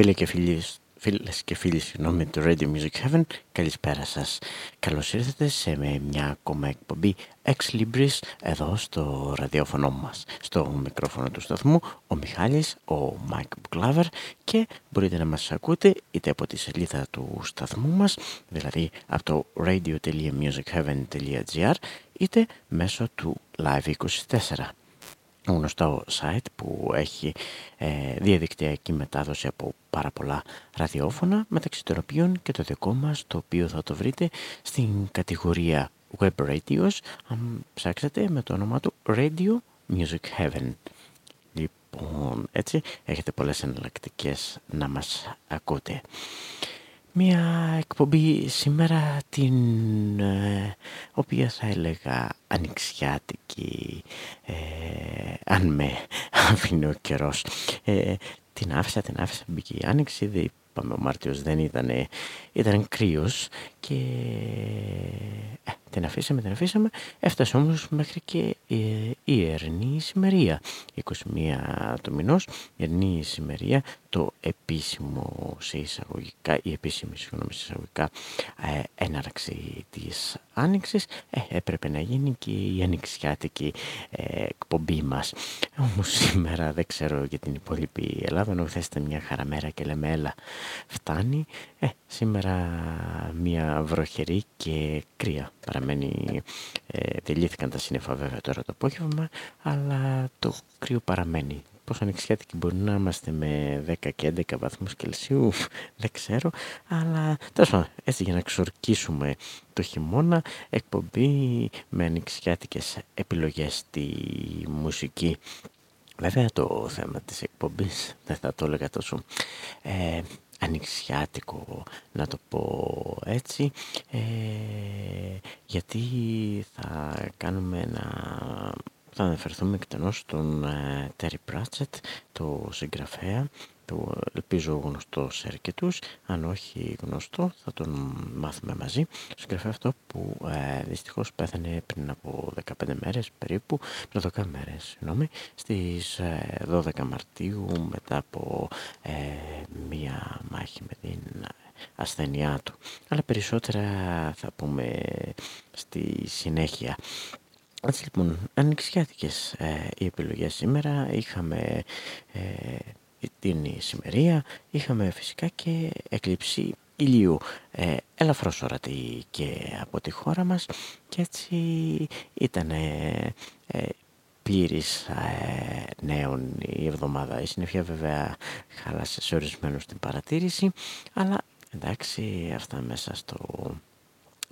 Φίλοι και φίλοι, φίλες και φίλοι συγγνώμη, του Radio Music Heaven, καλησπέρα σας. Καλώς ήρθατε σε μια ακόμα εκπομπή Ex Libris εδώ στο ραδιόφωνο μας. Στο μικρόφωνο του σταθμού ο Μιχάλης, ο Mike Buglaver και μπορείτε να μας ακούτε είτε από τη σελίδα του σταθμού μας, δηλαδή από το radio.musicheaven.gr είτε μέσω του Live24 γνωστό site που έχει ε, διαδικτυακή μετάδοση από πάρα πολλά ραδιόφωνα μεταξύ των οποίων και το δικό μας το οποίο θα το βρείτε στην κατηγορία Web Radios αν ψάξετε με το όνομα του Radio Music Heaven. Λοιπόν, έτσι έχετε πολλές εναλλακτικές να μας ακούτε. Μια εκπομπή σήμερα την ε, οποία θα έλεγα ανοιξιάτικη ε, αν με αφήνει ο καιρός. Ε, την άφησα, την άφησα, μπήκε η άνοιξη, δεν είπαμε ο Μάρτιος δεν ήταν, ήταν κρύος και ε, την αφήσαμε, την αφήσαμε. Έφτασε όμως μέχρι και η Ερνή Ισημερία. 21 το μηνός, η Ερνή Ισημερία, το επίσημο σε εισαγωγικά, η επίσημη συγγνώμη σε εισαγωγικά ε, έναρξη της Άνοιξης, ε, έπρεπε να γίνει και η ανοιξιάτικη ε, εκπομπή μας. Όμως σήμερα δεν ξέρω για την υπόλοιπη Ελλάδα, ενώ χθες ήταν μια χαραμέρα και λέμε έλα φτάνει. Ε, σήμερα μια βροχερή και κρύα παραμένει, ε, τελείθηκαν τα σύννεφα βέβαια τώρα το απόγευμα, αλλά το κρύο παραμένει. Πόσο ανοιξιάτικοι μπορεί να είμαστε με 10 και 11 βαθμούς Κελσίου, δεν ξέρω, αλλά τέλος πάντων, έτσι για να ξορκίσουμε το χειμώνα, εκπομπή με ανοιξιάτικες επιλογές στη μουσική. Βέβαια το θέμα της εκπομπής δεν θα το έλεγα τόσο ε, ανοιξιάτικο να το πω έτσι. Ε, γιατί θα κάνουμε ένα θα αναφερθούμε εκτενώς στον ε, Terry Pratchett, το συγγραφέα το ελπίζω γνωστό σε αρκετούς, αν όχι γνωστό θα τον μάθουμε μαζί. Συγγραφέα αυτό που ε, δυστυχώς πέθανε πριν από 15 μέρες περίπου, πριν 12 μέρες συγγνώμη, στις 12 ε, Μαρτίου μετά από ε, μία μάχη με την ασθενειά του. Αλλά περισσότερα θα πούμε στη συνέχεια. Έτσι λοιπόν, ανοιξιάτικες ε, οι επιλογές σήμερα. Είχαμε ε, την ησημερία, είχαμε φυσικά και έκλειψη ηλίου ε, ελαφρώς ορατή και από τη χώρα μας και έτσι ήταν ε, πλήρης ε, νέων η εβδομάδα. Η συνεφιά βέβαια χάλασε σε ορισμένους την παρατήρηση, αλλά εντάξει αυτά μέσα στο,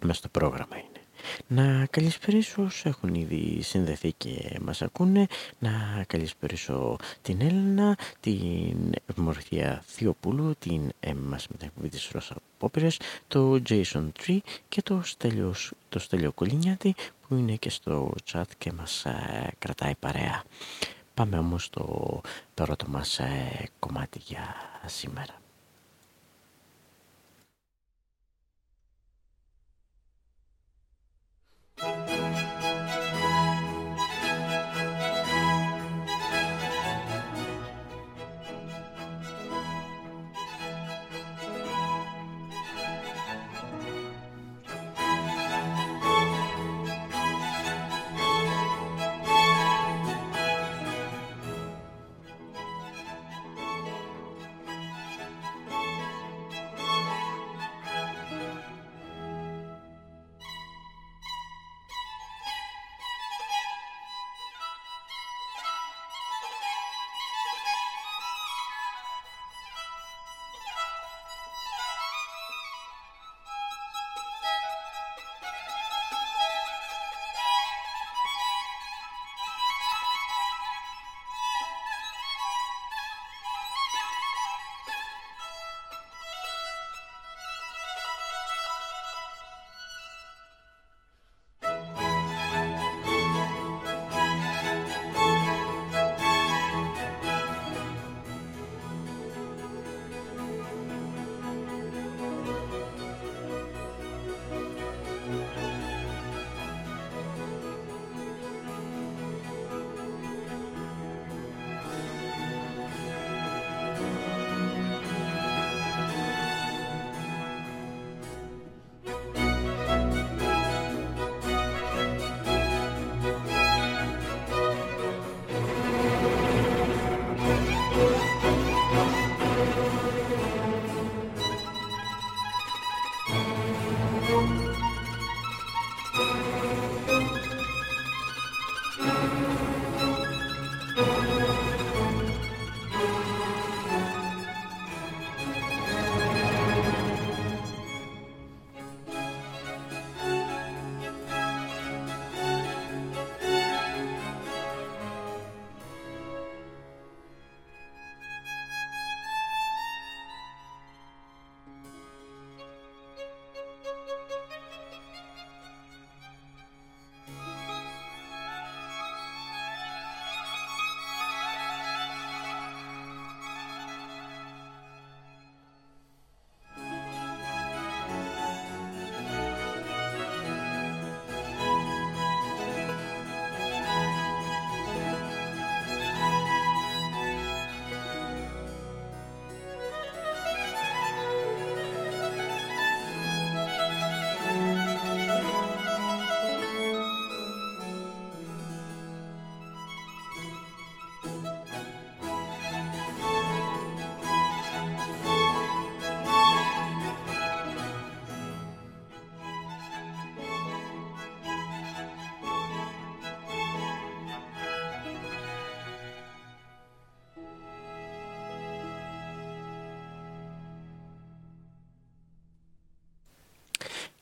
μέσα στο πρόγραμμα είναι. Να καλησπερίσω όσους έχουν ήδη συνδεθεί και μας ακούνε. Να καλησπερίσω την Έλληνα, την Ευμορφία Θειοπούλου, την Έμμα με την εκπομπή της Ρώσας Πόπηρες, το Jason Tree και το Στέλιος, το Στέλιο Κολυνιάτη που είναι και στο chat και μας ε, κρατάει παρέα. Πάμε όμως στο πρώτο μας ε, κομμάτι για σήμερα.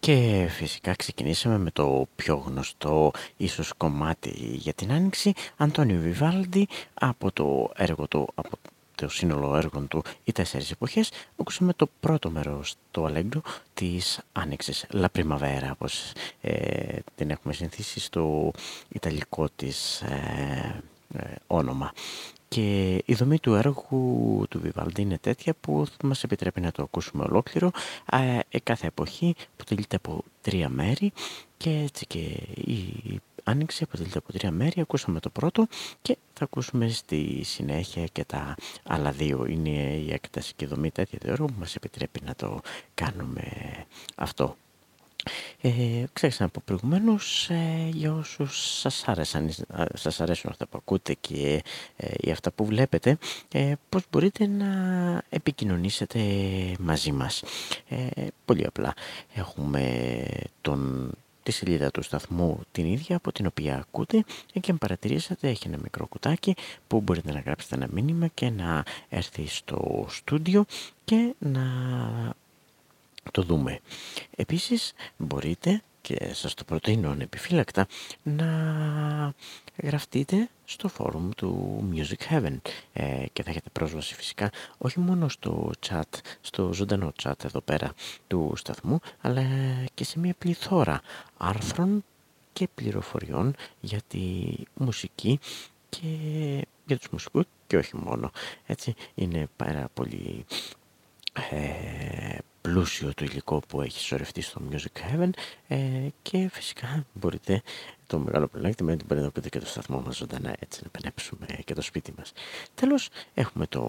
Και φυσικά ξεκινήσαμε με το πιο γνωστό ίσως κομμάτι για την Άνοιξη, Αντώνιο Βιβάλντι από το έργο του, από το σύνολο έργων του «Οι τέσσερις εποχές» ακούσαμε το πρώτο μέρος του Αλέγκρο της Άνοιξης, La Primavera, όπως ε, την έχουμε συνηθίσει στο ιταλικό της ε, ε, όνομα. Και η δομή του έργου του Βιβάλντι είναι τέτοια που μας επιτρέπει να το ακούσουμε ολόκληρο. Ε, κάθε εποχή αποτελείται από τρία μέρη και έτσι και η άνοιξε αποτελείται από τρία μέρη. Ακούσαμε το πρώτο και θα ακούσουμε στη συνέχεια και τα άλλα δύο. Είναι η έκταση και δομή τέτοια θεωρώ που μας επιτρέπει να το κάνουμε αυτό. Ε, ξέχασα να πω προηγουμένως ε, για όσους σας άρεσαν, σας αρέσουν αυτά που ακούτε και ε, αυτά που βλέπετε, ε, πώς μπορείτε να επικοινωνήσετε μαζί μας. Ε, πολύ απλά. Έχουμε τον τη σελίδα του σταθμού την ίδια από την οποία ακούτε και αν παρατηρήσατε έχει ένα μικρό κουτάκι που μπορείτε να γράψετε ένα μήνυμα και να έρθει στο στούντιο και να το δούμε. Επίσης μπορείτε και σας το προτείνω ανεπιφύλακτα να γραφτείτε στο φόρουμ του Music Heaven ε, και θα έχετε πρόσβαση φυσικά όχι μόνο στο chat, στο ζωντανό chat εδώ πέρα του σταθμού αλλά και σε μια πληθώρα άρθρων και πληροφοριών για τη μουσική και για τους μουσικούς και όχι μόνο. Έτσι είναι πάρα πολύ ε, πλούσιο το υλικό που έχει σωρευτεί στο Music Heaven ε, και φυσικά μπορείτε το μεγάλο πλεονέκτημα είναι ότι μπορείτε να πείτε και το σταθμό μας ζωντανά έτσι να πενέψουμε και το σπίτι μας. Τέλος έχουμε το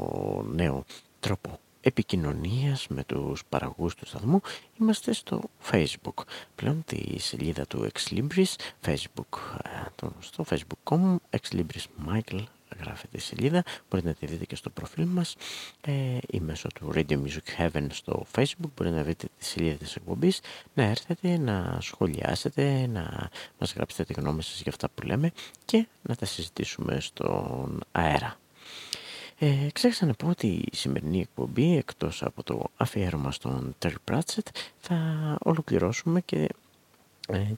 νέο τρόπο επικοινωνίας με τους παραγωγούς του σταθμού είμαστε στο Facebook. Πλέον τη σελίδα του Ex Libris, Facebook, ε, στο facebook.com Ex Libris Michael γράφεται η σελίδα, μπορείτε να τη δείτε και στο προφίλ μας ε, ή μέσω του Radio Music Heaven στο Facebook, μπορείτε να δείτε τη σελίδα της εκπομπής, να έρθετε, να σχολιάσετε, να μας γράψετε τη γνώμη σας για αυτά που λέμε και να τα συζητήσουμε στον αέρα. Ε, ξέχασα να πω ότι η σημερινή εκπομπή, εκτός από το αφιέρωμα στον Terry Pratchett, θα ολοκληρώσουμε και ε,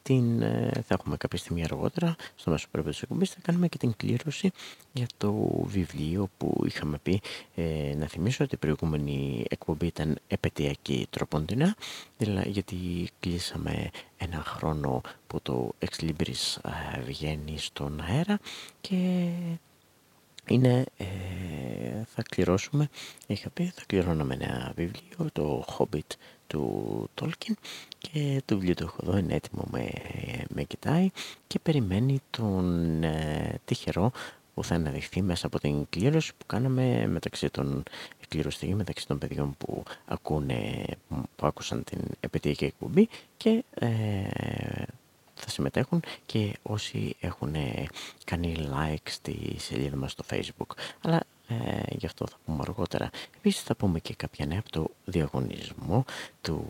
την, ε, θα έχουμε κάποια στιγμή αργότερα στο μέσο πρέπει της εκπομπής θα κάνουμε και την κλήρωση για το βιβλίο που είχαμε πει. Ε, να θυμίσω ότι η προηγούμενη εκπομπή ήταν επαιτειακή τροποντινά δηλαδή γιατί κλείσαμε ένα χρόνο που το Ex Libris βγαίνει στον αέρα και είναι, θα κληρώσουμε, είχα πει, θα κληρώναμε ένα βιβλίο, το Hobbit του Tolkien και το βιβλίο το έχω εδώ, είναι έτοιμο, με, με κοιτάει και περιμένει τον ε, τυχερό που θα αναδειχθεί μέσα από την κλήρωση που κάναμε μεταξύ των κλήρωση μεταξύ των παιδιών που, ακούνε, που άκουσαν την επαιτειακή εκπομπή και ε, θα συμμετέχουν και όσοι έχουν κάνει like στη σελίδα μας στο facebook. Αλλά ε, γι' αυτό θα πούμε αργότερα. Επίσης θα πούμε και κάποια νέα από το διαγωνισμό, του,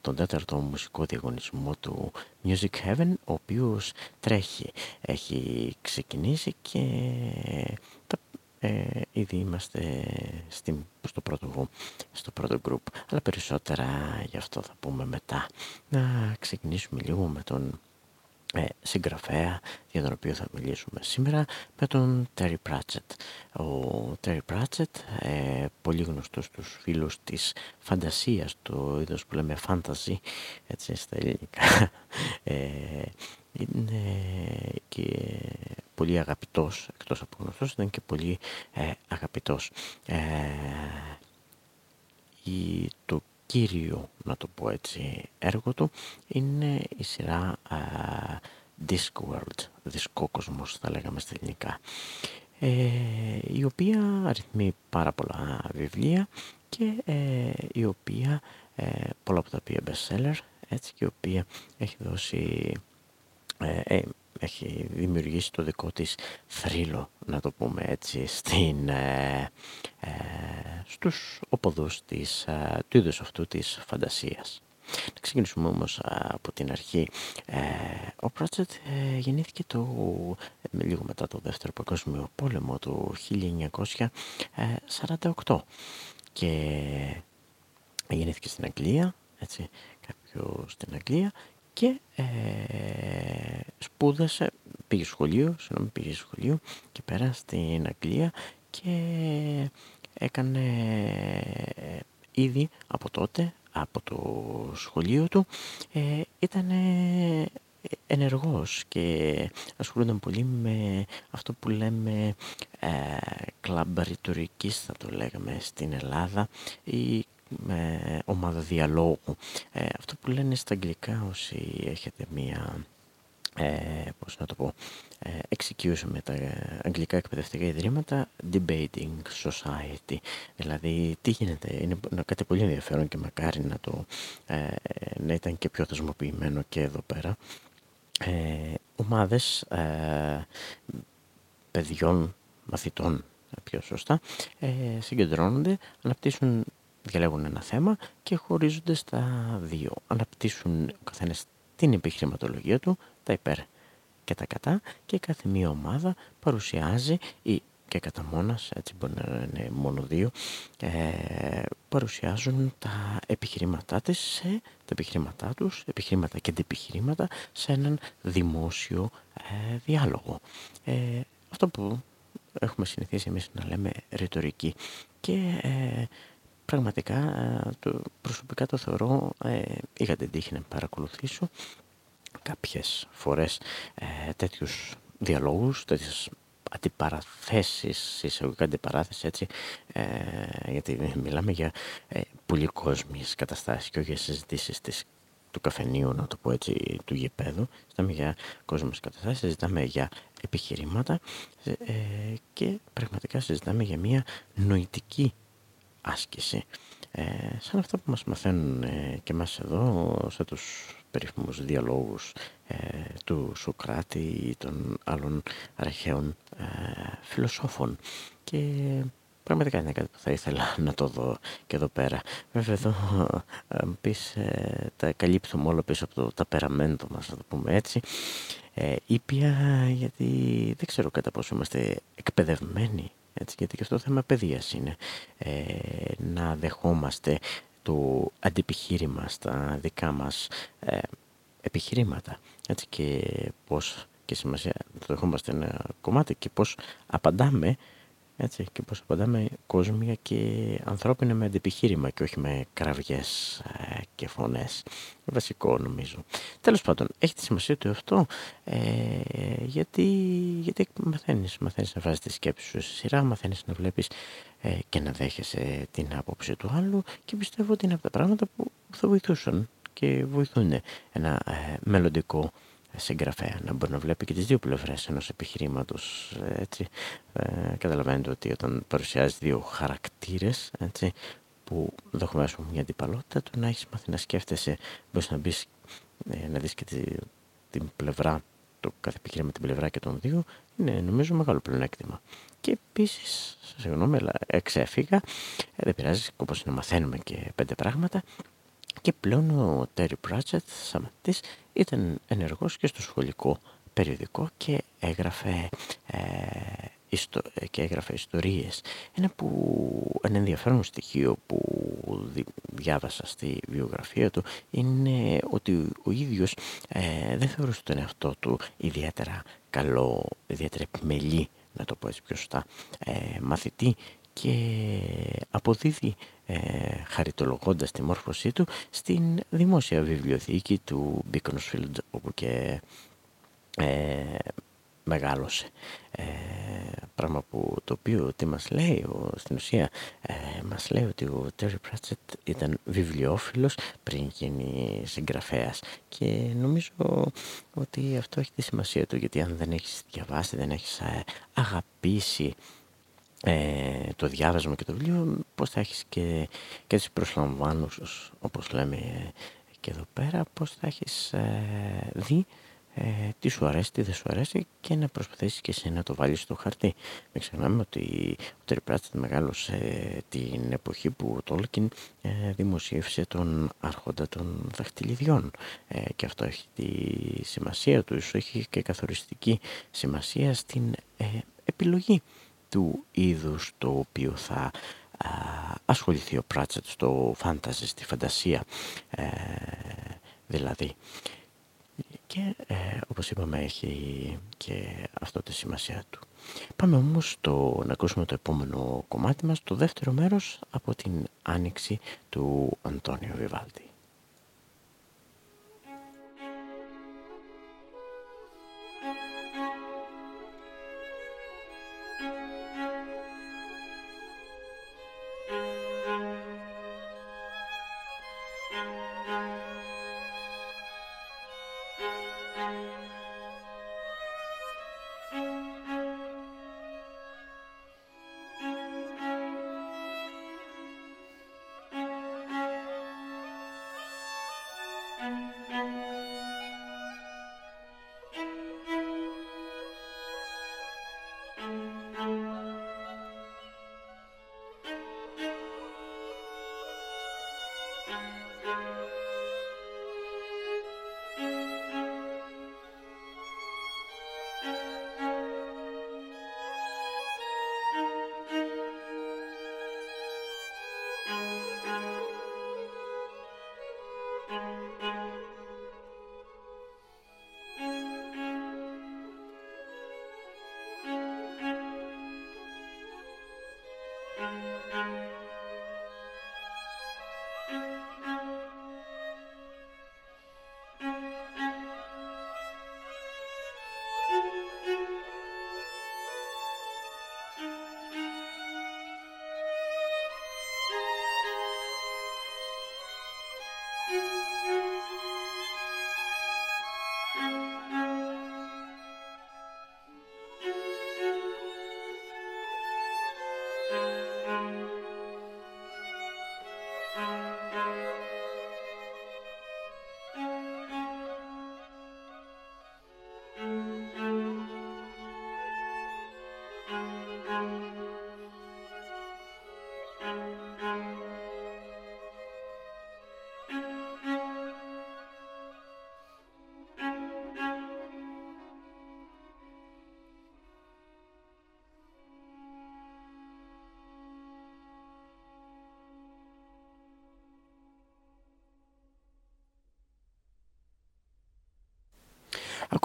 τον τέταρτο μουσικό διαγωνισμό του Music Heaven, ο οποίος τρέχει, έχει ξεκινήσει και τα, ε, ήδη είμαστε στην, στο, πρώτο, στο πρώτο group, αλλά περισσότερα γι' αυτό θα πούμε μετά. Να ξεκινήσουμε λίγο με τον ε, συγγραφέα για τον οποίο θα μιλήσουμε σήμερα με τον Terry Pratchett. Ο Terry Pratchett, ε, πολύ γνωστός στους φίλους της φαντασίας, το είδος που λέμε fantasy, έτσι στα ελληνικά, ε, είναι και πολύ αγαπητός, εκτός από γνωστός, ήταν και πολύ ε, αγαπητός. Ε, η, το κύριο, να το πω έτσι, έργο του είναι η σειρά uh, Discworld, δισκόκοσμος θα λέγαμε στα ελληνικά, ε, η οποία αριθμεί πάρα πολλά βιβλία και ε, η οποία, ε, πολλά από τα οποία bestseller, έτσι και η οποία έχει δώσει ε, έχει δημιουργήσει το δικό της θρύλο, να το πούμε έτσι, στην, ε, ε, στους οποδούς της, ε, του είδους αυτού της φαντασίας. Να ξεκινήσουμε όμως από την αρχή. Ε, ο Πράτσετ ε, γεννήθηκε το, λίγο μετά το Δεύτερο Παγκόσμιο Πόλεμο το 1948 και γεννήθηκε στην Αγγλία έτσι, κάποιος στην Αγγλία και ε, σπούδασε, πήγε σχολείο, συγγνώμη, πήγε σχολείο και πέρα στην Αγγλία και έκανε ήδη από τότε, από το σχολείο του, ε, ήταν ενεργός και ασχολούνταν πολύ με αυτό που λέμε ε, κλαμπ θα το λέγαμε στην Ελλάδα ή με ομάδα διαλόγου. Ε, αυτό που λένε στα αγγλικά όσοι έχετε μία ε, πώς να το πω, ε, εξοικείωση με τα αγγλικά εκπαιδευτικά ιδρύματα, debating society. Δηλαδή, τι γίνεται, είναι κάτι πολύ ενδιαφέρον και μακάρι να το ε, να ήταν και πιο θεσμοποιημένο και εδώ πέρα. Ε, ομάδες ε, παιδιών, μαθητών πιο σωστά, ε, συγκεντρώνονται, αναπτύσσουν, διαλέγουν ένα θέμα και χωρίζονται στα δύο. Αναπτύσσουν ο καθένας την επιχειρηματολογία του, τα υπέρ και τα κατά και κάθε μία ομάδα παρουσιάζει ή και κατά μόνας, έτσι μπορεί να είναι μόνο δύο, ε, παρουσιάζουν τα επιχειρήματά της σε, τα επιχειρήματά τους, επιχειρήματα και αντιπιχειρήματα σε έναν δημόσιο ε, διάλογο. Ε, αυτό που έχουμε συνηθίσει εμείς να λέμε ρητορική και ε, πραγματικά το, προσωπικά το θεωρώ, είχα την τύχη να παρακολουθήσω κάποιες φορές τέτοιους διαλόγους, τέτοιες αντιπαραθέσεις, εισαγωγικά αντιπαράθεση έτσι, ε, γιατί μιλάμε για ε, πολυκόσμιες καταστάσεις και όχι για συζητήσεις της, του καφενείου, να το πω έτσι, του γηπέδου. Συζητάμε για κόσμιες καταστάσεις, συζητάμε για επιχειρήματα ε, και πραγματικά συζητάμε για μια νοητική άσκηση. Ε, σαν αυτά που μας μαθαίνουν ε, και μας εδώ, σε τους περίφημους διαλόγους ε, του Σοκράτη ή των άλλων αρχαίων ε, φιλοσόφων και πραγματικά είναι κάτι που θα ήθελα να το δω και εδώ πέρα. Βέβαια εδώ ε, πεις ε, τα καλύπτουμε όλα πίσω από το ταπεραμέντο μας, να το πούμε έτσι. Ε, ήπια γιατί δεν ξέρω κατά πόσο είμαστε εκπαιδευμένοι έτσι, γιατί και αυτό το θέμα παιδείας είναι. Ε, να δεχόμαστε το αντιπιχείρημα στα δικά μας ε, επιχειρήματα. Έτσι, και πώς και σημασία το δεχόμαστε ένα κομμάτι και πώς απαντάμε έτσι, και πώς απαντάμε κόσμια και ανθρώπινα με αντιπιχείρημα και όχι με κραυγές ε, και φωνές. Βασικό νομίζω. Τέλος πάντων, έχει τη σημασία του αυτό ε, γιατί, γιατί μαθαίνεις, μαθαίνεις να βάζεις τη σκέψη σου σε σειρά, μαθαίνεις να βλέπεις ε, και να δέχεσαι την άποψη του άλλου και πιστεύω ότι είναι από τα πράγματα που θα βοηθούσαν και βοηθούν ένα ε, μελλοντικό συγγραφέα να μπορεί να βλέπει και τις δύο πλευρές ενός επιχειρήματος έτσι ε, καταλαβαίνετε ότι όταν παρουσιάζει δύο χαρακτήρες έτσι που έχουμε μια αντιπαλότητα του να έχεις μάθει να σκέφτεσαι μπορείς να μπεις ε, να δεις και τη, την πλευρά το κάθε επιχείρημα την πλευρά και των δύο είναι νομίζω μεγάλο πλεονέκτημα και επίσης, συγγνώμη, αλλά εξέφυγα. Ε, δεν πειράζει, όπως να μαθαίνουμε και πέντε πράγματα. Και πλέον ο Τέρι Πράτσετ, σαματής, ήταν ενεργός και στο σχολικό περιοδικό και έγραφε, ε, ιστο, και έγραφε ιστορίες. Ένα, που, ένα ενδιαφέρον στοιχείο που διάβασα στη βιογραφία του είναι ότι ο ίδιος ε, δεν θεωρούσε τον εαυτό του ιδιαίτερα καλό, ιδιαίτερα επιμελή να το πω έτσι πιο σωστά, ε, μαθητή και αποδίδει ε, χαριτολογώντας τη μόρφωσή του στην δημόσια βιβλιοθήκη του Beaconsfield όπου και ε, μεγάλωσε. Ε, πράγμα που το οποίο τι μας λέει, ο, στην ουσία ε, μας λέει ότι ο Terry Pratchett ήταν βιβλιοφίλος πριν γίνει συγγραφέας και νομίζω ότι αυτό έχει τη σημασία του γιατί αν δεν έχεις διαβάσει, δεν έχεις ε, αγαπήσει ε, το διάβασμα και το βιβλίο πώς θα έχεις και, και τις προσλαμβάνουσες όπως λέμε και εδώ πέρα πώς θα έχεις ε, δει ε, τι σου αρέσει, τι δεν σου αρέσει και να προσπαθήσεις και εσύ να το βάλεις στο χαρτί. Μην ξεχνάμε ότι ο Terry Pratchett μεγάλωσε την εποχή που ο Τόλκιν ε, δημοσίευσε τον άρχοντα των δαχτυλιδιών ε, και αυτό έχει τη σημασία του, έχει και καθοριστική σημασία στην ε, επιλογή του είδους το οποίο θα ασχοληθεί ο Πράτσετ στο φάνταζι, στη φαντασία ε, δηλαδή. Και ε, όπως είπαμε έχει και αυτό τη σημασία του. Πάμε όμως στο, να ακούσουμε το επόμενο κομμάτι μας, το δεύτερο μέρος από την άνοιξη του Αντώνιο Βιβάλτη.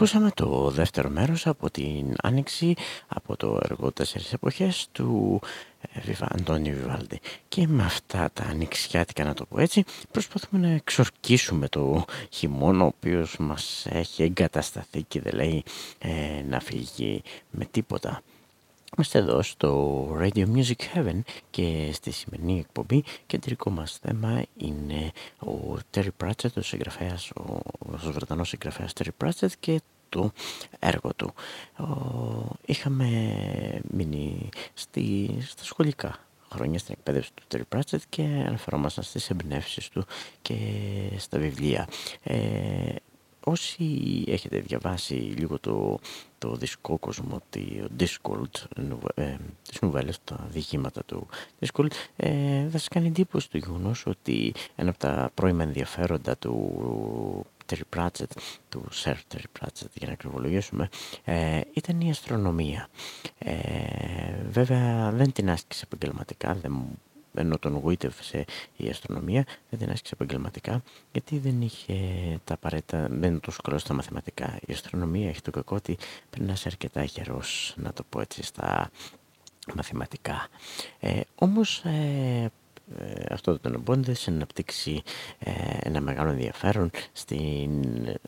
Ακούσαμε το δεύτερο μέρος από την Άνοιξη από το έργο «Τέσσερις εποχές» του ε, Αντώνιο Βιβάλντι. Και με αυτά τα ανοιξιάτικα να το πω έτσι προσπαθούμε να εξορκίσουμε το χειμώνα ο οποίος μας έχει εγκατασταθεί και δεν λέει ε, να φύγει με τίποτα. Είμαστε εδώ στο Radio Music Heaven και στη σημερινή εκπομπή κεντρικό μας θέμα είναι ο Terry Pratchett, ο συγγραφέας, ο, ο Βρετανός συγγραφέας Terry Pratchett και το έργο του. Είχαμε μείνει στη, στα σχολικά χρόνια στην εκπαίδευση του Terry Pratchett και αναφερόμασταν στις εμπνεύσεις του και στα βιβλία. Ε, όσοι έχετε διαβάσει λίγο το, το δισκόκοσμο, το Discord, ε, τις νουβέλες, τα διηγήματα του Discord, ε, θα σας κάνει εντύπωση το γεγονός ότι ένα από τα πρώιμα ενδιαφέροντα του Terry Pratchett, του Sir Terry Pratchett για να ακριβολογήσουμε, ε, ήταν η αστρονομία. Ε, βέβαια δεν την άσκησε επαγγελματικά, δεν ενώ τον γοήτευσε η αστρονομία, δεν την άσκησε επαγγελματικά, γιατί δεν είχε τα απαραίτητα, δεν είναι τόσο καλό στα μαθηματικά. Η αστρονομία έχει το κακό ότι πρέπει να είσαι αρκετά γερός, να το πω έτσι, στα μαθηματικά. Ε, όμως ε, ε, αυτό το τον εμπόδιο να αναπτύξει ε, ένα μεγάλο ενδιαφέρον στην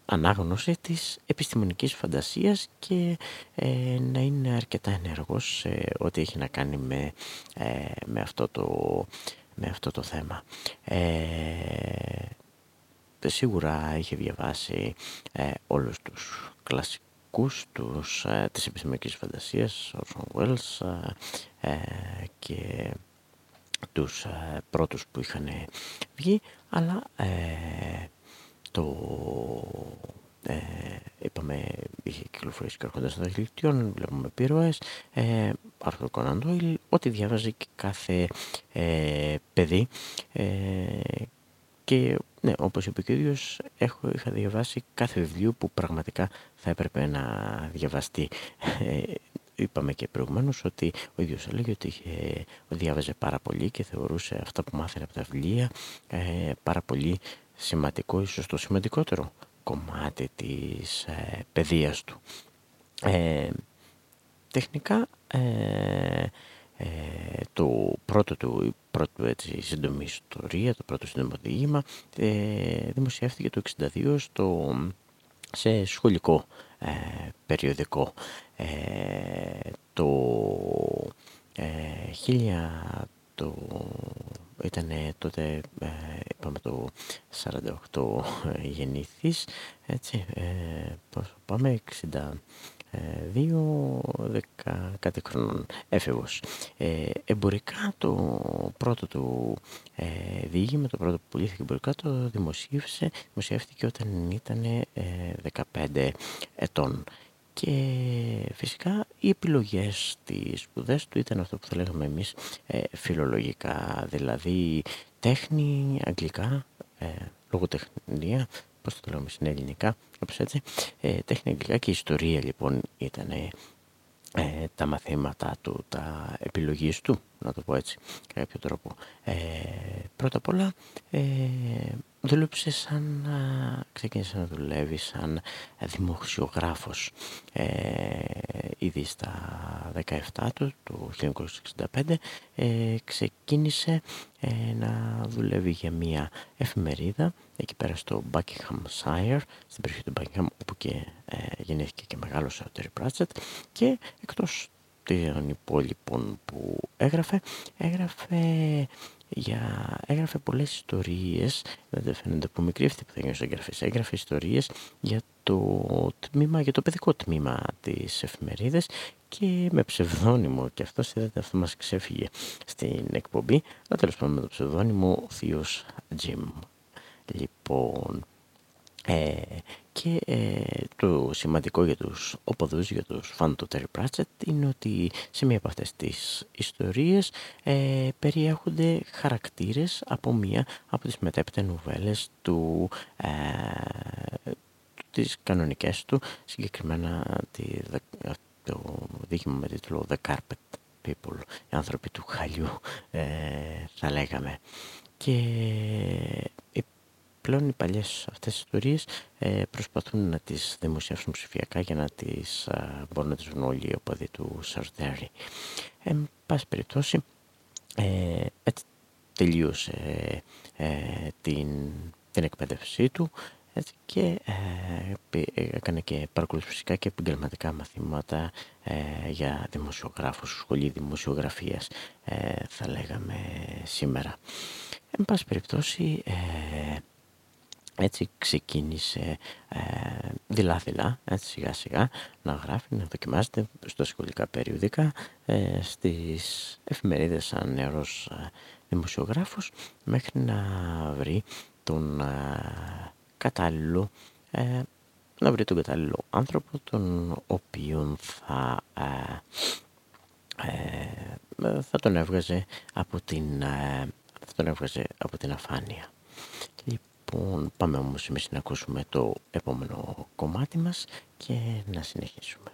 ανάγνωση της επιστημονικής φαντασίας και ε, να είναι αρκετά ενεργός σε ό,τι έχει να κάνει με, με, αυτό, το, με αυτό το θέμα. σίγουρα είχε διαβάσει όλους τους κλασικούς τους, της επιστημονικής φαντασίας, Orson Welles και τους ε, πρώτους που είχαν βγει, αλλά ε, το ε, είπαμε είχε κυκλοφορήσει και έρχοντας των δαχτυλικτιών, βλέπουμε πυροές, ε, Άρθρο Κόναν ό,τι διάβαζε και κάθε ε, παιδί ε, και ναι, όπως είπε και ο ίδιος, έχω, είχα διαβάσει κάθε βιβλίο που πραγματικά θα έπρεπε να διαβαστεί. Είπαμε και προηγουμένως ότι ο ίδιος έλεγε ότι είχε, διάβαζε πάρα πολύ και θεωρούσε αυτά που μάθαινε από τα βιβλία ε, πάρα πολύ σημαντικό, ίσως το σημαντικότερο κομμάτι της ε, παιδείας του. Ε, τεχνικά ε, το πρώτο του, πρώτο έτσι, σύντομη ιστορία, το πρώτο σύντομο διήγημα δημοσιεύτηκε το 1962 στο, σε σχολικό περιοδικό. το χίλια το ήταν τότε, ε, είπαμε το 48 ε, γεννήθης, έτσι, ε, πώς πάμε, 62, 10, κάτι χρονών έφηβος. Ε, εμπορικά το πρώτο του ε, διήγημα, το πρώτο που πουλήθηκε εμπορικά το δημοσίευσε, δημοσιεύτηκε όταν ήταν 15 ετών και φυσικά οι επιλογές στις σπουδές του ήταν αυτό που θα λέγαμε εμείς ε, φιλολογικά, δηλαδή τέχνη, αγγλικά, ε, λογοτεχνία, πώς το λέμε στην ελληνικά, όπως έτσι, ε, τέχνη αγγλικά και ιστορία λοιπόν ήταν ε, τα μαθήματα του, τα επιλογής του, να το πω έτσι, κάποιο τρόπο. Ε, πρώτα απ' όλα, ε, δούλεψε σαν, ξεκίνησε να δουλεύει σαν δημοσιογράφος ε, ήδη στα 17 του, το 1965 ε, ξεκίνησε ε, να δουλεύει για μια εφημερίδα εκεί πέρα στο Buckinghamshire στην περιοχή του Buckingham όπου και ε, γεννήθηκε και μεγάλος ο Terry Pratchett και εκτός των υπόλοιπων που έγραφε έγραφε για, έγραφε πολλές ιστορίες, δεν φαίνεται από μικρή αυτή που θα γίνει έγραφε, έγραφε ιστορίες για το τμήμα, για το παιδικό τμήμα της εφημερίδας και με ψευδόνυμο και αυτός είδατε αυτό μας ξέφυγε στην εκπομπή, αλλά τέλος πάντων με το ψευδόνυμο Θείος Τζιμ. Λοιπόν, ε, και ε, το σημαντικό για τους οπαδούς, για τους φαν του Terry Pratchett είναι ότι σε μία από αυτές τις ιστορίες ε, περιέχονται χαρακτήρες από μία από τις μετέπειτα νουβέλες του, ε, τις κανονικές του, συγκεκριμένα τη, το δίκημα με τίτλο The Carpet People, οι άνθρωποι του χαλιού ε, θα λέγαμε. Και πλέον οι παλιές αυτές τις ιστορίες ε, προσπαθούν να τις δημοσιεύσουν ψηφιακά για να τις α, μπορούν να τις βρουν όλοι οι οπαδοί του Σαρδέρη. Εν πάση περιπτώσει, ε, έτσι τελείωσε ε, την, την εκπαίδευσή του έτσι, και ε, έκανε και παρακολουθήσει φυσικά και επαγγελματικά μαθήματα ε, για δημοσιογράφους, σχολή δημοσιογραφίας θα λέγαμε σήμερα. Εν πάση περιπτώσει, έτσι ξεκίνησε ε, δειλά-δειλά, έτσι σιγά σιγά να γράφει, να δοκιμάζεται στο σχολικά περιοδικά, ε, στις εφημερίδες σαν νεαρός ε, δημοσιογράφος μέχρι να βρει τον ε, κατάλληλο ε, να βρει τον κατάλληλο άνθρωπο τον οποίον θα, θα τον έβγαζε από την, θα τον έβγαζε από την αφάνεια. Λοιπόν, πάμε όμως εμείς να ακούσουμε το επόμενο κομμάτι μας και να συνεχίσουμε.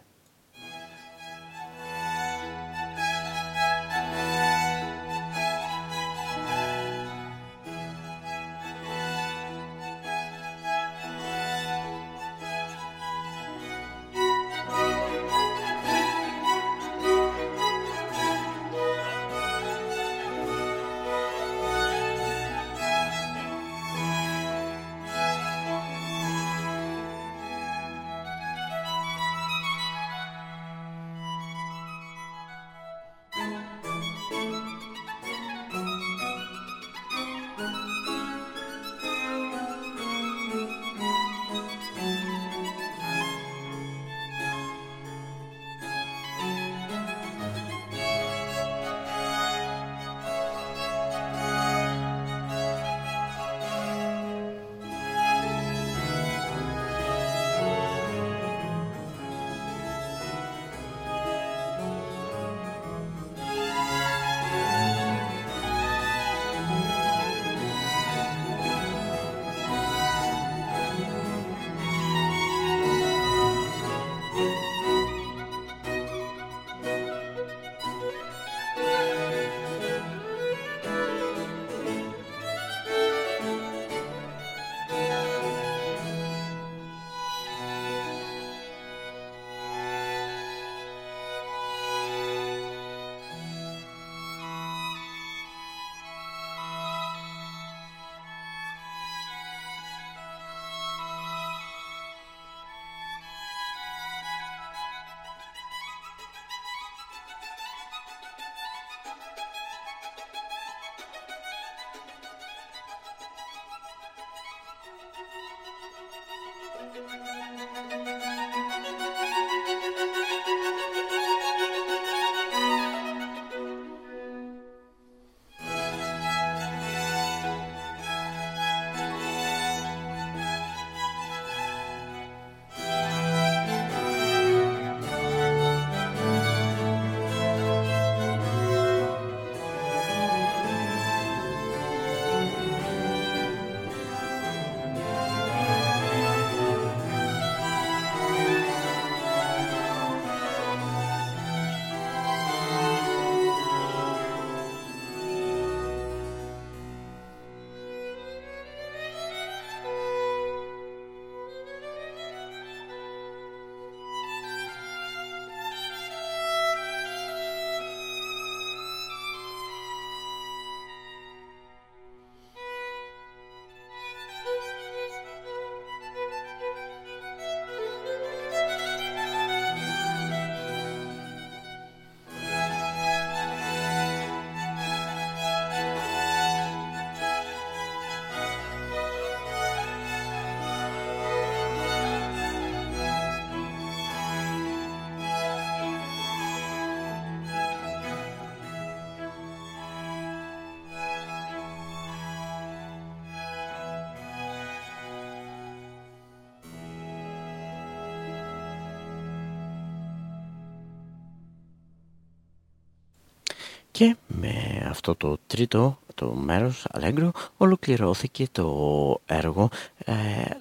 Και με αυτό το τρίτο το μέρος Αλέγκρο ολοκληρώθηκε το έργο ε,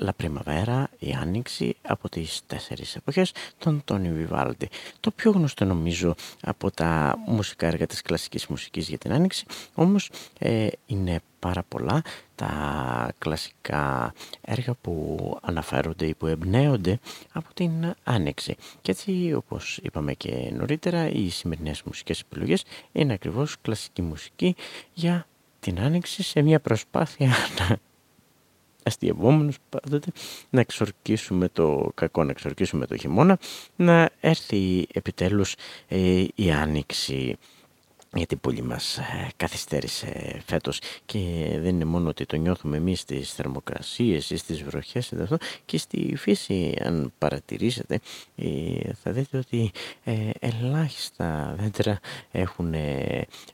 La Primavera, η Άνοιξη από τις τέσσερις εποχές των Τόνι Βιβάλντι. Το πιο γνωστό νομίζω από τα μουσικά έργα της κλασικής μουσικής για την Άνοιξη όμως ε, είναι πάρα πολλά τα κλασικά έργα που αναφέρονται ή που εμπνέονται από την Άνοιξη. Και έτσι όπως είπαμε και νωρίτερα οι σημερινές μουσικές επιλογές είναι ακριβώς κλασική μουσική για την Άνοιξη σε μια προσπάθεια να αστειευόμενος πάντοτε να εξορκίσουμε το κακό, να εξορκίσουμε το χειμώνα, να έρθει επιτέλους ε, η Άνοιξη γιατί πολύ μας ε, καθυστέρησε φέτος και δεν είναι μόνο ότι το νιώθουμε εμείς στις θερμοκρασίες ή στις βροχές και στη φύση αν παρατηρήσετε ε, θα δείτε ότι ε, ελάχιστα δέντρα έχουν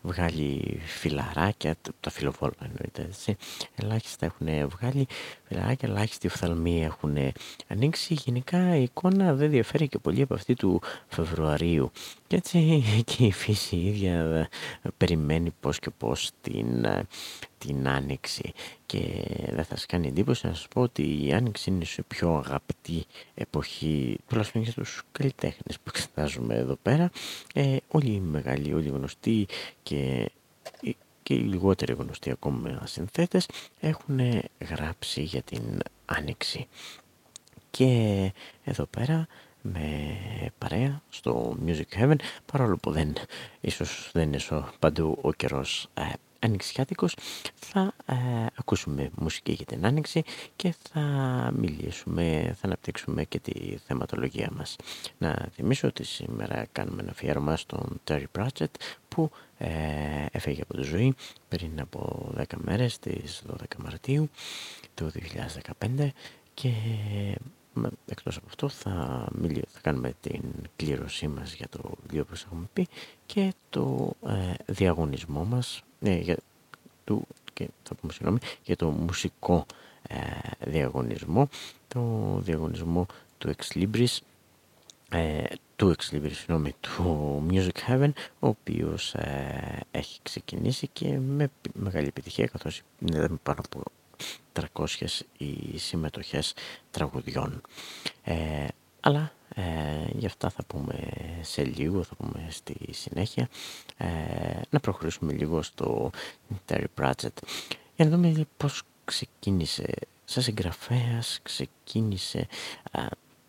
βγάλει φιλαράκια, τα φιλοβόλα εννοείται έτσι, ελάχιστα έχουν βγάλει φιλαράκια, ελάχιστοι οφθαλμοί έχουν ανοίξει, γενικά η εικόνα δεν διαφέρει και πολύ από αυτή του Φεβρουαρίου. Και έτσι και η φύση ίδια περιμένει πώς και πώς την, ε, την άνοιξη. Και δεν θα σας κάνει εντύπωση να σας πω ότι η άνοιξη είναι σε πιο αγαπητή εποχή τουλάχιστον για τους καλλιτέχνες που εξετάζουμε εδώ πέρα. Ε, όλοι οι μεγάλοι, όλοι οι γνωστοί και και οι λιγότεροι γνωστοί ακόμα συνθέτες έχουν γράψει για την άνοιξη. Και εδώ πέρα με παρέα στο Music Heaven παρόλο που δεν, ίσως δεν είναι παντού ο καιρός ε, ανοιξιάτικος θα ε, ακούσουμε μουσική για την άνοιξη και θα μιλήσουμε, θα αναπτύξουμε και τη θεματολογία μας. Να θυμίσω ότι σήμερα κάνουμε ένα αφιέρωμα στον Terry Pratchett που ε, έφεγε από τη ζωή πριν από 10 μέρες στις 12 Μαρτίου του 2015 και εκτός από αυτό θα, θα κάνουμε την κλήρωσή μας για το βιβλίο που έχουμε πει και το ε, διαγωνισμό μας ε, για, του, και, θα πούμε, συγγνώμη, για το μουσικό ε, διαγωνισμό. Το διαγωνισμό του Ex Libris ε, του Ex Libris, συγγνώμη, του Music Heaven ο οποίος ε, έχει ξεκινήσει και με μεγάλη επιτυχία καθώς είναι πάνω από 300 οι συμμετοχές τραγουδιών. Ε, αλλά ε, γι' αυτά θα πούμε σε λίγο, θα πούμε στη συνέχεια. Ε, να προχωρήσουμε λίγο στο Terry Pratchett για να δούμε πώς ξεκίνησε σαν συγγραφέας, ξεκίνησε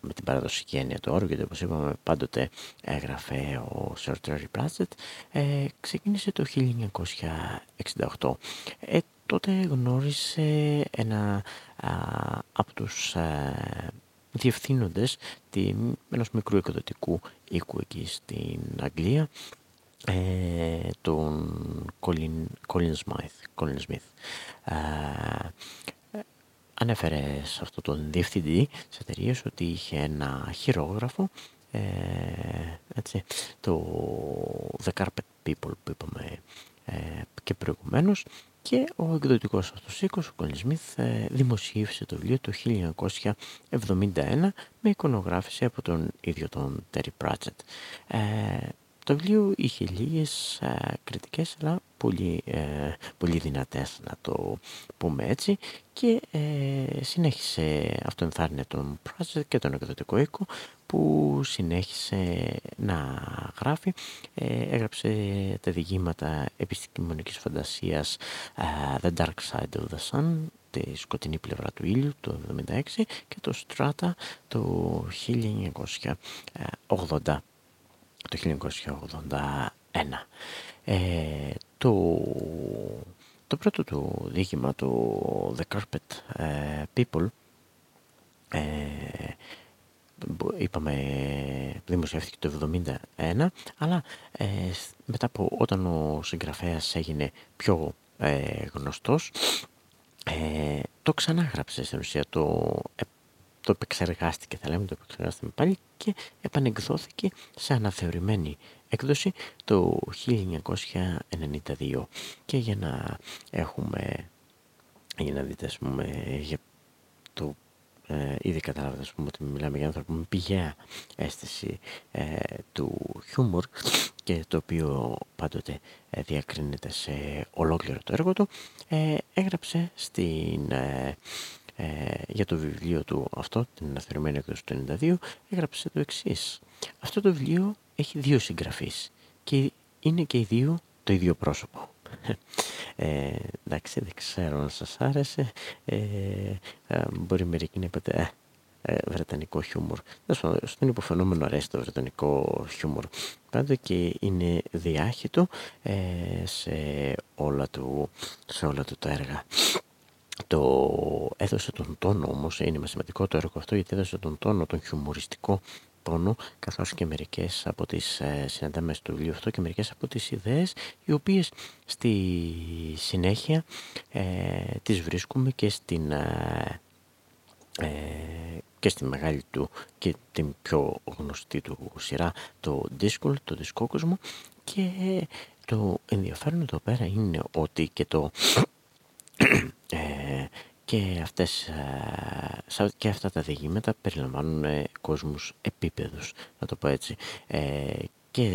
με την παραδοσική έννοια του όρου, γιατί όπως είπαμε πάντοτε έγραφε ο Sir Terry Pratchett, ε, ξεκίνησε το 1968. Ε, τότε γνώρισε ένα α, από τους α, διευθύνοντες τη, ενός μικρού εκδοτικού οίκου εκεί στην Αγγλία ε, τον Colin, Colin Smith. Colin Smith. ανέφερε σε αυτό τον διευθυντή της εταιρείας ότι είχε ένα χειρόγραφο ε, έτσι, το The Carpet People που είπαμε ε, και προηγουμένως και ο εκδοτικός αυτός οίκος, ο Κολιν Σμιθ, ε, δημοσίευσε το βιβλίο το 1971 με εικονογράφηση από τον ίδιο τον Terry Pratchett. Ε, το βιβλίο είχε λίγες ε, κριτικές αλλά πολύ, ε, πολύ δυνατές να το πούμε έτσι και ε, συνέχισε αυτό ενθάρρυνε τον Pratchett και τον εκδοτικό οίκο που συνέχισε να γράφει. Ε, έγραψε τα διηγήματα επιστημονικής φαντασίας The Dark Side of the Sun τη σκοτεινή πλευρά του ήλιου το 1976 και το Strata το 1980 το 1981. Ε, το, το πρώτο του δίγημα, το The Carpet ε, People, ε, είπαμε δημοσιεύτηκε το 1971, αλλά ε, μετά από όταν ο συγγραφέας έγινε πιο ε, γνωστός, ε, το ξανάγραψε στην ουσία, το το επεξεργάστηκε θα λέμε, το επεξεργάστηκε πάλι και επανεκδόθηκε σε αναθεωρημένη έκδοση το 1992 και για να έχουμε για να δείτε ας πούμε για το ε, ήδη καταλάβετε πούμε, ότι μιλάμε για άνθρωπο με πηγαία αίσθηση ε, του χιούμορ και το οποίο πάντοτε ε, διακρίνεται σε ολόκληρο το έργο του ε, έγραψε στην, για το βιβλίο του αυτό την αφηρημένη έκδοση του 92 έγραψε το εξής. αυτό το βιβλίο έχει δύο συγγραφείς και είναι και οι δύο το ίδιο πρόσωπο ε, εντάξει, δεν ξέρω αν σας άρεσε. Ε, ε, μπορεί μερικοί να είπατε, ε, βρετανικό χιούμορ. Στον υποφαινόμενο αρέσει το βρετανικό χιούμορ. Πάντω και είναι διάχυτο ε, σε, όλα του, σε όλα του τα έργα. Το έδωσε τον τόνο όμως, είναι σημαντικό το έργο αυτό γιατί έδωσε τον τόνο, τον χιουμοριστικό τόνο καθώς και μερικές από τις ε, συναντάμε στο βιβλίο αυτό και μερικές από τις ιδέες οι οποίες στη συνέχεια ε, τις βρίσκουμε και στην ε, ε, και στη μεγάλη του και την πιο γνωστή του σειρά το Discord, το δισκόκοσμο και το ενδιαφέρον εδώ πέρα είναι ότι και το ε, και, αυτές, ε, και αυτά τα διηγήματα περιλαμβάνουν ε, κόσμους επίπεδους, να το πω έτσι. Ε, και,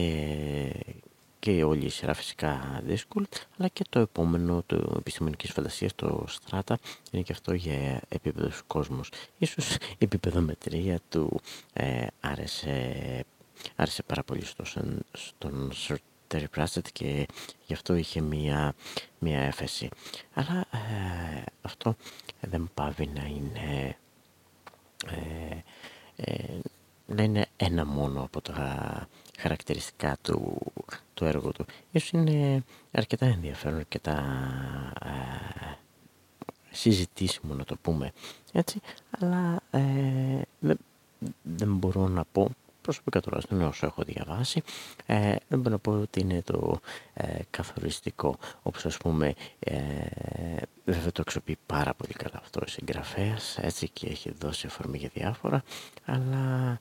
και όλη η σειρά φυσικά δύσκολη, αλλά και το επόμενο του επιστημονικής φαντασίας, το Στράτα, είναι και αυτό για επίπεδους κόσμους. Ίσως η επίπεδομετρία του ε, άρεσε, άρεσε πάρα πολύ στον, στον Terry Pratchett και γι' αυτό είχε μία, μία έφεση. Αλλά ε, αυτό δεν πάβει να είναι, ε, ε, να είναι ένα μόνο από τα χαρακτηριστικά του, του έργου του. Ίσως είναι αρκετά ενδιαφέρον, αρκετά ε, συζητήσιμο να το πούμε έτσι, αλλά ε, δεν, δεν μπορώ να πω προσωπικά τουλάχιστον όσο έχω διαβάσει ε, δεν μπορώ να πω ότι είναι το ε, καθοριστικό. Όπως ας πούμε ε, βέβαια το αξιοποιεί πάρα πολύ καλά αυτό ο συγγραφέας έτσι και έχει δώσει αφορμή για διάφορα αλλά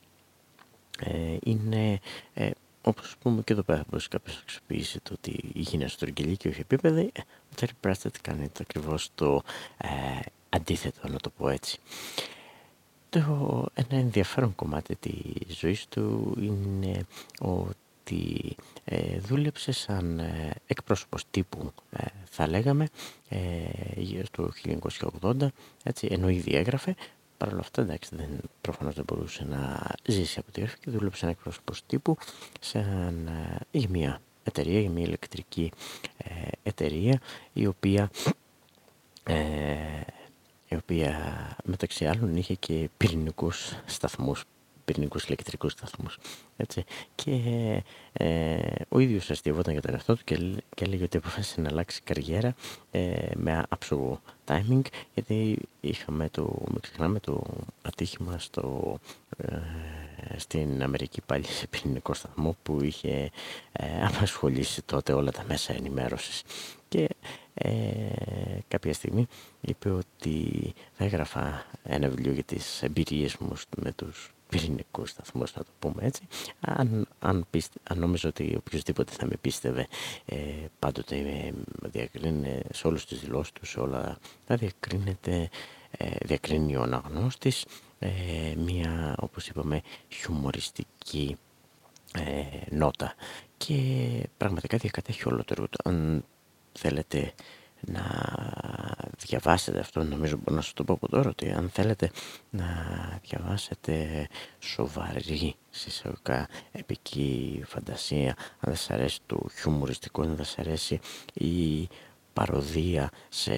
ε, είναι ε, όπως ας πούμε και εδώ πέρα μπορεί κάποιος να αξιοποιήσει το ότι γίνει στο τρογγυλί και όχι επίπεδο ο Terry Pratchett κάνει το ακριβώς το ε, αντίθετο να το πω έτσι το ένα ενδιαφέρον κομμάτι της ζωής του είναι ότι ε, δούλεψε σαν ε, εκπρόσωπος τύπου ε, θα λέγαμε ε, γύρω στο 1980 έτσι, ενώ ήδη έγραφε. Παρ' όλα αυτά, εντάξει, δεν, προφανώς δεν μπορούσε να ζήσει από τη γραφή και δούλεψε σαν εκπρόσωπος τύπου σαν, ε, για μια εταιρεία, για μια ηλεκτρική εταιρεία η οποία η οποία μεταξύ άλλων είχε και πυρηνικούς σταθμούς, πυρηνικούς ηλεκτρικούς σταθμούς. Έτσι. Και ε, ο ίδιος αστειευόταν για τον εαυτό του και, και έλεγε ότι αποφάσισε να αλλάξει καριέρα ε, με άψογο timing γιατί είχαμε το, μην ξεχνάμε το ατύχημα στο, ε, στην Αμερική πάλι σε πυρηνικό σταθμό που είχε ε, απασχολήσει τότε όλα τα μέσα ενημέρωσης. Και ε, κάποια στιγμή είπε ότι θα έγραφα ένα βιβλίο για τις εμπειρίες μου με τους πυρηνικούς σταθμούς να το πούμε έτσι. Αν, αν, πίστε, αν νόμιζα ότι οποιοδήποτε θα με πίστευε ε, πάντοτε ε, διακρίνει σε όλους τους δηλώσεις τους σε όλα θα διακρίνεται ε, διακρίνει ο αναγνώστης ε, μια όπως είπαμε χιουμοριστική ε, νότα. Και πραγματικά διακατέχει όλο το έργο αν θέλετε να διαβάσετε αυτό νομίζω μπορώ να σας το πω από τώρα ότι αν θέλετε να διαβάσετε σοβαρή συσσαγωγικά επική φαντασία αν δεν σας αρέσει το χιουμοριστικό αν δεν σας αρέσει η παροδία σε,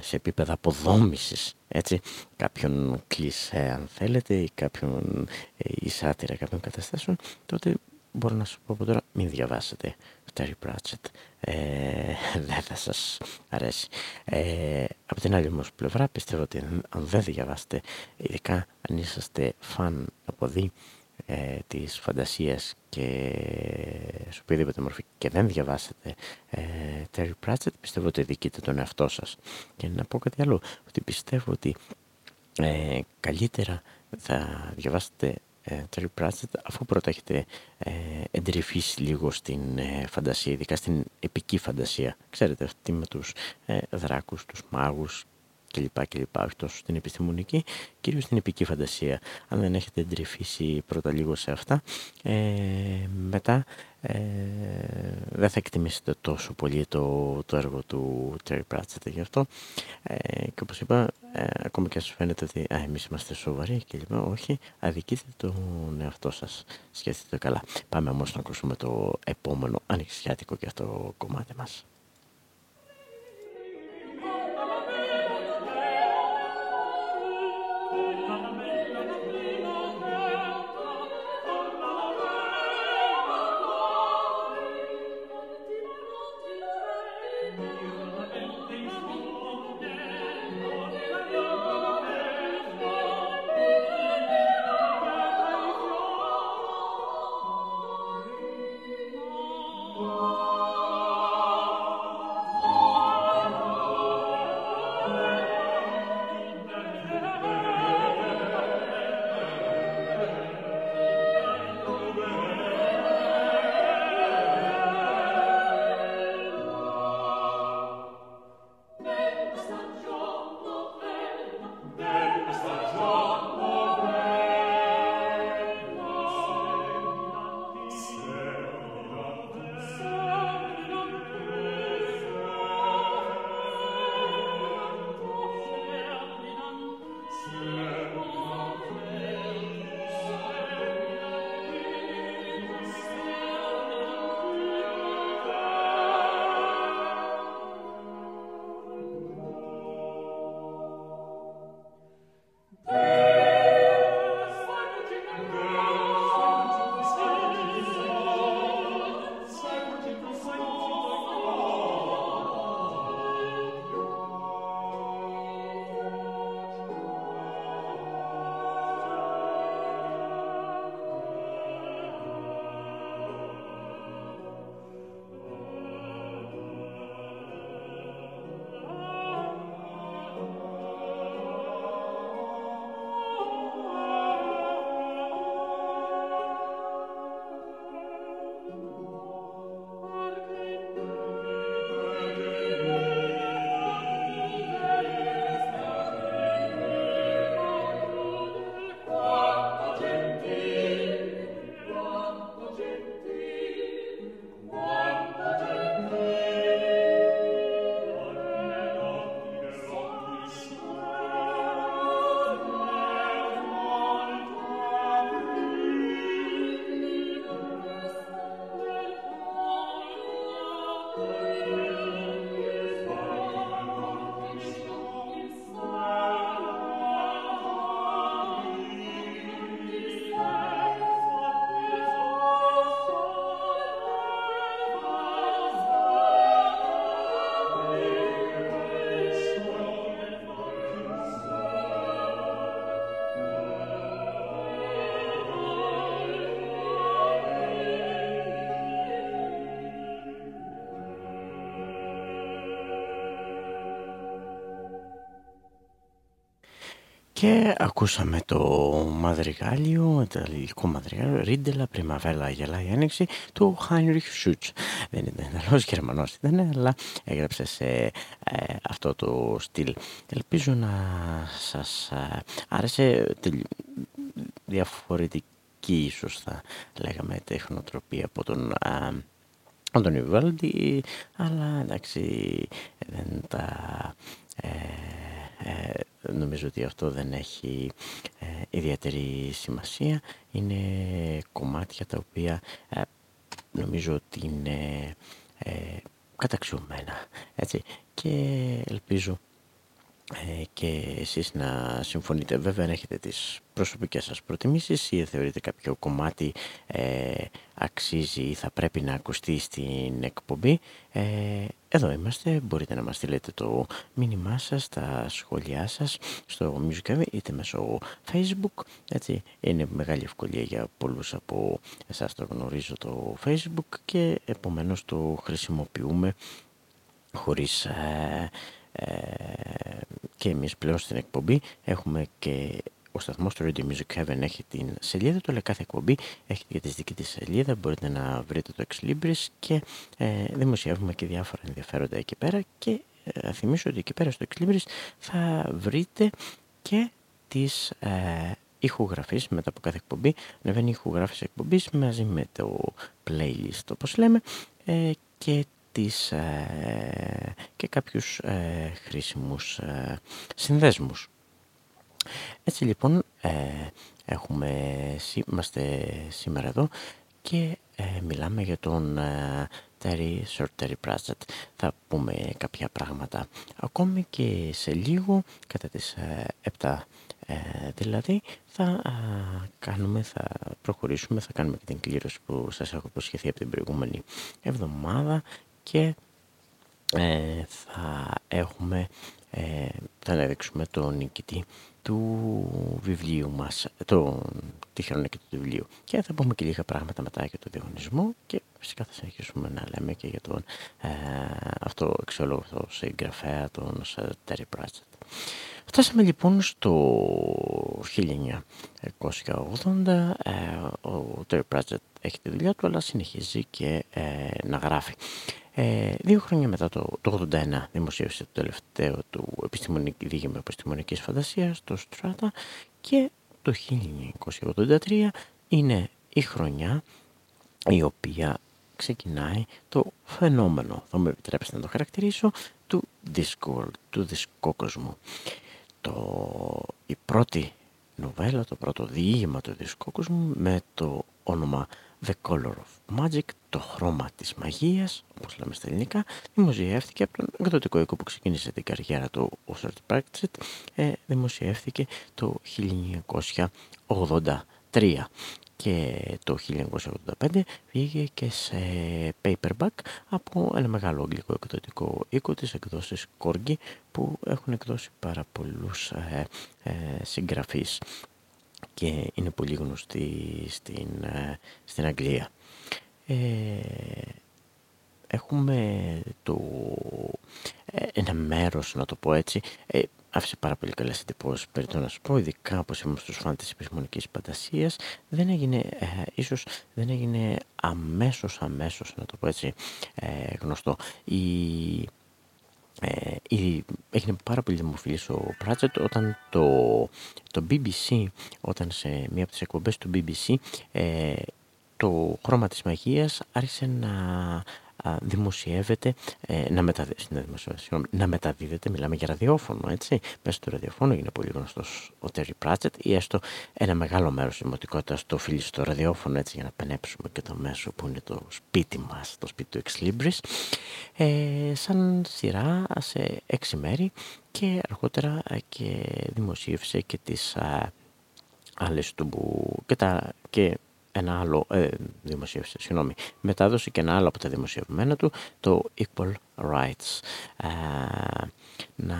σε επίπεδα αποδόμησης έτσι, κάποιον κλισέ αν θέλετε ή κάποιον ε, η σάτυρα κάποιων καταστάσεων τότε μπορώ να σου πω από τώρα μην διαβάσετε Terry Pratchett ε, δεν θα σας αρέσει. Ε, από την άλλη όμως πλευρά πιστεύω ότι αν δεν διαβάσετε ειδικά αν είσαστε φαν από δει ε, της φαντασίας και σε οποιαδήποτε μορφή και δεν διαβάσετε ε, Terry Pratchett πιστεύω ότι δικείτε τον εαυτό σας. Και να πω κάτι άλλο ότι πιστεύω ότι ε, καλύτερα θα διαβάσετε ε, Terry Pratchett αφού πρώτα έχετε ε, εντρυφήσει λίγο στην ε, φαντασία, ειδικά στην επική φαντασία. Ξέρετε αυτή με τους ε, δράκους, τους μάγους κλπ. κλπ. Όχι τόσο στην επιστημονική, κυρίως στην επική φαντασία. Αν δεν έχετε εντρυφήσει πρώτα λίγο σε αυτά, ε, μετά ε, δεν θα εκτιμήσετε τόσο πολύ το, το έργο του Terry Pratchett γι' αυτό. Ε, και όπως είπα, ε, ακόμα και αν σας φαίνεται ότι α, εμείς είμαστε σοβαροί και λοιπά, όχι, αδικείτε τον εαυτό σας. Σκέφτείτε καλά. Πάμε όμως να ακούσουμε το επόμενο ανοιξιάτικο και αυτό κομμάτι μας. Και ακούσαμε το μαδριγάλιο, το ελληνικό μαδριγάλιο, Ρίντελα, Πριμαβέλα, Γελάει Άνοιξη, του Χάινριχ Σούτς. Δεν ήταν Ιταλός, Γερμανός ήταν, αλλά έγραψε σε ε, αυτό το στυλ. Ελπίζω να σας ε, άρεσε διαφορετική, ίσως θα λέγαμε, τεχνοτροπία από τον... Ε, τον Ιβάλντι, αλλά εντάξει δεν τα ε, ε, νομίζω ότι αυτό δεν έχει ε, ιδιαίτερη σημασία. Είναι κομμάτια τα οποία ε, νομίζω ότι είναι ε, καταξιωμένα. Έτσι. Και ελπίζω ε, και εσείς να συμφωνείτε. Βέβαια αν έχετε τις προσωπικές σας προτιμήσεις ή θεωρείτε κάποιο κομμάτι ε, αξίζει ή θα πρέπει να ακουστεί στην εκπομπή ε, εδώ είμαστε, μπορείτε να μας στείλετε το μήνυμά σας, τα σχόλιά σας στο Music είτε μέσω Facebook. Έτσι είναι μεγάλη ευκολία για πολλούς από εσάς το γνωρίζω το Facebook και επομένως το χρησιμοποιούμε χωρίς ε, και εμείς πλέον στην εκπομπή έχουμε και ο σταθμός του Radio Music Heaven έχει την σελίδα του, αλλά κάθε εκπομπή έχει και τη δική της σελίδα, μπορείτε να βρείτε το Ex Libris και ε, δημοσιεύουμε και διάφορα ενδιαφέροντα εκεί πέρα και ε, θυμίσω ότι εκεί πέρα στο Exlibris θα βρείτε και τις ε, ηχογραφίες μετά από κάθε εκπομπή. Ανεβαίνει η ηχογράφηση εκπομπής μαζί με το playlist όπως λέμε ε, και τις, ε, και κάποιους ε, χρήσιμους ε, συνδέσμους. Έτσι λοιπόν έχουμε, είμαστε σήμερα εδώ και μιλάμε για τον Terry Sir Terry Pratchett. Θα πούμε κάποια πράγματα ακόμη και σε λίγο κατά τις 7 δηλαδή θα κάνουμε, θα προχωρήσουμε, θα κάνουμε και την κλήρωση που σας έχω προσχεθεί από την προηγούμενη εβδομάδα και ε, θα έχουμε, ε, θα αναδείξουμε τον νικητή του βιβλίου μας, το, τη χρονική του βιβλίου. Και θα πούμε και λίγα πράγματα μετά για τον διαγωνισμό και φυσικά θα συνεχίσουμε να λέμε και για τον ε, αυτό αξιόλογο αυτό συγγραφέα, τον Terry Pratchett. Φτάσαμε λοιπόν στο 1980, ε, ο Terry Pratchett έχει τη δουλειά του αλλά συνεχίζει και ε, να γράφει. Ε, δύο χρόνια μετά το, το 81 δημοσίευσε το τελευταίο του επιστημονική, δίγημα επιστημονικής φαντασίας, το Strata και το 1983 είναι η χρονιά η οποία ξεκινάει το φαινόμενο, θα μου επιτρέψετε να το χαρακτηρίσω, του Discord, του δισκόκοσμου. Το, η πρώτη νοβέλα, το πρώτο διήγημα του δισκόκοσμου με το όνομα The Color of Magic, το χρώμα της μαγείας, όπως λέμε στα ελληνικά, δημοσιεύτηκε από τον εκδοτικό οίκο που ξεκίνησε την καριέρα του ο Sert ε, δημοσιεύτηκε το 1983 και το 1985 βγήκε και σε paperback από ένα μεγάλο αγγλικό εκδοτικό οίκο της εκδόσης Corgi που έχουν εκδώσει πάρα πολλούς ε, ε, συγγραφείς και είναι πολύ γνωστή στην, ε, στην Αγγλία. Ε, έχουμε το, ε, ένα μέρος, να το πω έτσι, ε, άφησε πάρα πολύ καλέ εντυπώσει. Περί το να σου πω, ειδικά όπως είμαστε στους φάνε της επιστημονικής φαντασίας, δεν έγινε, ε, ίσως δεν έγινε αμέσως, αμέσως, να το πω έτσι, ε, γνωστό. Η, ε, έγινε πάρα πολύ δημοφιλής ο Πράτσετ όταν το, το BBC, όταν σε μία από τις εκπομπές του BBC ε, το χρώμα της μαγείας άρχισε να δημοσιεύεται, ε, να, να μεταδίδεται, μιλάμε για ραδιόφωνο, έτσι. Μέσα στο ραδιόφωνο είναι πολύ γνωστός ο Τέρι Πράτσετ ή έστω ένα μεγάλο μέρος της δημοτικότητας το οφείλει στο ραδιόφωνο, έτσι, για να πενέψουμε και το μέσο που είναι το σπίτι μας, το σπίτι του Εξλίμπρη. Ε, σαν σειρά σε έξι μέρη και αργότερα και δημοσίευσε και τις α, άλλες του και, τα, και ένα άλλο, ε, δημοσίευσε, συγγνώμη, μετάδοση και ένα άλλο από τα δημοσιευμένα του, το Equal Rights. Ε, να,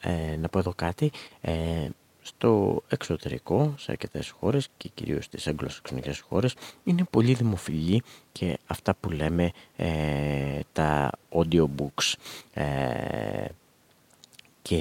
ε, να πω εδώ κάτι, ε, στο εξωτερικό, σε αρκετές χώρες και κυρίως στις αγγλοσαξονικές χώρες, είναι πολύ δημοφιλή και αυτά που λέμε ε, τα audiobooks. Ε, και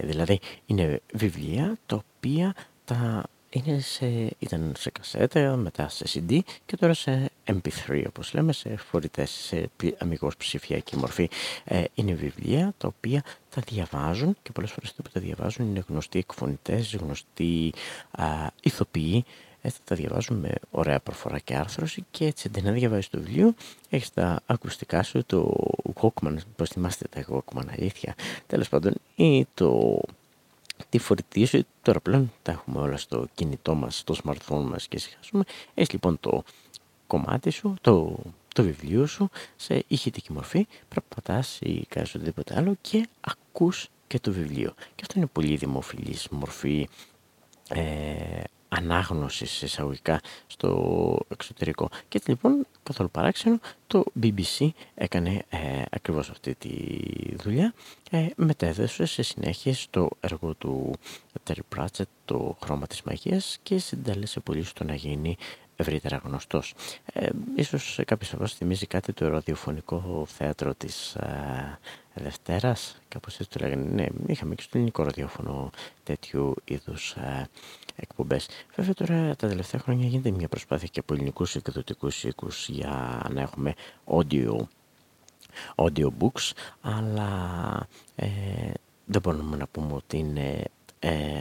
δηλαδή είναι βιβλία τα οποία τα είναι σε, ήταν σε κασέτα, μετά σε CD και τώρα σε MP3 όπως λέμε, σε φορητές, σε αμυγός ψηφιακή μορφή. Ε, είναι βιβλία τα οποία τα διαβάζουν και πολλές φορές που τα διαβάζουν είναι γνωστοί εκφωνητές, γνωστοί α, ηθοποιοί, έτσι τα διαβάζουν με ωραία προφορά και άρθρωση και έτσι αντί να διαβάζεις το βιβλίο έχεις τα ακουστικά σου, το Walkman, πώς θυμάστε τα Walkman αλήθεια, τέλος πάντων, ή το τη φορητή σου, τώρα πλέον τα έχουμε όλα στο κινητό μας, στο smartphone μας και συγχάσουμε. Έχεις λοιπόν το κομμάτι σου, το, το βιβλίο σου σε ηχητική μορφή, προπατάς ή κάνεις οτιδήποτε άλλο και ακούς και το βιβλίο. Και αυτό είναι πολύ δημοφιλής μορφή ε, ανάγνωσης εισαγωγικά στο εξωτερικό. Και έτσι λοιπόν, καθόλου παράξενο, το BBC έκανε ε, ακριβώς αυτή τη δουλειά. Ε, μετέδωσε σε συνέχεια στο έργο του Terry Pratchett το χρώμα της μαγείας και συντέλεσε πολύ στο να γίνει ευρύτερα γνωστός. Ε, ίσως σε κάποιες από θυμίζει κάτι το ραδιοφωνικό θέατρο της ε, Δευτέρας, κάπως έτσι το λέγανε. Ναι, είχαμε και στο ελληνικό ραδιόφωνο τέτοιου είδους ε, εκπομπές. Βέβαια τώρα τα τελευταία χρόνια γίνεται μια προσπάθεια και από ελληνικούς εκδοτικούς οίκους για να έχουμε audio audiobooks αλλά ε, δεν μπορούμε να πούμε ότι είναι ε,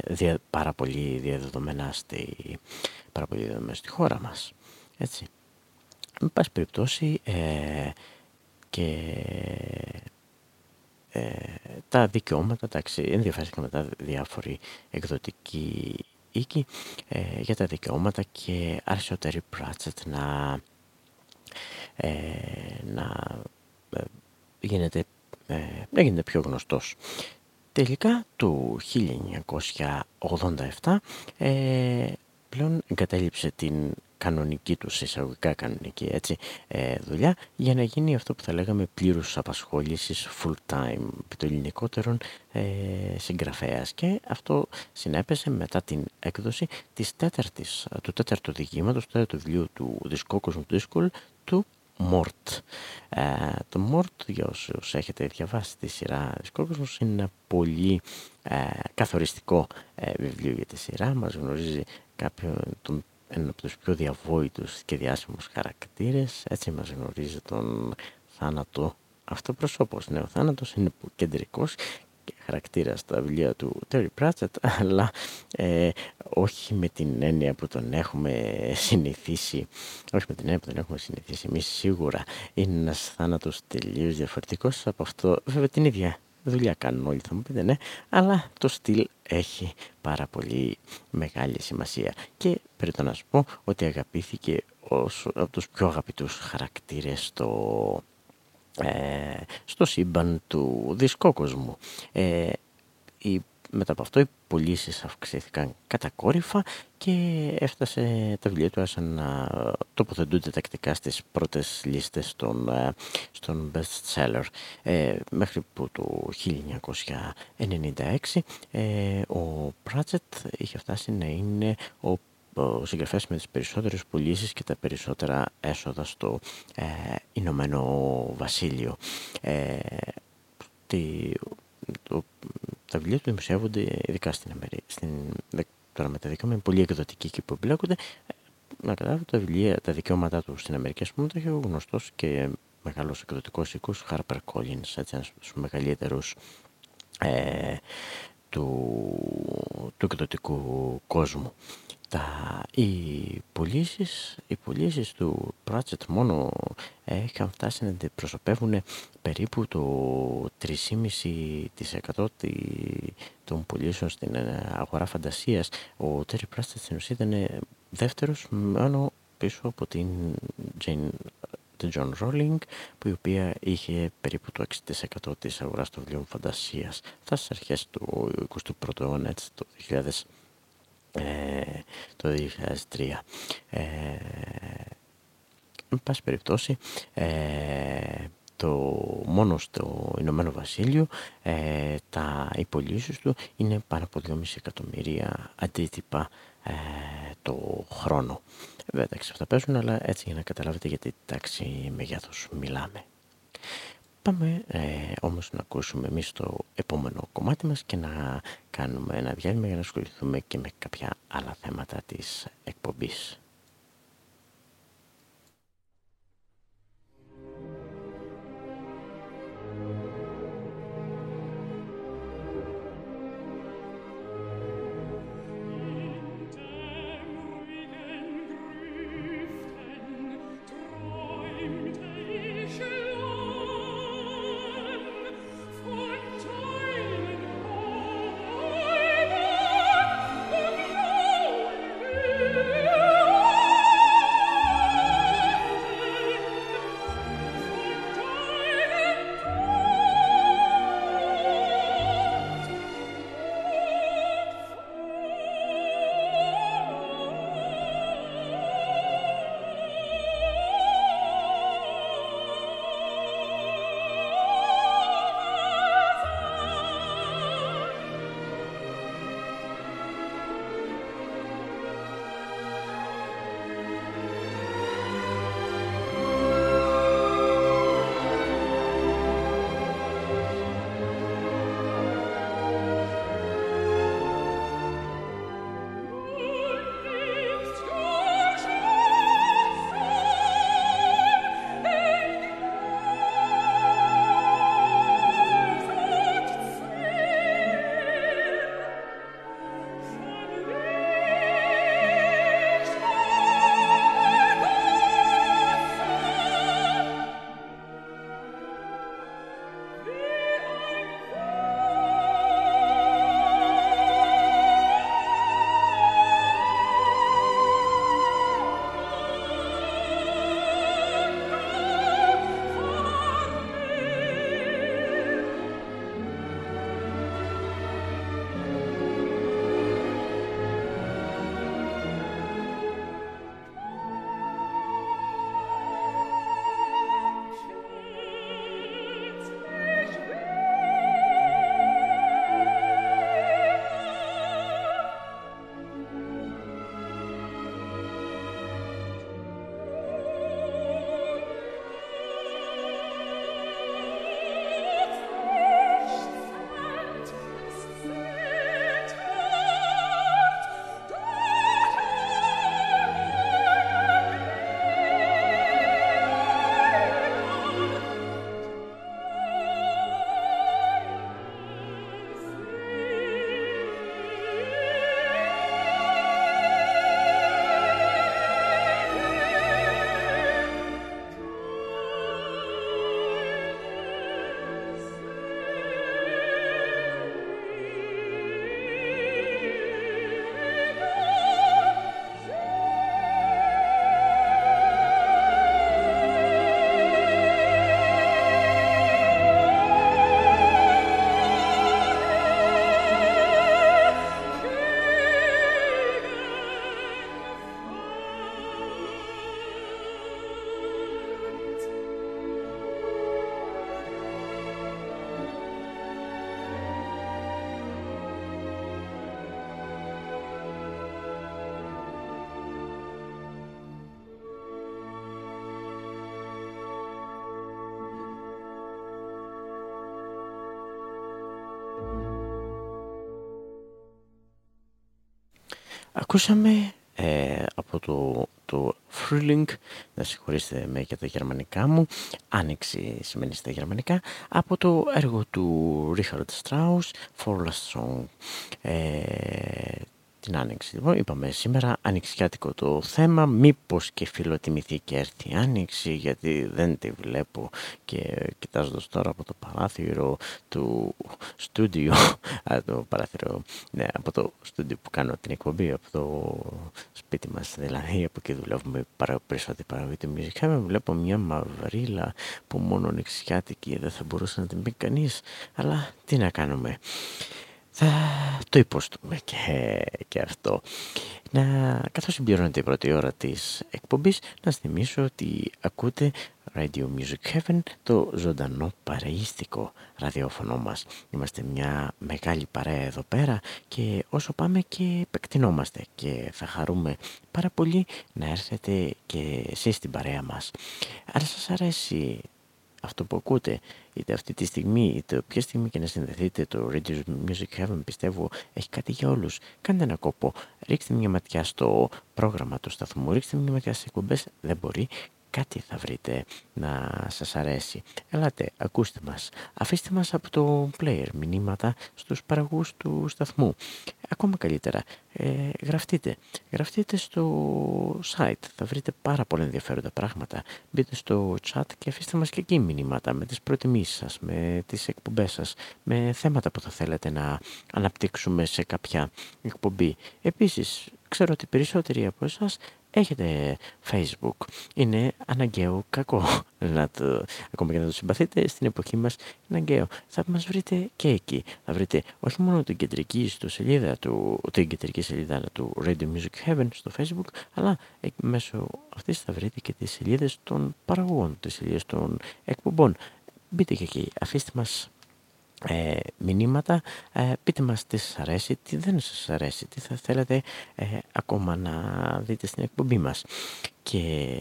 πάρα πολύ διαδεδομένα στη, πάρα πολύ διαδεδομένα στη χώρα μας. Έτσι. Με πάση περιπτώσει ε, και ε, τα δικαιώματα, εντάξει, ενδιαφέρθηκαν μετά διάφοροι εκδοτικοί οίκοι ε, για τα δικαιώματα και άρχισε ο Terry Pratchett να, ε, να γίνεται, να γίνεται πιο γνωστός. Τελικά το 1987 ε, πλέον εγκατέλειψε την κανονική του, εισαγωγικά κανονική έτσι, ε, δουλειά για να γίνει αυτό που θα λέγαμε πλήρους απασχόλησης full time επί το ελληνικότερον ε, συγγραφέας. Και αυτό συνέπεσε μετά την έκδοση της τέταρτης, του τέταρτου διηγήματος, του τέταρτου βιβλίου του δισκόκοσμου του του Μόρτ. Ε, το Μόρτ, για όσους έχετε διαβάσει τη σειρά της είναι ένα πολύ ε, καθοριστικό ε, βιβλίο για τη σειρά. Μας γνωρίζει κάποιον, τον, ένα από τους πιο διαβόητους και διάσημους χαρακτήρες. Έτσι μας γνωρίζει τον θάνατο αυτοπροσώπος. Ναι, ο θάνατος είναι κεντρικός χαρακτήρα στα βιβλία του Terry Pratchett αλλά ε, όχι με την έννοια που τον έχουμε συνηθίσει όχι με την έννοια που τον έχουμε συνηθίσει εμείς σίγουρα είναι ένας θάνατος τελείως διαφορετικός από αυτό. Βέβαια την ίδια δουλειά κάνουν όλοι θα μου πείτε ναι αλλά το στυλ έχει πάρα πολύ μεγάλη σημασία. Και πρέπει να σου πω ότι αγαπήθηκε ως από τους πιο αγαπητούς χαρακτήρες στο ε, στο σύμπαν του δισκόκοσμου. Ε, η, μετά από αυτό οι πωλήσεις αυξήθηκαν κατακόρυφα και έφτασε τα βιβλία του άρχισαν να τοποθετούνται τακτικά στις πρώτες λίστες των, ε, στον best seller. Ε, μέχρι που το 1996 ε, ο Pratchett είχε φτάσει να είναι ο ο συγγραφέας με τις περισσότερες πουλήσεις και τα περισσότερα έσοδα στο ε, Ηνωμένο Βασίλειο. Ε, τη, το, τα βιβλία του δημοσιεύονται ειδικά στην Αμερική. Στην, τώρα με τα δικαιώματα είναι πολύ εκδοτικοί και που εμπλέκονται. Ε, να καταλάβετε τα βιβλία, τα δικαιώματά τους στην Αμερική, ας πούμε, το έχει ο γνωστός και μεγάλος εκδοτικός οίκος Harper Collins, έτσι ένας από τους μεγαλύτερους ε, του, του εκδοτικού κόσμου. Τα, οι πωλήσεις οι πωλήσεις του Pratchett μόνο είχαν φτάσει να αντιπροσωπεύουν περίπου το 3,5% των πωλήσεων στην αγορά φαντασίας. Ο Terry Pratchett στην ουσία ήταν δεύτερος μόνο πίσω από την Jane την John Rowling, που η οποία είχε περίπου το 6% της αγοράς των βιβλίων φαντασίας. Αυτά στις αρχές του 21ου αιώνα, έτσι, το 2000 ε, το 2003. Ε, εν πάση περιπτώσει, ε, το, μόνο στο Ηνωμένο Βασίλειο ε, τα υπολείσεις του είναι πάνω από 2,5 εκατομμύρια αντίτυπα ε, το χρόνο. Βέβαια, εντάξει, αυτά παίζουν, αλλά έτσι για να καταλάβετε γιατί τάξη μεγέθους μιλάμε. Πάμε ε, όμως να ακούσουμε εμείς το επόμενο κομμάτι μας και να κάνουμε ένα διάλειμμα για να ασχοληθούμε και με κάποια άλλα θέματα της εκπομπής. Ακούσαμε ε, από το, το Frühling, να συγχωρήσετε με για τα γερμανικά μου, άνοιξη σημαίνει στα γερμανικά, από το έργο του Richard Strauss, For Last Song. Ε, την Άνοιξη. Λοιπόν, είπαμε σήμερα ανοιξιάτικο το θέμα, μήπως και φιλοτιμηθεί και έρθει η Άνοιξη, γιατί δεν τη βλέπω και κοιτάζοντας τώρα από το παράθυρο του στούντιο, το παράθυρο, ναι, από το στούντιο που κάνω την εκπομπή, από το σπίτι μας, δηλαδή από εκεί δουλεύουμε παρά, περισσότερη παραγωγή του Music βλέπω μια μαυρίλα που μόνο ανοιξιάτικη δεν θα μπορούσε να την πει κανείς, αλλά τι να κάνουμε θα το υποστούμε και, και αυτό. Να, καθώς συμπληρώνεται η πρώτη ώρα της εκπομπής, να σας θυμίσω ότι ακούτε Radio Music Heaven, το ζωντανό παρεΐστικο ραδιόφωνο μας. Είμαστε μια μεγάλη παρέα εδώ πέρα και όσο πάμε και επεκτηνόμαστε και θα χαρούμε πάρα πολύ να έρθετε και εσείς στην παρέα μας. Αν σας αρέσει αυτό που ακούτε, είτε αυτή τη στιγμή, είτε όποια στιγμή και να συνδεθείτε, το Radio Music Heaven πιστεύω έχει κάτι για όλους. Κάντε ένα κόπο, ρίξτε μια ματιά στο πρόγραμμα του σταθμού, ρίξτε μια ματιά στις εκπομπές, δεν μπορεί κάτι θα βρείτε να σας αρέσει. Ελάτε, ακούστε μας. Αφήστε μας από το player μηνύματα στους παραγούς του σταθμού. Ακόμα καλύτερα, ε, γραφτείτε. Γραφτείτε στο site. Θα βρείτε πάρα πολλά ενδιαφέροντα πράγματα. Μπείτε στο chat και αφήστε μας και εκεί μηνύματα με τις προτιμήσεις σας, με τις εκπομπές σας, με θέματα που θα θέλετε να αναπτύξουμε σε κάποια εκπομπή. Επίσης, ξέρω ότι περισσότεροι από εσάς έχετε facebook. Είναι αναγκαίο κακό να το, ακόμα και να το συμπαθείτε στην εποχή μας είναι αναγκαίο. Θα μας βρείτε και εκεί. Θα βρείτε όχι μόνο την κεντρική στο σελίδα του, την κεντρική σελίδα του Radio Music Heaven στο facebook αλλά μέσω αυτής θα βρείτε και τις σελίδες των παραγωγών, τις σελίδες των εκπομπών. Μπείτε και εκεί, αφήστε μας ε, μηνύματα, ε, πείτε μας τι σας αρέσει, τι δεν σας αρέσει, τι θα θέλατε ε, ακόμα να δείτε στην εκπομπή μας. Και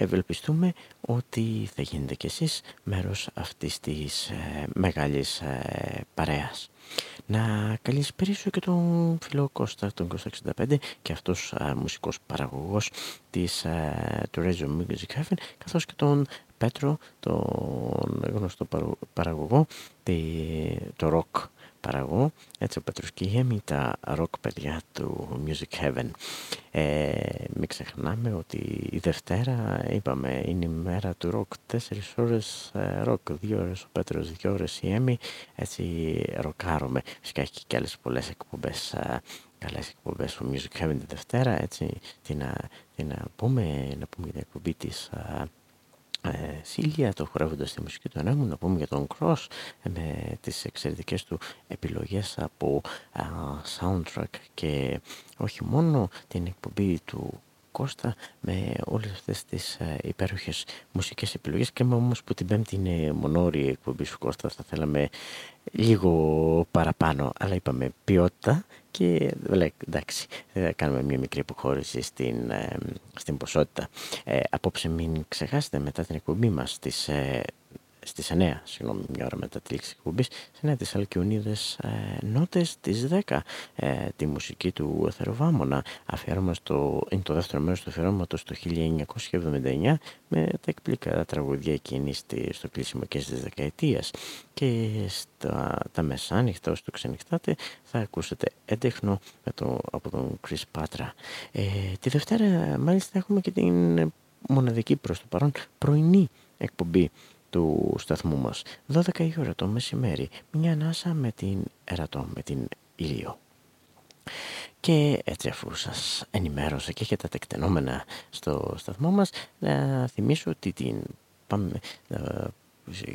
ευελπιστούμε ότι θα γίνετε κι εσείς μέρος αυτής της ε, μεγάλης ε, παρέας. Να καλησπέρισω και τον φίλο Κώστα, τον Κώστα 65 και αυτός α, μουσικός παραγωγός της, του Radio Music Heaven καθώς και τον Πέτρο, τον γνωστό παραγωγό, το rock παραγωγό, έτσι ο Πέτρος και η τα rock παιδιά του Music Heaven. Ε, μην ξεχνάμε ότι η Δευτέρα, είπαμε, είναι η μέρα του rock, τέσσερις ώρες ε, rock, δύο ώρες ο Πέτρος, δύο ώρες η Έμι, έτσι ροκάρουμε. Φυσικά έχει και άλλες πολλές εκπομπές ε, καλές εκπομπές του Music Heaven τη Δευτέρα, έτσι, τι να, τι να πούμε, να πούμε την εκπομπή της ε, ε, Σίλια, το χορεύοντα στη μουσική του ανέμου, να πούμε για τον Cross με τις εξαιρετικές του επιλογές από soundtrack και όχι μόνο την εκπομπή του Κώστα με όλες αυτές τις ε, υπέροχες μουσικές επιλογές και όμως που την πέμπτη είναι μονόρη εκπομπή σου Κώστα θα θέλαμε λίγο παραπάνω αλλά είπαμε ποιότητα και λέει, εντάξει, θα κάνουμε μια μικρή αποχώρηση στην, ε, στην ποσότητα. Ε, απόψε μην ξεχάσετε μετά την εκπομπή μας στις ε, στις 9, συγγνώμη, μια ώρα μετά τη λήξη εκπομπής, σε 9 τις Αλκιονίδες ε, νότες της 10, ε, τη μουσική του Εθεροβάμωνα, αφιέρωμας στο, είναι το δεύτερο μέρος του αφιερώματος το 1979, με τα εκπληκτικά τραγουδιά εκείνη στο κλείσιμο και στις δεκαετίες. Και στα τα μεσάνυχτα, όσο το ξενυχτάτε, θα ακούσετε έντεχνο με το, από τον Chris Πάτρα. Ε, τη Δευτέρα, μάλιστα, έχουμε και την μοναδική προς το παρόν πρωινή εκπομπή του σταθμού μας. 12 η ώρα το μεσημέρι, μια ανάσα με την ερατό, με την ηλίο. Και έτσι αφού σας ενημέρωσα και έχετε τα τεκτενόμενα στο σταθμό μας, να θυμίσω ότι την πάμε ε,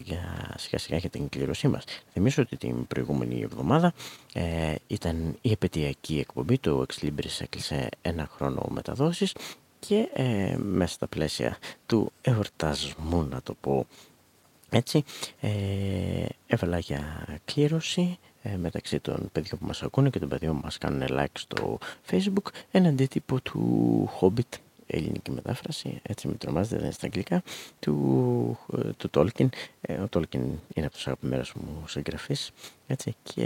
για σιγά σιγά για την κλήρωσή μας. Θυμίσω ότι την προηγούμενη εβδομάδα ε, ήταν η επαιτειακή εκπομπή, του Ex Libris έκλεισε ένα χρόνο μεταδόσεις και ε, μέσα στα πλαίσια του εορτασμού να το πω έτσι, ε, έβαλα για κλήρωση ε, μεταξύ των παιδιών που μας ακούνε και των παιδιών που μας κάνουν like στο facebook ένα αντίτυπο του Hobbit ελληνική μετάφραση, έτσι με τρομάζεται, δεν είναι στα αγγλικά, του, του Tolkien. Ε, ο Tolkien είναι από τους αγαπημένους μου συγγραφείς έτσι, και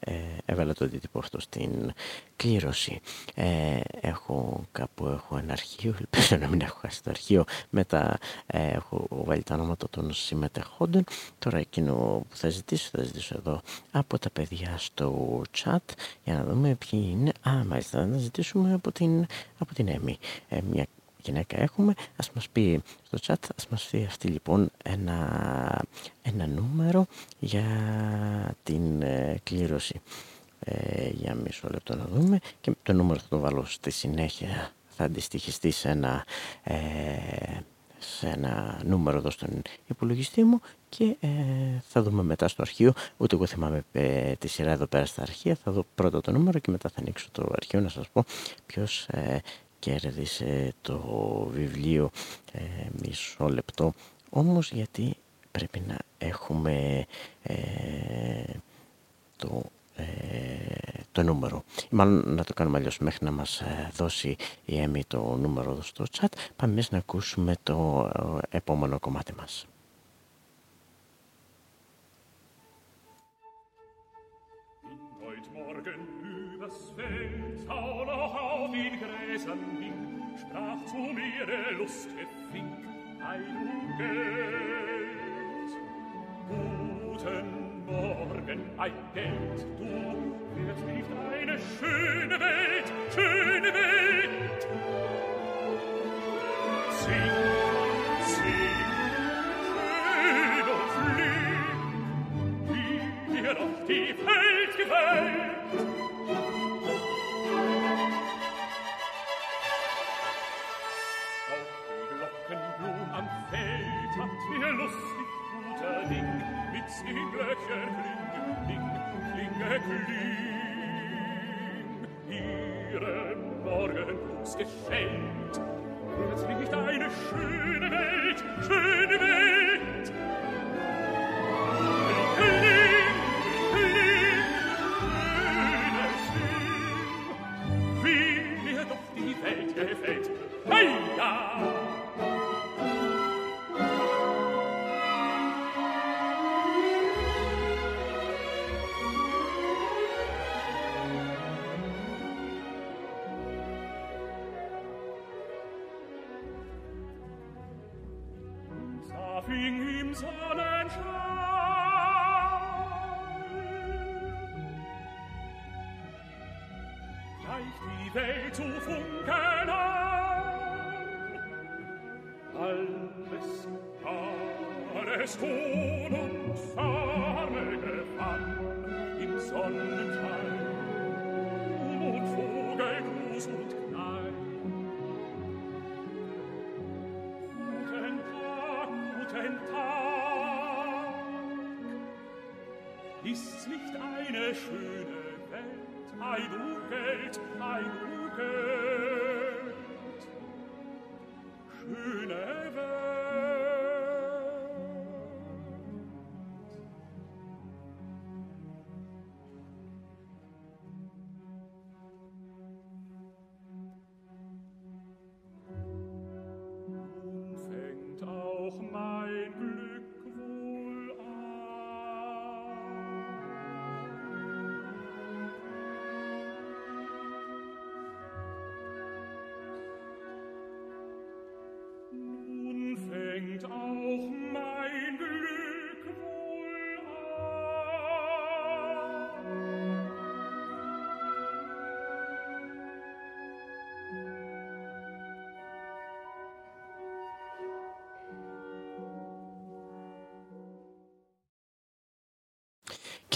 ε, έβαλα το αντίτυπο αυτό στην κλήρωση. Ε, έχω κάπου έχω ένα αρχείο, ελπίζω να μην έχω χάσει το αρχείο, μετά ε, έχω βάλει τα ονόματα των συμμετεχόντων. Τώρα εκείνο που θα ζητήσω, θα ζητήσω εδώ από τα παιδιά στο chat για να δούμε ποιοι είναι. Α, μάλιστα, να ζητήσουμε από την, από την Έμι. Ε, μια γυναίκα έχουμε, ας μας πει στο chat, ας μας πει αυτή λοιπόν ένα, ένα νούμερο για την ε, κλήρωση. Ε, για μισό λεπτό να δούμε. Και το νούμερο θα το βάλω στη συνέχεια. Θα αντιστοιχιστεί σε ένα, ε, σε ένα νούμερο εδώ στον υπολογιστή μου και ε, θα δούμε μετά στο αρχείο, ούτε εγώ θυμάμαι ε, τη σειρά εδώ πέρα στα αρχεία, θα δω πρώτα το νούμερο και μετά θα ανοίξω το αρχείο να σας πω ποιος κέρδισε το βιβλίο ε, μισό λεπτό. Όμως γιατί πρέπει να έχουμε ε, το, ε, το νούμερο. Μάλλον να το κάνουμε αλλιώς μέχρι να μας ε, δώσει η Έμι το νούμερο εδώ στο chat πάμε εμείς να ακούσουμε το επόμενο κομμάτι μας zu mir Lust erfing, ein Geld. Guten Morgen, ein Geld, du wirst nicht eine schöne Welt, schöne Welt. Sing, sing, schön und flink, wie dir doch die Welt gefällt. geschenkt. Plötzlich nicht eine schöne Welt, schöne Welt, eine schöne Welt, ei du Geld,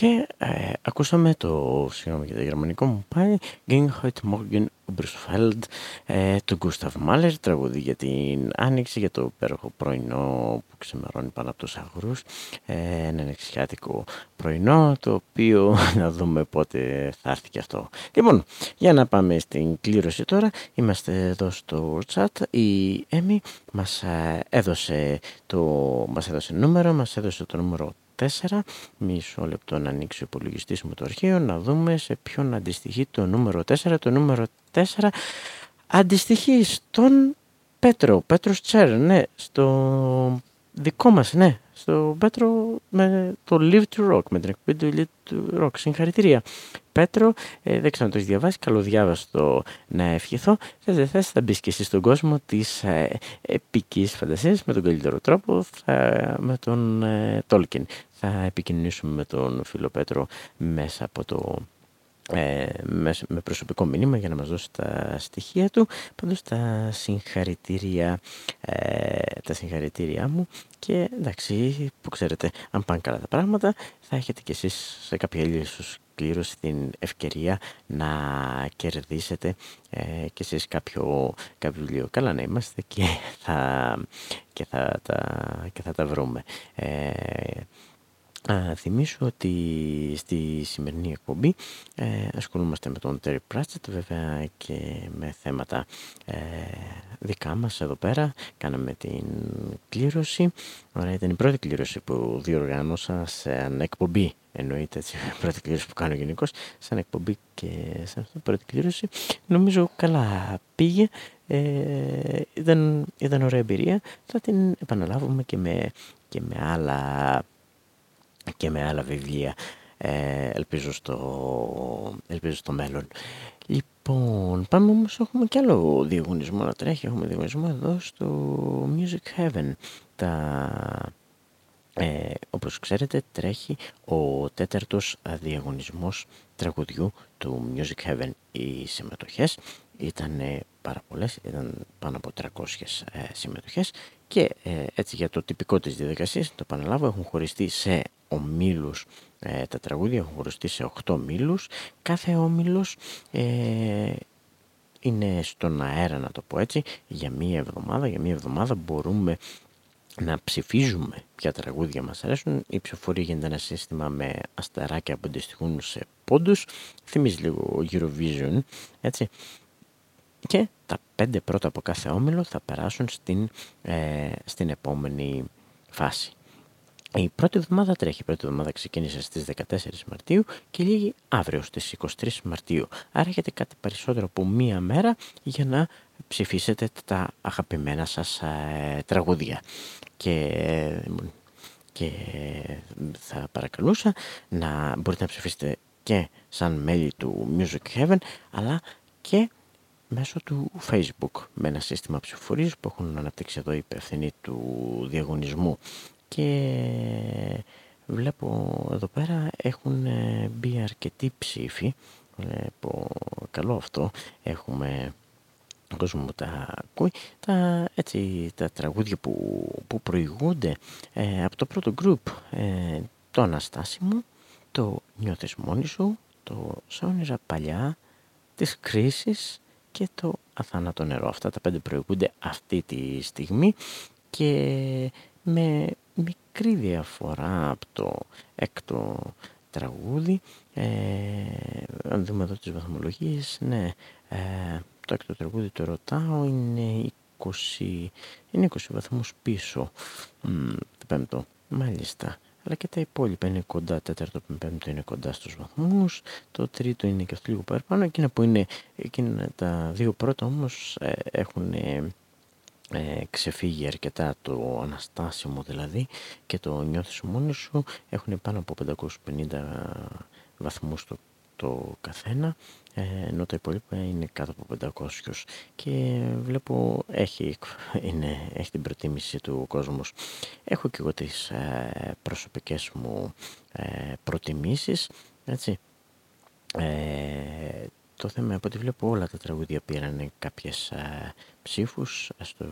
Και ε, ακούσαμε το, συγγνώμη για το γερμανικό μου πάλι, Ging heute Morgen Übersfeld ε, του Gustav Mahler, τραγούδι για την Άνοιξη, για το υπέροχο πρωινό που ξεμερώνει πάνω από τους αγρούς, ε, ένα εξιάτικο πρωινό, το οποίο να δούμε πότε θα έρθει και αυτό. Λοιπόν, για να πάμε στην κλήρωση τώρα, είμαστε εδώ στο chat, η Έμι μας ε, έδωσε, το, μας έδωσε νούμερο, μας έδωσε το νούμερο 4. Μισό λεπτό να ανοίξει ο υπολογιστής μου το αρχείο, να δούμε σε ποιον αντιστοιχεί το νούμερο 4. Το νούμερο 4 αντιστοιχεί στον Πέτρο, Πέτρος Τσέρ, ναι, στο δικό μας, ναι, στο Πέτρο με το Live to Rock, με την εκπομπή του Live to Rock. Συγχαρητήρια. Πέτρο, ε, δεν ξέρω αν το έχεις διαβάσει, καλοδιάβαστο να ευχηθώ. Θες δεν θες, θα μπεις και εσύ στον κόσμο της ε, επικής φαντασίας με τον καλύτερο τρόπο, θα, με τον ε, Tolkien. Θα επικοινωνήσουμε με τον φίλο Πέτρο μέσα από το ε, με, προσωπικό μήνυμα για να μας δώσει τα στοιχεία του. Πάντως τα συγχαρητήρια, ε, τα συγχαρητήριά μου και εντάξει που ξέρετε αν πάνε καλά τα πράγματα θα έχετε κι εσείς σε κάποια άλλη κλήρωση την ευκαιρία να κερδίσετε ε, κι εσείς κάποιο, κάποιο βιβλίο. Καλά να είμαστε και θα, και θα, τα, και θα τα βρούμε. Ε, Α, θυμίσω ότι στη σημερινή εκπομπή ε, ασχολούμαστε με τον Terry Pratchett βέβαια και με θέματα ε, δικά μας εδώ πέρα. Κάναμε την κλήρωση. Ωραία, ήταν η πρώτη κλήρωση που διοργάνωσα σε εκπομπή. Εννοείται έτσι, η πρώτη κλήρωση που κάνω γενικώ, σαν εκπομπή και σαν αυτή την πρώτη κλήρωση. Νομίζω καλά πήγε. Ε, ήταν, ήταν ωραία εμπειρία. Θα την επαναλάβουμε και με, και με άλλα και με άλλα βιβλία ε, ελπίζω, στο, ελπίζω στο μέλλον. Λοιπόν, πάμε όμως, έχουμε κι άλλο διαγωνισμό να τρέχει, έχουμε διαγωνισμό εδώ στο Music Heaven. Τα, ε, όπως ξέρετε τρέχει ο τέταρτος διαγωνισμός τραγουδιού του Music Heaven. Οι συμμετοχές ήταν πάρα πολλές, ήταν πάνω από 300 ε, συμμετοχές και ε, έτσι για το τυπικό της διαδικασίας, το επαναλάβω, έχουν χωριστεί σε ομίλους ε, τα τραγούδια έχουν χωριστεί σε 8 ομίλους. Κάθε όμιλος ε, είναι στον αέρα να το πω έτσι για μία εβδομάδα. Για μία εβδομάδα μπορούμε να ψηφίζουμε ποια τραγούδια μας αρέσουν. Η ψηφοφορία γίνεται ένα σύστημα με αστεράκια που αντιστοιχούν σε πόντους. Θυμίζει λίγο Eurovision έτσι και τα πέντε πρώτα από κάθε όμιλο θα περάσουν στην, ε, στην επόμενη φάση. Η πρώτη εβδομάδα τρέχει. Η πρώτη εβδομάδα ξεκίνησε στις 14 Μαρτίου και λύγει αύριο στις 23 Μαρτίου. Άρα έχετε κάτι περισσότερο από μία μέρα για να ψηφίσετε τα αγαπημένα σας ε, τραγούδια. Και, και θα παρακαλούσα να μπορείτε να ψηφίσετε και σαν μέλη του Music Heaven αλλά και μέσω του Facebook με ένα σύστημα ψηφοφορίας που έχουν αναπτύξει εδώ οι υπευθυνοί του διαγωνισμού. Και βλέπω εδώ πέρα έχουν ε, μπει αρκετοί ψήφοι. Βλέπω καλό αυτό έχουμε κόσμο που τα ακούει. Τα, έτσι, τα τραγούδια που, που προηγούνται ε, από το πρώτο group ε, το Αναστάσιμο το Νιώθεις μόνη σου το Σόνιζα παλιά της κρίσης και το Αθάνατο νερό αυτά τα πέντε προηγούνται αυτή τη στιγμή και με μικρή διαφορά από το έκτο τραγούδι. Ε, αν δούμε εδώ τις βαθμολογίες, ναι, ε, το έκτο τραγούδι το ρωτάω είναι 20, είναι 20 βαθμούς πίσω. το πέμπτο, μάλιστα. Αλλά και τα υπόλοιπα είναι κοντά, τέταρτο και πέμπτο είναι κοντά στους βαθμούς, το τρίτο είναι και αυτό λίγο παραπάνω, εκείνα που είναι, εκείνα τα δύο πρώτα όμως ε, έχουν ε, ξεφύγει αρκετά το αναστάσιμο δηλαδή και το νιώθεις μόνος σου έχουν πάνω από 550 βαθμούς το, το καθένα. ε, ενώ τα υπόλοιπα είναι κάτω από 500 και βλέπω έχει, είναι, έχει την προτίμηση του κόσμους. Έχω και εγώ τις ε, προσωπικές μου ε, προτιμήσεις έτσι. Ε, το θέμα από ό,τι βλέπω όλα τα τραγούδια πήραν κάποιες ε, ψήφους στο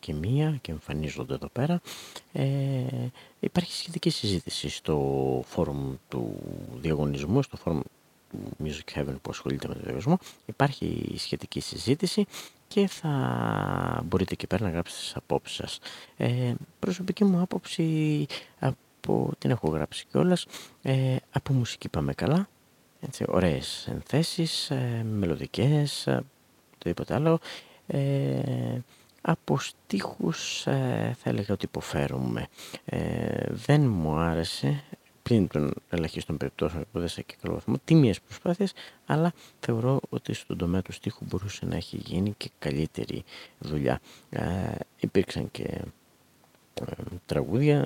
και μία και εμφανίζονται εδώ πέρα. Ε, υπάρχει σχετική συζήτηση στο φόρουμ του διαγωνισμού, στο φόρουμ του Music Heaven που ασχολείται με το διαγωνισμό. Υπάρχει σχετική συζήτηση και θα μπορείτε και πέρα να γράψετε τις απόψεις σας. Ε, προσωπική μου άποψη από, την έχω γράψει κιόλας, ε, από μουσική πάμε καλά, έτσι, ωραίες ενθέσεις, ε, μελωδικές, ε, οτιδήποτε άλλο. Ε, από στίχους ε, θα έλεγα ότι υποφέρουμε. Ε, δεν μου άρεσε, πλην των ελαχίστων περιπτώσεων που δεν σε και καλό βαθμό, τίμιες προσπάθειες, αλλά θεωρώ ότι στον τομέα του στίχου μπορούσε να έχει γίνει και καλύτερη δουλειά. Ε, υπήρξαν και τραγούδια,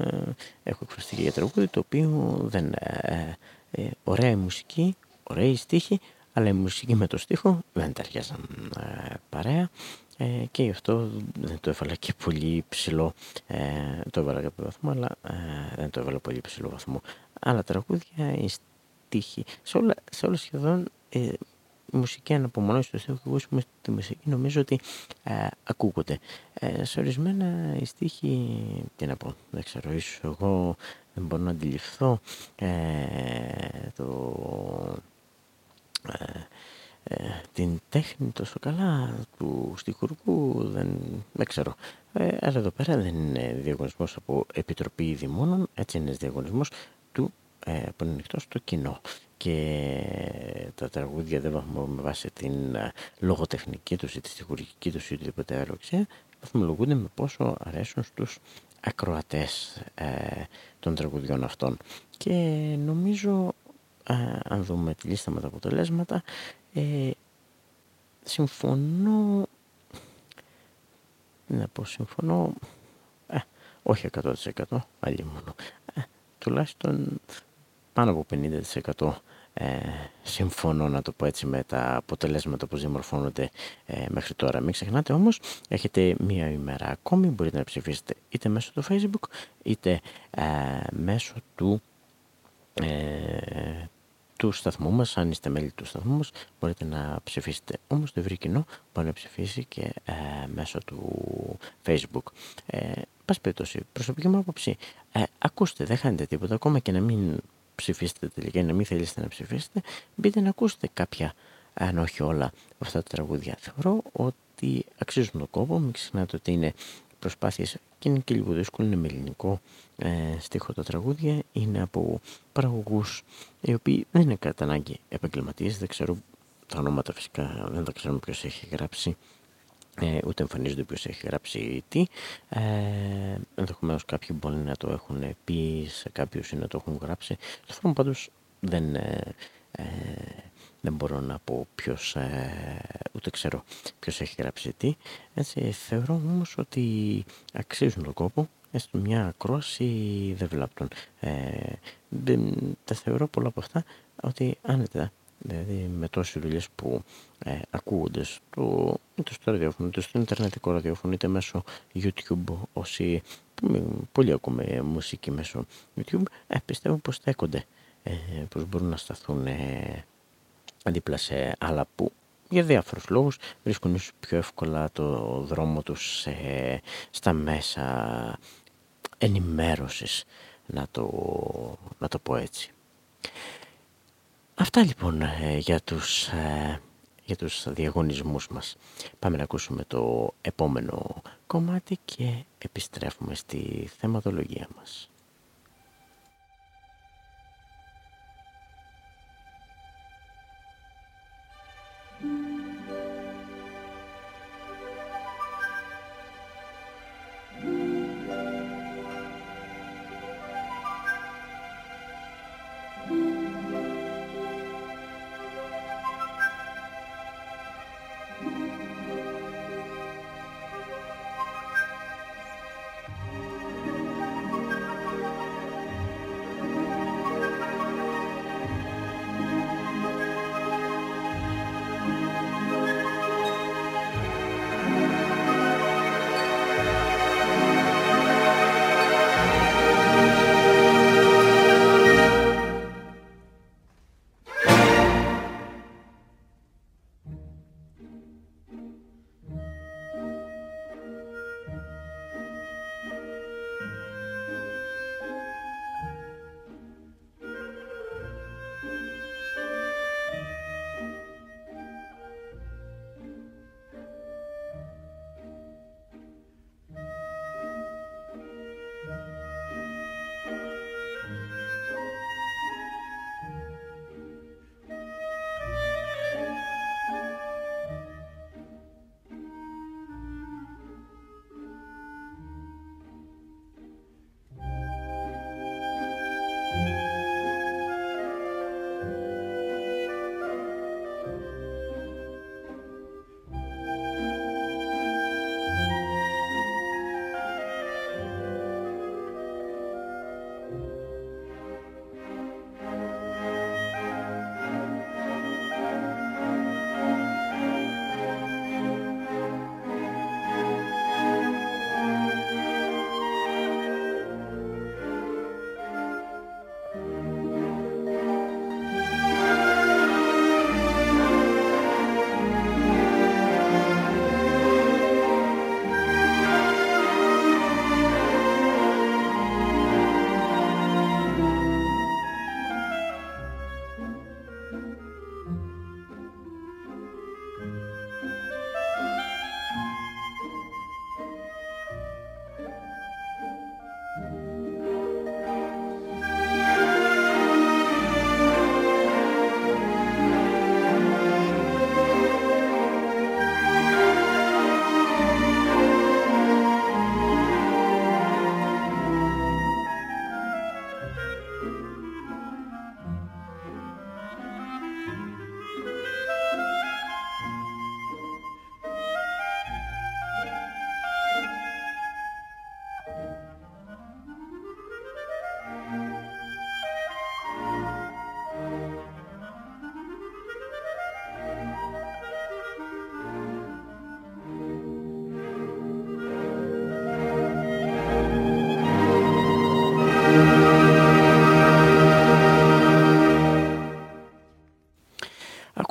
έχω εκφραστεί και για τραγούδι το οποίο δεν ε, ε, ωραία η μουσική, ωραία η στίχη, αλλά η μουσική με το στίχο δεν ταιριάζαν ε, παρέα ε, και γι' αυτό δεν το έβαλα και πολύ ψηλό, ε, το έβαλα κάποιο βαθμό, αλλά δεν το έβαλα πολύ ψηλό βαθμό. Άλλα τραγούδια, η στίχη, σε όλα, σε όλα σχεδόν η μουσική αναπομονώσει του Θεού και εγώ στη μουσική νομίζω ότι ε, ακούγονται. Ε, σε ορισμένα η στίχη, τι να πω, δεν ξέρω, ίσως εγώ δεν μπορώ να αντιληφθώ ε, το, ε, ε, την τέχνη τόσο καλά του στιχουργού, δεν, δεν ξέρω. Ε, αλλά εδώ πέρα δεν είναι διαγωνισμός από Επιτροπή Δημόνων, έτσι είναι διαγωνισμός του ε, που είναι ανοιχτό στο κοινό και τα τραγούδια δεν βαθμολογούν με βάση την ε, λογοτεχνική τους ή τη στιχουργική τους ή οτιδήποτε άλλο ξέ, βαθμολογούνται με πόσο αρέσουν στους ακροατές ε, των τραγουδιών αυτών. Και νομίζω, ε, αν δούμε τη λίστα με τα αποτελέσματα, ε, συμφωνώ, να πω συμφωνώ, ε, όχι 100% αλλή μόνο, τουλάχιστον πάνω από 50% ε, συμφωνώ να το πω έτσι με τα αποτελέσματα που δημορφώνονται ε, μέχρι τώρα. Μην ξεχνάτε όμως, έχετε μία ημέρα ακόμη, μπορείτε να ψηφίσετε είτε μέσω του facebook είτε ε, μέσω του, ε, του σταθμού μας, αν είστε μέλη του σταθμού μας, μπορείτε να ψηφίσετε. Όμως το ευρύ κοινό μπορεί να ψηφίσει και ε, μέσω του facebook. Ε, πας περιπτώσει, προσωπική μου άποψη, ε, ακούστε, δεν χάνετε τίποτα, ακόμα και να μην ψηφίσετε τελικά, να μην θέλετε να ψηφίσετε, μπείτε να ακούσετε κάποια, αν όχι όλα, αυτά τα τραγούδια. Θεωρώ ότι αξίζουν τον κόπο, μην ξεχνάτε ότι είναι προσπάθειες και είναι και λίγο δύσκολο, είναι με ελληνικό ε, στίχο τα τραγούδια, είναι από παραγωγούς οι οποίοι δεν είναι κατά ανάγκη επαγγελματίες, δεν ξέρω τα ονόματα φυσικά, δεν τα ξέρουμε ποιος έχει γράψει ε, ούτε εμφανίζονται ποιος έχει γράψει τι. Ε, ενδεχομένως κάποιοι μπορεί να το έχουν πει σε κάποιους ή να το έχουν γράψει. Το θέμα πάντως δεν, ε, ε, δεν μπορώ να πω ποιος, ε, ούτε ξέρω ποιος έχει γράψει τι. Έτσι, θεωρώ όμως ότι αξίζουν τον κόπο, έστω μια ακρόαση δεν βλάπτουν. Ε, τα θεωρώ πολλά από αυτά ότι άνετα δηλαδή με τόσες δουλειές που ε, ακούγονται στο, είτε στο ραδιόφωνο, είτε στο ιντερνετικό ραδιόφωνο, είτε μέσω YouTube, όσοι πολύ ακούμε μουσική μέσω YouTube, ε, πιστεύω πως στέκονται, ε, πως μπορούν να σταθούν ε, δίπλα σε άλλα που για διάφορους λόγους βρίσκουν ίσως πιο εύκολα το δρόμο τους στα μέσα ενημέρωσης, να το, να το πω έτσι. Αυτά λοιπόν ε, για τους, ε, για τους διαγωνισμούς μας. Πάμε να ακούσουμε το επόμενο κομμάτι και επιστρέφουμε στη θεματολογία μας.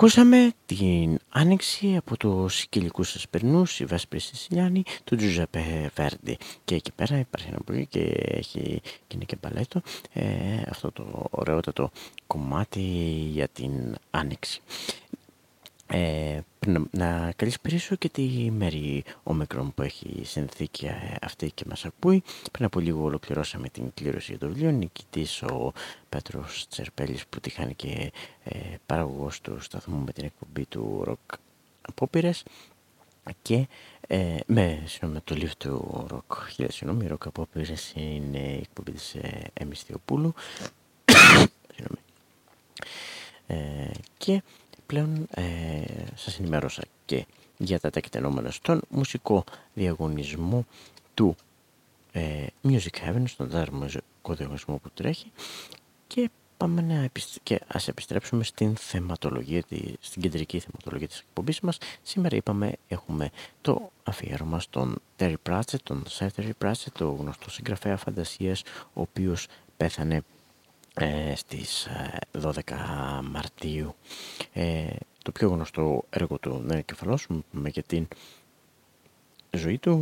Ακούσαμε την άνοιξη από το Σικελικούς Ασπερνούς, η Βέσπρη Σισιλιάνη, του Τζουζέπε Βέρντι. Και εκεί πέρα υπάρχει ένα πολύ και έχει και είναι και μπαλέτο ε, αυτό το ωραιότατο κομμάτι για την άνοιξη. Ε, να καλησπερίσω και τη Μέρη Ομικρόν που έχει συνθήκη αυτή και μας ακούει. Πριν από λίγο ολοκληρώσαμε την κλήρωση για το βιβλίο. Νικητής ο Πέτρος Τσερπέλης που τυγχάνει και ε, παραγωγός του σταθμού με την εκπομπή του Ροκ Απόπειρες και ε, με, συγνώμη, το live του Ροκ συγγνώμη, Ροκ Απόπειρες είναι η εκπομπή της ε, Εμιστιοπούλου ε, και πλέον ε, σας ενημέρωσα και για τα τεκταινόμενα στον μουσικό διαγωνισμό του ε, Music Heaven, στον τέταρτο μουσικό διαγωνισμό που τρέχει και πάμε να και ας επιστρέψουμε στην θεματολογία, στην κεντρική θεματολογία της εκπομπής μας. Σήμερα είπαμε έχουμε το αφιέρωμα στον Terry Pratchett, τον Sir Terry Pratchett, το γνωστό συγγραφέα φαντασίας, ο οποίος πέθανε ε, στις 12 ε, Μαρτίου. Ε, το πιο γνωστό έργο του είναι κεφαλός με και την ζωή του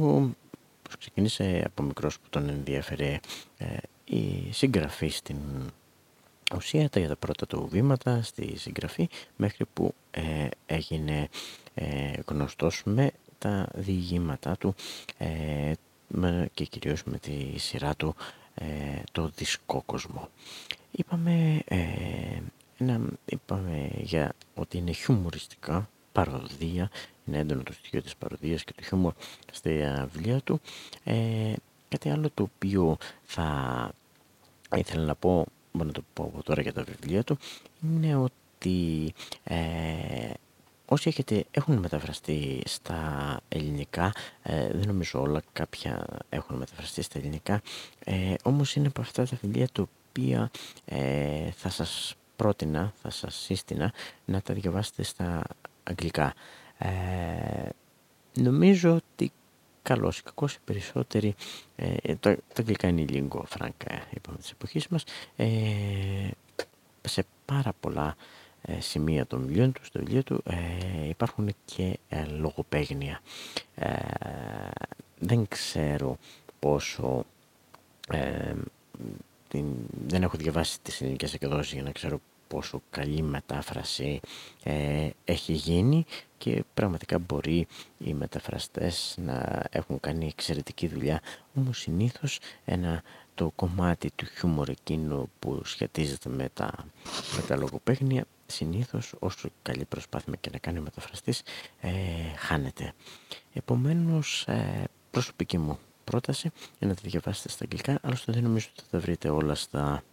που ξεκίνησε από μικρός που τον ενδιαφέρε ε, η συγγραφή στην ουσία τα για τα πρώτα του βήματα στη συγγραφή μέχρι που ε, έγινε ε, γνωστός με τα διηγήματά του με, και κυρίως με τη σειρά του το δισκόκοσμο. Είπαμε, ε, ένα, είπαμε για ότι είναι χιουμοριστικά, παροδία, είναι έντονο το στοιχείο της παροδίας και του χιούμορ στη βιβλία του. Ε, κάτι άλλο το οποίο θα ήθελα να πω, μπορώ να το πω από τώρα για τα βιβλία του, είναι ότι ε, όσοι έχετε, έχουν μεταφραστεί στα ελληνικά, ε, δεν νομίζω όλα, κάποια έχουν μεταφραστεί στα ελληνικά, ε, όμως είναι από αυτά τα βιβλία του οποία ε, θα σας πρότεινα, θα σας σύστηνα να τα διαβάσετε στα αγγλικά. Ε, νομίζω ότι καλώς ή κακώς οι περισσότεροι, ε, τα, αγγλικά είναι η lingua franca, είπαμε της εποχής μας, ε, σε πάρα πολλά ε, σημεία των βιβλίων του, στο βιβλίο του ε, υπάρχουν και ε, λογοπαίγνια. δεν ξέρω πόσο την, δεν έχω διαβάσει τις ελληνικές εκδόσεις για να ξέρω πόσο καλή μετάφραση ε, έχει γίνει και πραγματικά μπορεί οι μεταφραστές να έχουν κάνει εξαιρετική δουλειά. Όμως συνήθως ένα το κομμάτι του χιούμορ εκείνο που σχετίζεται με τα, με τα λογοπαίγνια συνήθως όσο καλή προσπάθεια και να κάνει ο μεταφραστής ε, χάνεται. Επομένως ε, προσωπική μου πρόταση για να τη διαβάσετε στα αγγλικά, άλλωστε δεν νομίζω ότι θα τα βρείτε όλα στα,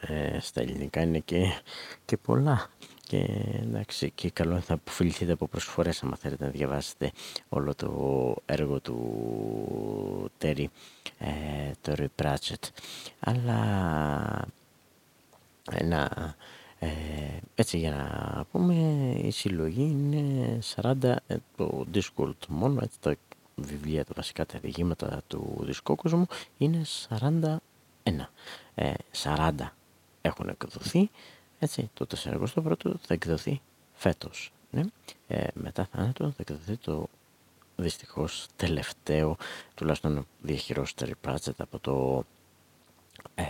ε, στα ελληνικά, είναι και, και πολλά. Και εντάξει, και καλό θα αποφυληθείτε από προσφορές άμα θέλετε να διαβάσετε όλο το έργο του Τέρι, ε, το Ray Pratchett. Αλλά ένα, ε, έτσι για να πούμε, η συλλογή είναι 40, ε, το Discord μόνο, έτσι τα βιβλία, τα βασικά τα διηγήματα του δισκόκοσμου είναι 41. Ε, 40 έχουν εκδοθεί, έτσι, το 41ο θα εκδοθεί φέτος. Ναι. Ε, μετά θάνατο θα εκδοθεί το δυστυχώς τελευταίο, τουλάχιστον διαχειρώστερη πράτσετ από το, ε,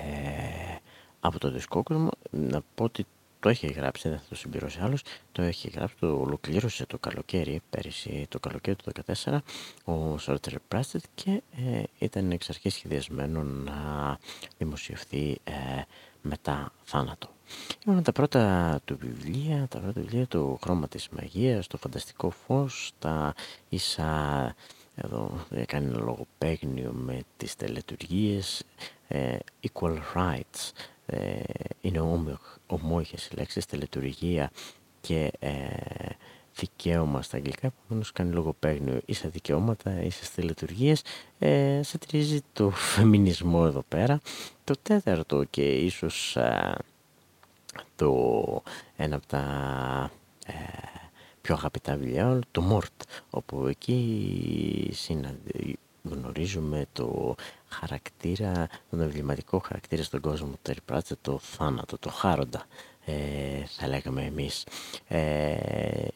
από το δισκόκοσμο. Να πω ότι το έχει γράψει, δεν θα το συμπληρώσει άλλος. Το έχει γράψει, το ολοκλήρωσε το καλοκαίρι, πέρυσι το καλοκαίρι του 2014, ο Σόρτερ Πράστετ και ε, ήταν εξ αρχής σχεδιασμένο να δημοσιευθεί ε, μετά θάνατο. Ήταν τα πρώτα του βιβλία, τα πρώτα βιβλία του χρώμα της μαγείας, το φανταστικό φως, τα ίσα, εδώ έκανε ένα λογοπαίγνιο με τις τελετουργίες, ε, equal rights, ε, είναι ομόχες λέξεις, τελετουργία και ε, δικαίωμα στα αγγλικά, επομένως κάνει λογοπαίγνιο ίσα δικαιώματα, ίσα τελετουργίες, ε, σατυρίζει το φεμινισμό εδώ πέρα. Το τέταρτο και ίσως ε, το ένα από τα ε, πιο αγαπητά βιβλία, το Μόρτ, όπου εκεί συναντή, γνωρίζουμε το χαρακτήρα, τον εμβληματικό χαρακτήρα στον κόσμο του Terry το θάνατο, το χάροντα θα λέγαμε εμείς.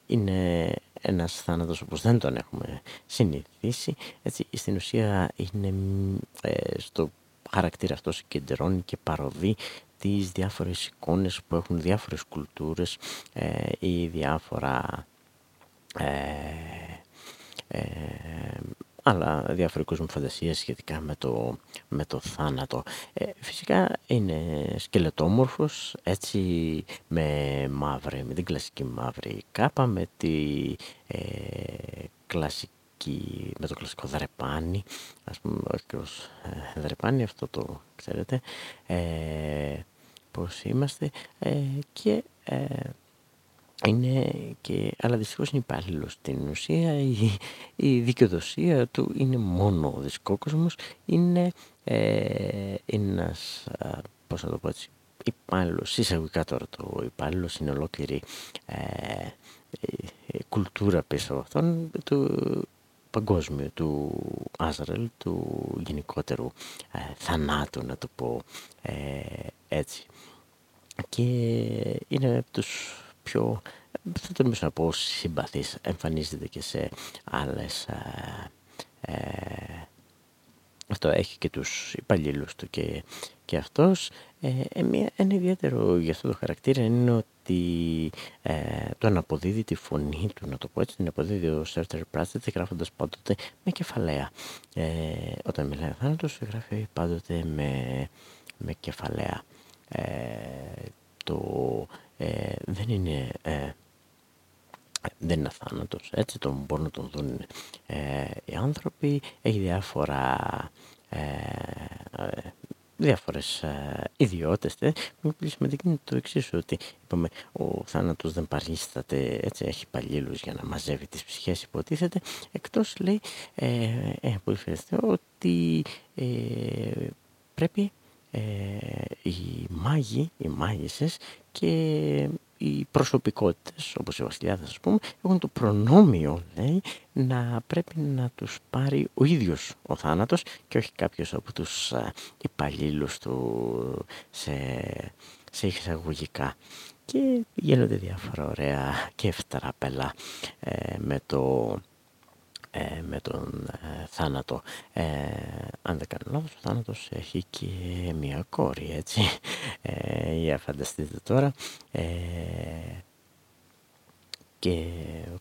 είναι ένας θάνατος όπως δεν τον έχουμε συνηθίσει. Έτσι, στην ουσία είναι στο χαρακτήρα αυτό συγκεντρώνει και παροδεί τις διάφορες εικόνες που έχουν διάφορες κουλτούρες ή διάφορα ε, αλλά διαφορετικούς μου φαντασίες σχετικά με το, με το θάνατο. Ε, φυσικά είναι σκελετόμορφος, έτσι με μαύρη, με την κλασική μαύρη κάπα, με τη ε, κλασική, με το κλασικό δρεπάνι, ας πούμε, ακριβώς ε, δρεπάνι, αυτό το ξέρετε, ε, πώς είμαστε, ε, και είναι και, αλλά δυστυχώς είναι υπάλληλος στην ουσία. Η, η δικαιοδοσία του είναι μόνο ο δισκόκοσμος. Είναι ε, ένας πώς να το πω έτσι υπάλληλος, εισαγωγικά τώρα το υπάλληλος είναι ολόκληρη ε, ε, κουλτούρα πίσω από αυτόν του παγκόσμιου, του Άζρελ, του γενικότερου ε, θανάτου να το πω ε, έτσι. Και είναι από τους πιο, θα το να πω, συμπαθής. Εμφανίζεται και σε άλλες... Ε, ε, αυτό έχει και τους υπαλλήλους του και, και αυτός. Ε, ε ένα ιδιαίτερο για αυτό το χαρακτήρα είναι ότι ε, το αναποδίδει τη φωνή του, να το πω έτσι, την αποδίδει ο Σέρτερ Πράτσετ γράφοντας πάντοτε με κεφαλαία. Ε, όταν μιλάει ο θάνατος γράφει πάντοτε με, με κεφαλαία. το ε, δεν είναι ε, δεν είναι αθάνατος, έτσι τον μπορούν να τον δουν ε, οι άνθρωποι, έχει διάφορα ε, ε διάφορες ε, ιδιότητες με σημαντική είναι το εξής ότι είπαμε, ο θάνατος δεν παρίσταται έτσι έχει παλίλους για να μαζεύει τις ψυχές υποτίθεται. Εκτός λέει ε, ε, ότι ε, πρέπει ε, οι μάγοι, οι μάγισσες και οι προσωπικότητες όπως οι βασιλιάδες ας πούμε έχουν το προνόμιο λέει να πρέπει να τους πάρει ο ίδιος ο θάνατος και όχι κάποιος από τους α, υπαλλήλους του σε, σε εισαγωγικά. Και γίνονται διάφορα ωραία και ευτράπελα ε, με το ε, με τον ε, θάνατο. Ε, αν δεν κάνω λάθος, ο θάνατος έχει και μία κόρη, έτσι. Ε, για φανταστείτε τώρα. Ε, και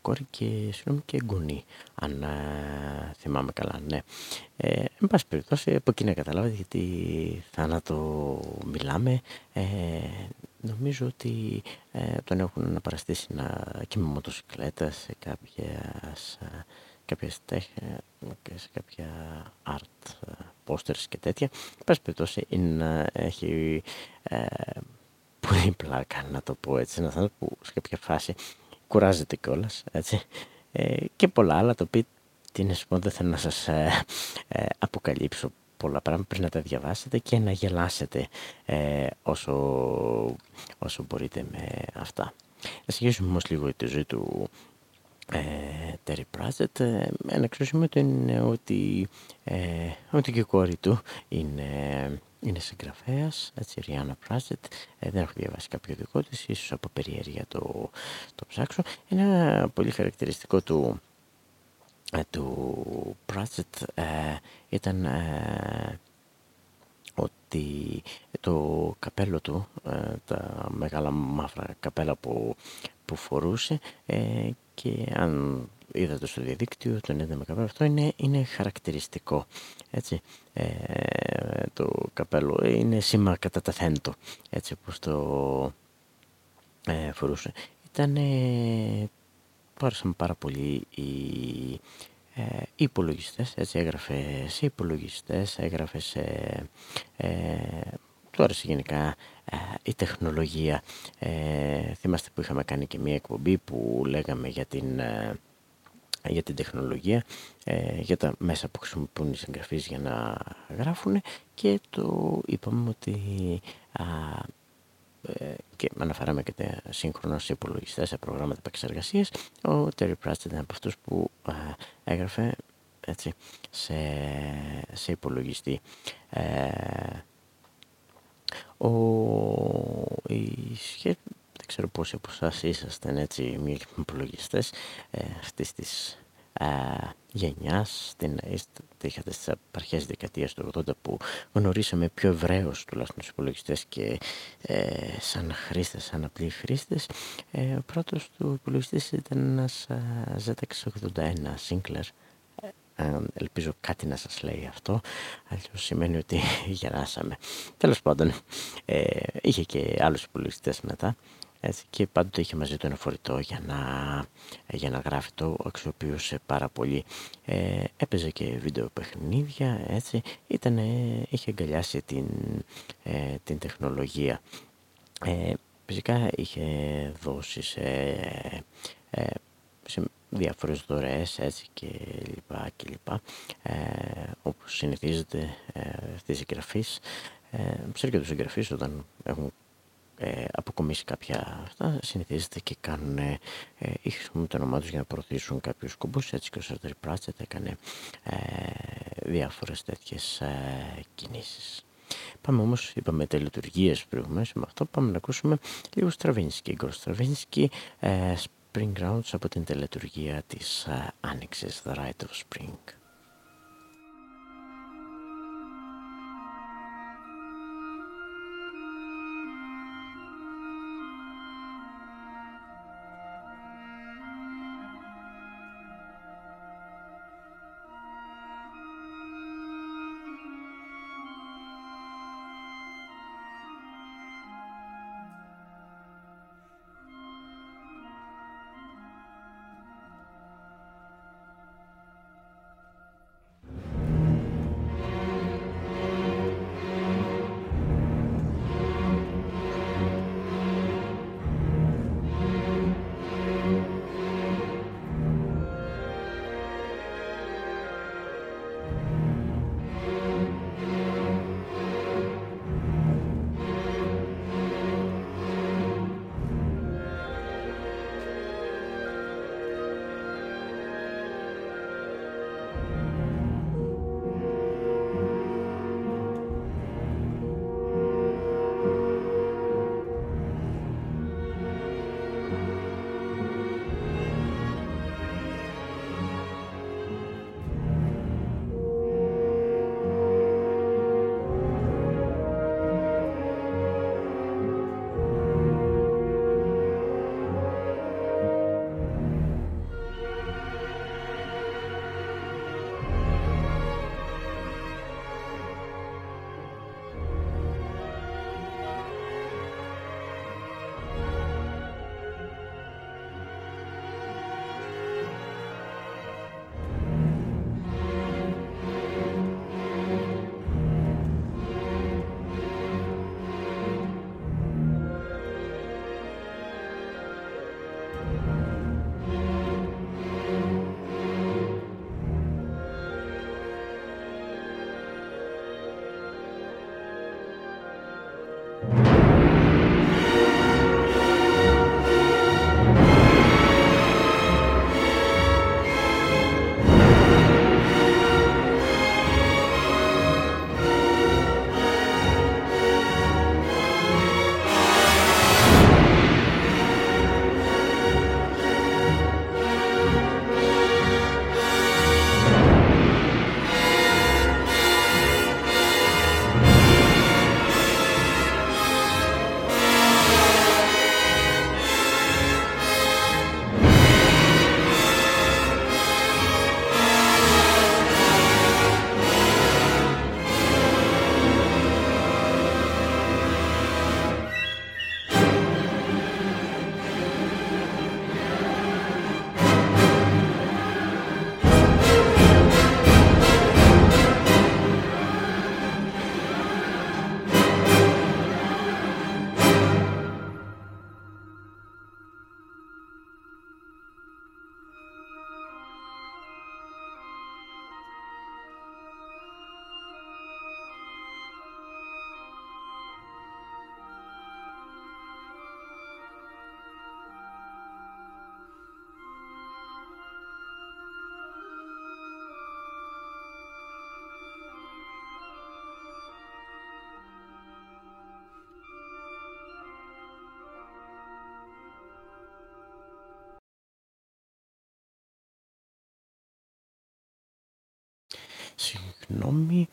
κόρη και, συγγνώμη, και γκουνή, αν ε, θυμάμαι καλά, ναι. Ε, εν πάση περιπτώσει, από εκεί να καταλάβετε γιατί θάνατο μιλάμε. Ε, νομίζω ότι ε, τον έχουν αναπαραστήσει να, και με μοτοσυκλέτα σε κάποιες κάποιες τέχνες σε κάποια art posters και τέτοια. Πας περιπτώσει είναι, έχει ε, πολύ πλάκα να το πω έτσι, ένας άνθρωπος που σε κάποια φάση κουράζεται κιόλας, έτσι. Ε, και πολλά άλλα, το οποίο τι να σου πω, δεν θέλω να σας ε, ε, αποκαλύψω πολλά πράγματα, πριν να τα διαβάσετε και να γελάσετε ε, όσο, όσο μπορείτε με αυτά. Να συνεχίσουμε όμως λίγο τη ζωή του ε, Terry Pratchett ε, ένα εξώσιμο του είναι ότι, ε, ότι και η κόρη του είναι, είναι συγγραφέας, έτσι, Ριάννα Pratchett, ε, δεν έχω διαβάσει κάποιο δικό της, ίσως από περιέργεια το, το ψάξω. Ένα πολύ χαρακτηριστικό του, ε, του Pratchett ε, ήταν ότι το καπέλο του, τα μεγάλα μαύρα καπέλα που, που φορούσε και αν είδατε στο διαδίκτυο τον είδαμε καπέλο αυτό είναι, είναι χαρακτηριστικό έτσι. Ε, το καπέλο είναι σήμα κατά τα θέντο έτσι όπως το ε, φορούσε. Ήταν ε, πάρα πολύ οι, ε, οι υπολογιστές έτσι έγραφε σε υπολογιστές έγραφε σε ε, του άρεσε γενικά ε, η τεχνολογία. Ε, θυμάστε που είχαμε κάνει και μία εκπομπή που λέγαμε για την, ε, για την τεχνολογία, ε, για τα μέσα που χρησιμοποιούν οι συγγραφείς για να γράφουν και το είπαμε ότι και αναφέραμε και τα σύγχρονα σε υπολογιστές, σε προγράμματα επεξεργασίας. Ο Terry Pratchett ήταν από αυτούς που έγραφε έτσι, σε, σε υπολογιστή. Ο, η σχέση, δεν ξέρω πόσοι από εσάς ήσασταν έτσι μη υπολογιστές ε, αυτής της ε, γενιάς την, είχατε στις αρχές δεκαετίας του 80 που γνωρίσαμε πιο ευρέως τουλάχιστον τους υπολογιστές και ε, σαν χρήστες, σαν απλοί χρήστες. Ε, ο πρώτος του υπολογιστής ήταν ένας ZX81 Sinclair ελπίζω κάτι να σας λέει αυτό αλλιώς σημαίνει ότι γεράσαμε. Τέλος πάντων ε, είχε και άλλους υπολογιστές μετά έτσι, και πάντοτε είχε μαζί του ένα φορητό για να, για να γράφει το αξιοποιούσε πάρα πολύ. Ε, έπαιζε και βίντεο παιχνίδια έτσι, ήταν, είχε αγκαλιάσει την, ε, την τεχνολογία. Ε, φυσικά είχε δώσει σε, ε, σε διάφορες δωρεές έτσι και λοιπά και λοιπά ε, όπως συνηθίζεται ε, στις συγγραφείς ε, και τους συγγραφείς όταν έχουν ε, αποκομίσει κάποια αυτά συνηθίζεται και κάνουν ε, ή χρησιμοποιούν το όνομά τους για να προωθήσουν κάποιους σκοπούς έτσι και ο Σάρτερ Πράτσετ έκανε ε, διάφορες τέτοιες ε, κινήσεις. Πάμε όμως, είπαμε τελετουργίες προηγουμένως με αυτό, πάμε να ακούσουμε λίγο Στραβίνσκι. Γκορ Στραβίνσκι, ε, Spring Grounds από την τελετουργία της ε, Άνοιξης, The Rite of Spring. Γνώμη.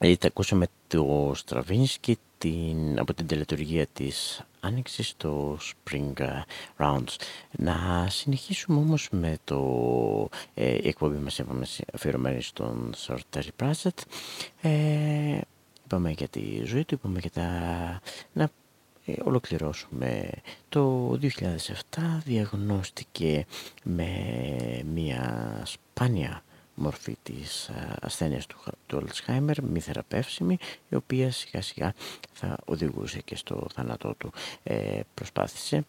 Είτε ακούσαμε το Στραβίνσκι την, από την τελετουργία της Άνοιξης στο Spring Rounds. Να συνεχίσουμε όμως με το ε, η εκπομπή μας είπαμε αφιερωμένη στον Sir Terry Pratchett. Ε, είπαμε για τη ζωή του, είπαμε για τα... Να ε, ολοκληρώσουμε. Το 2007 διαγνώστηκε με μια σπάνια μορφή της ε, ασθένειας του, του Αλτσχάιμερ, μη θεραπεύσιμη, η οποία σιγά σιγά θα οδηγούσε και στο θάνατό του. Ε, προσπάθησε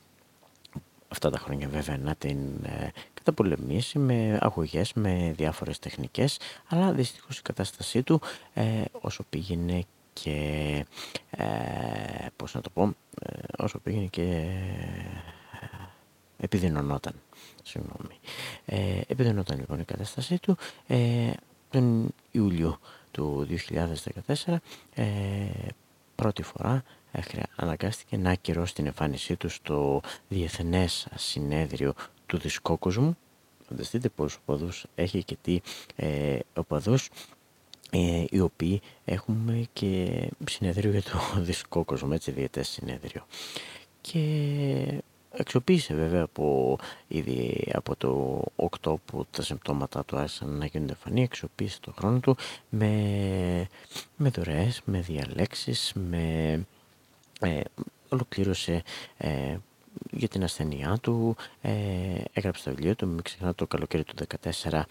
αυτά τα χρόνια βέβαια να την ε, καταπολεμήσει με αγωγές, με διάφορες τεχνικές, αλλά δυστυχώς η κατάστασή του ε, όσο πήγαινε και ε, πώς να το πω, ε, όσο πήγαινε και ε, επιδεινωνόταν. Συγγνώμη. Ε, επιδεινωνόταν λοιπόν η κατάστασή του ε, τον Ιούλιο του 2014 ε, πρώτη φορά αναγκάστηκε να ακυρώσει την εμφάνισή του στο Διεθνές Συνέδριο του Δισκόκοσμου. Φανταστείτε πόσους οπαδούς έχει και τι ε, οπαδούς ε, οι οποίοι έχουμε και συνέδριο για το δισκόκοσμο, έτσι διαιτές συνέδριο. Και αξιοποίησε βέβαια από, ήδη από το 8 που τα συμπτώματα του άρχισαν να γίνονται φανή, αξιοποίησε το χρόνο του με, με δωρεές, με διαλέξεις, με, ε, ολοκλήρωσε ε, για την ασθενειά του, ε, έγραψε το βιβλίο του, μην ξεχνάτε το καλοκαίρι του 2014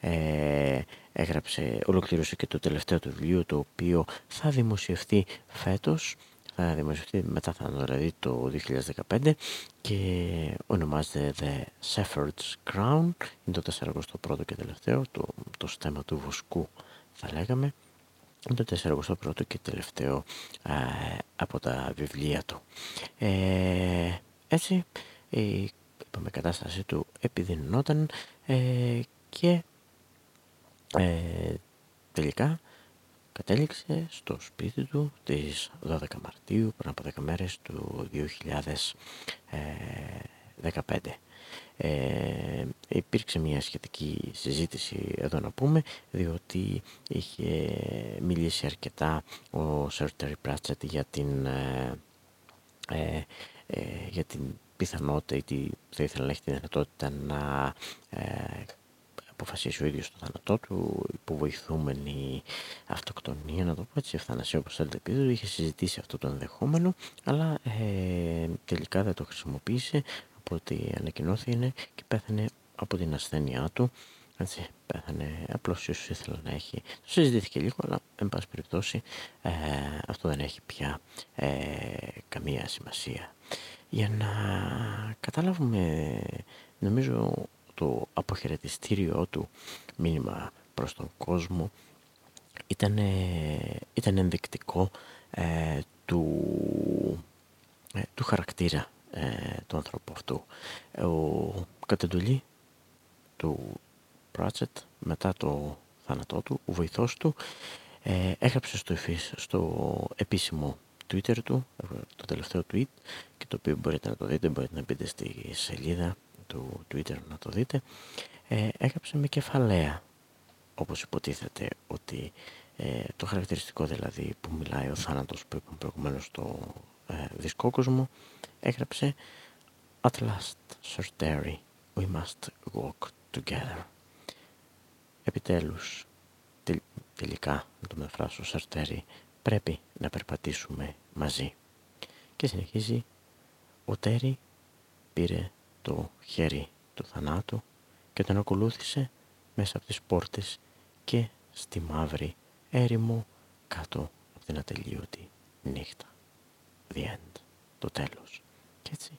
ε, έγραψε, ολοκλήρωσε και το τελευταίο του βιβλίο το οποίο θα δημοσιευτεί φέτος θα δημοσιευτεί μετά θα δηλαδή το 2015 και ονομάζεται The Shepherd's Crown. Είναι το 41ο και τελευταίο το, το στέμα του βοσκού θα λέγαμε. Είναι το 41ο και τελευταίο από τα βιβλία του. Ε, έτσι η είπαμε, κατάσταση του επιδεινωνόταν ε, και ε, τελικά κατέληξε στο σπίτι του τις 12 Μαρτίου πριν από 10 μέρες του 2015. Ε, υπήρξε μια σχετική συζήτηση εδώ να πούμε διότι είχε μιλήσει αρκετά ο Sir Terry Pratchett για την, ε, ε, ε για την πιθανότητα ή θα ήθελα να έχει τη δυνατότητα να ε, αποφασίσει ο ίδιος το θάνατό του, υποβοηθούμενη αυτοκτονία, να το πω έτσι, ευθανασία όπως θέλετε επίπεδο, είχε συζητήσει αυτό το ενδεχόμενο, αλλά ε, τελικά δεν το χρησιμοποίησε, από ό,τι ανακοινώθηκε και πέθανε από την ασθένειά του, έτσι, πέθανε απλώς ίσως ήθελα να έχει, το συζητήθηκε λίγο, αλλά εν πάση περιπτώσει ε, αυτό δεν έχει πια ε, καμία σημασία. Για να καταλάβουμε, νομίζω το αποχαιρετιστήριό του μήνυμα προς τον κόσμο ήταν, ήταν ενδεικτικό ε, του, ε, του χαρακτήρα ε, του ανθρώπου αυτού. Ο κατεντολή του Πράτσετ μετά το θάνατό του, ο βοηθός του, ε, έγραψε στο, στο επίσημο Twitter του, το τελευταίο tweet και το οποίο μπορείτε να το δείτε, μπορείτε να μπείτε στη σελίδα του Twitter να το δείτε, ε, έγραψε με κεφαλαία, όπως υποτίθεται ότι ε, το χαρακτηριστικό δηλαδή που μιλάει ο θάνατος που είπαμε προηγουμένως στο ε, δισκόκοσμο, έγραψε At last, Sir Terry, we must walk together. Επιτέλους, τελικά, να το μεταφράσω, Sir Terry, πρέπει να περπατήσουμε μαζί. Και συνεχίζει, ο Τέρι πήρε το χέρι του θανάτου και τον ακολούθησε μέσα από τις πόρτες και στη μαύρη έρημο κάτω από την ατελείωτη νύχτα. The end. Το τέλος. Και έτσι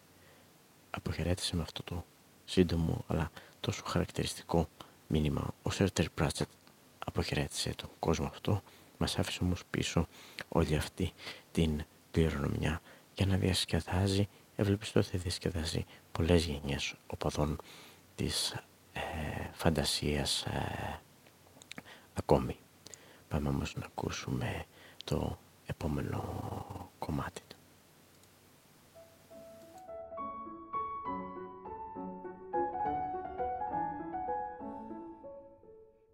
αποχαιρέτησε με αυτό το σύντομο αλλά τόσο χαρακτηριστικό μήνυμα. Ο Σέρτερ Πράτσετ αποχαιρέτησε τον κόσμο αυτό, μας άφησε όμως πίσω όλη αυτή την κληρονομιά για να διασκεδάζει, έβλεπες τότε διασκεδάζει πολλές γενιές οπαδών της ε, φαντασίας ε, ακόμη. Πάμε όμως να ακούσουμε το επόμενο κομμάτι του.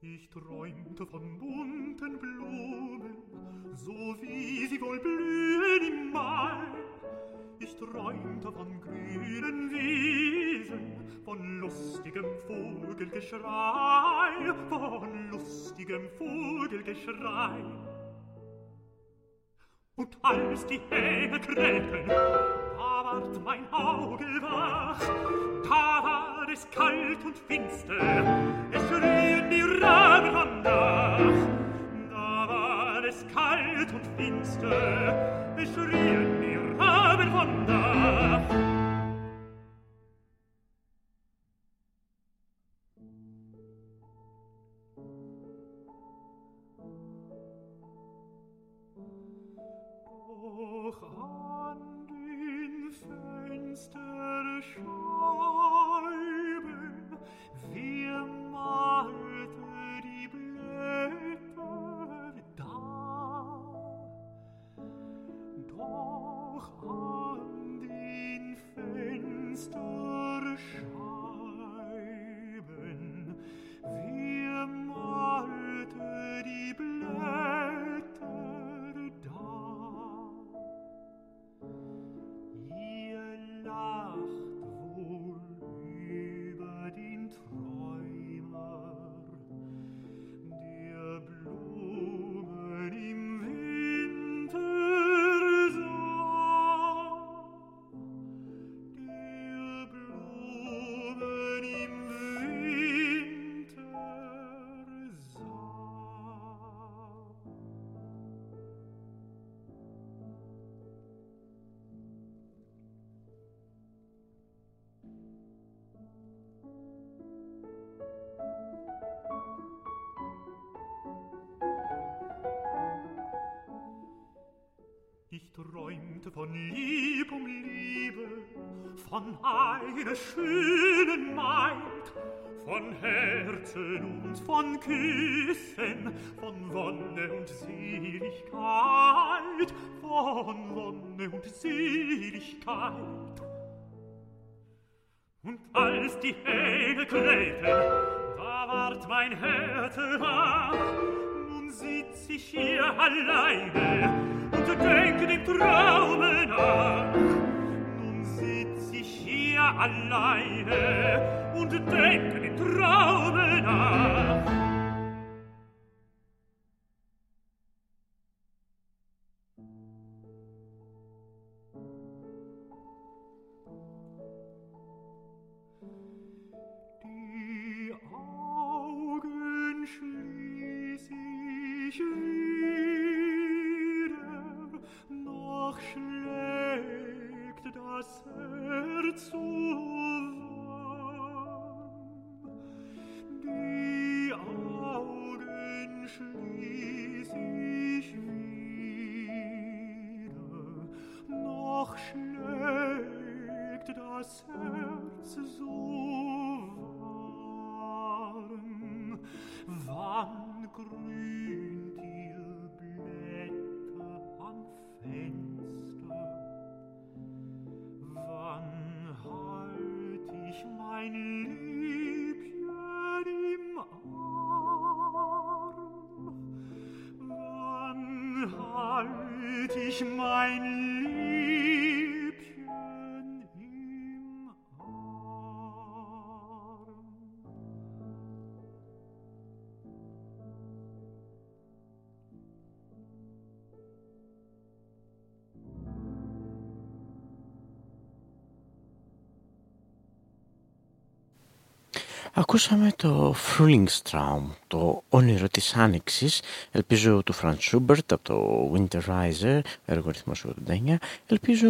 Ich träumte von Blumen, so wie sie träumte von grünen Wiesen, von lustigem Vogelgeschrei, von lustigem Vogelgeschrei. Und als die Hähne krähten, da ward mein Auge wach, da war es kalt und finster, es schrien die Raben von Nacht. Da war es kalt und finster, es schrien die von einer schönen Maid, von Herzen und von Küssen, von Wonne und Seligkeit, von Wonne und Seligkeit. Und als die Hähne krähten, da ward mein Herz wach, nun sitz ich hier alleine und denk dem Traume nach alleine und denke die Traume nach. Ακούσαμε το Frühlingstraum, το όνειρο της Άνοιξης, ελπίζω του Franz Schubert από το Winterreiser, έργο ρυθμός 89. Ελπίζω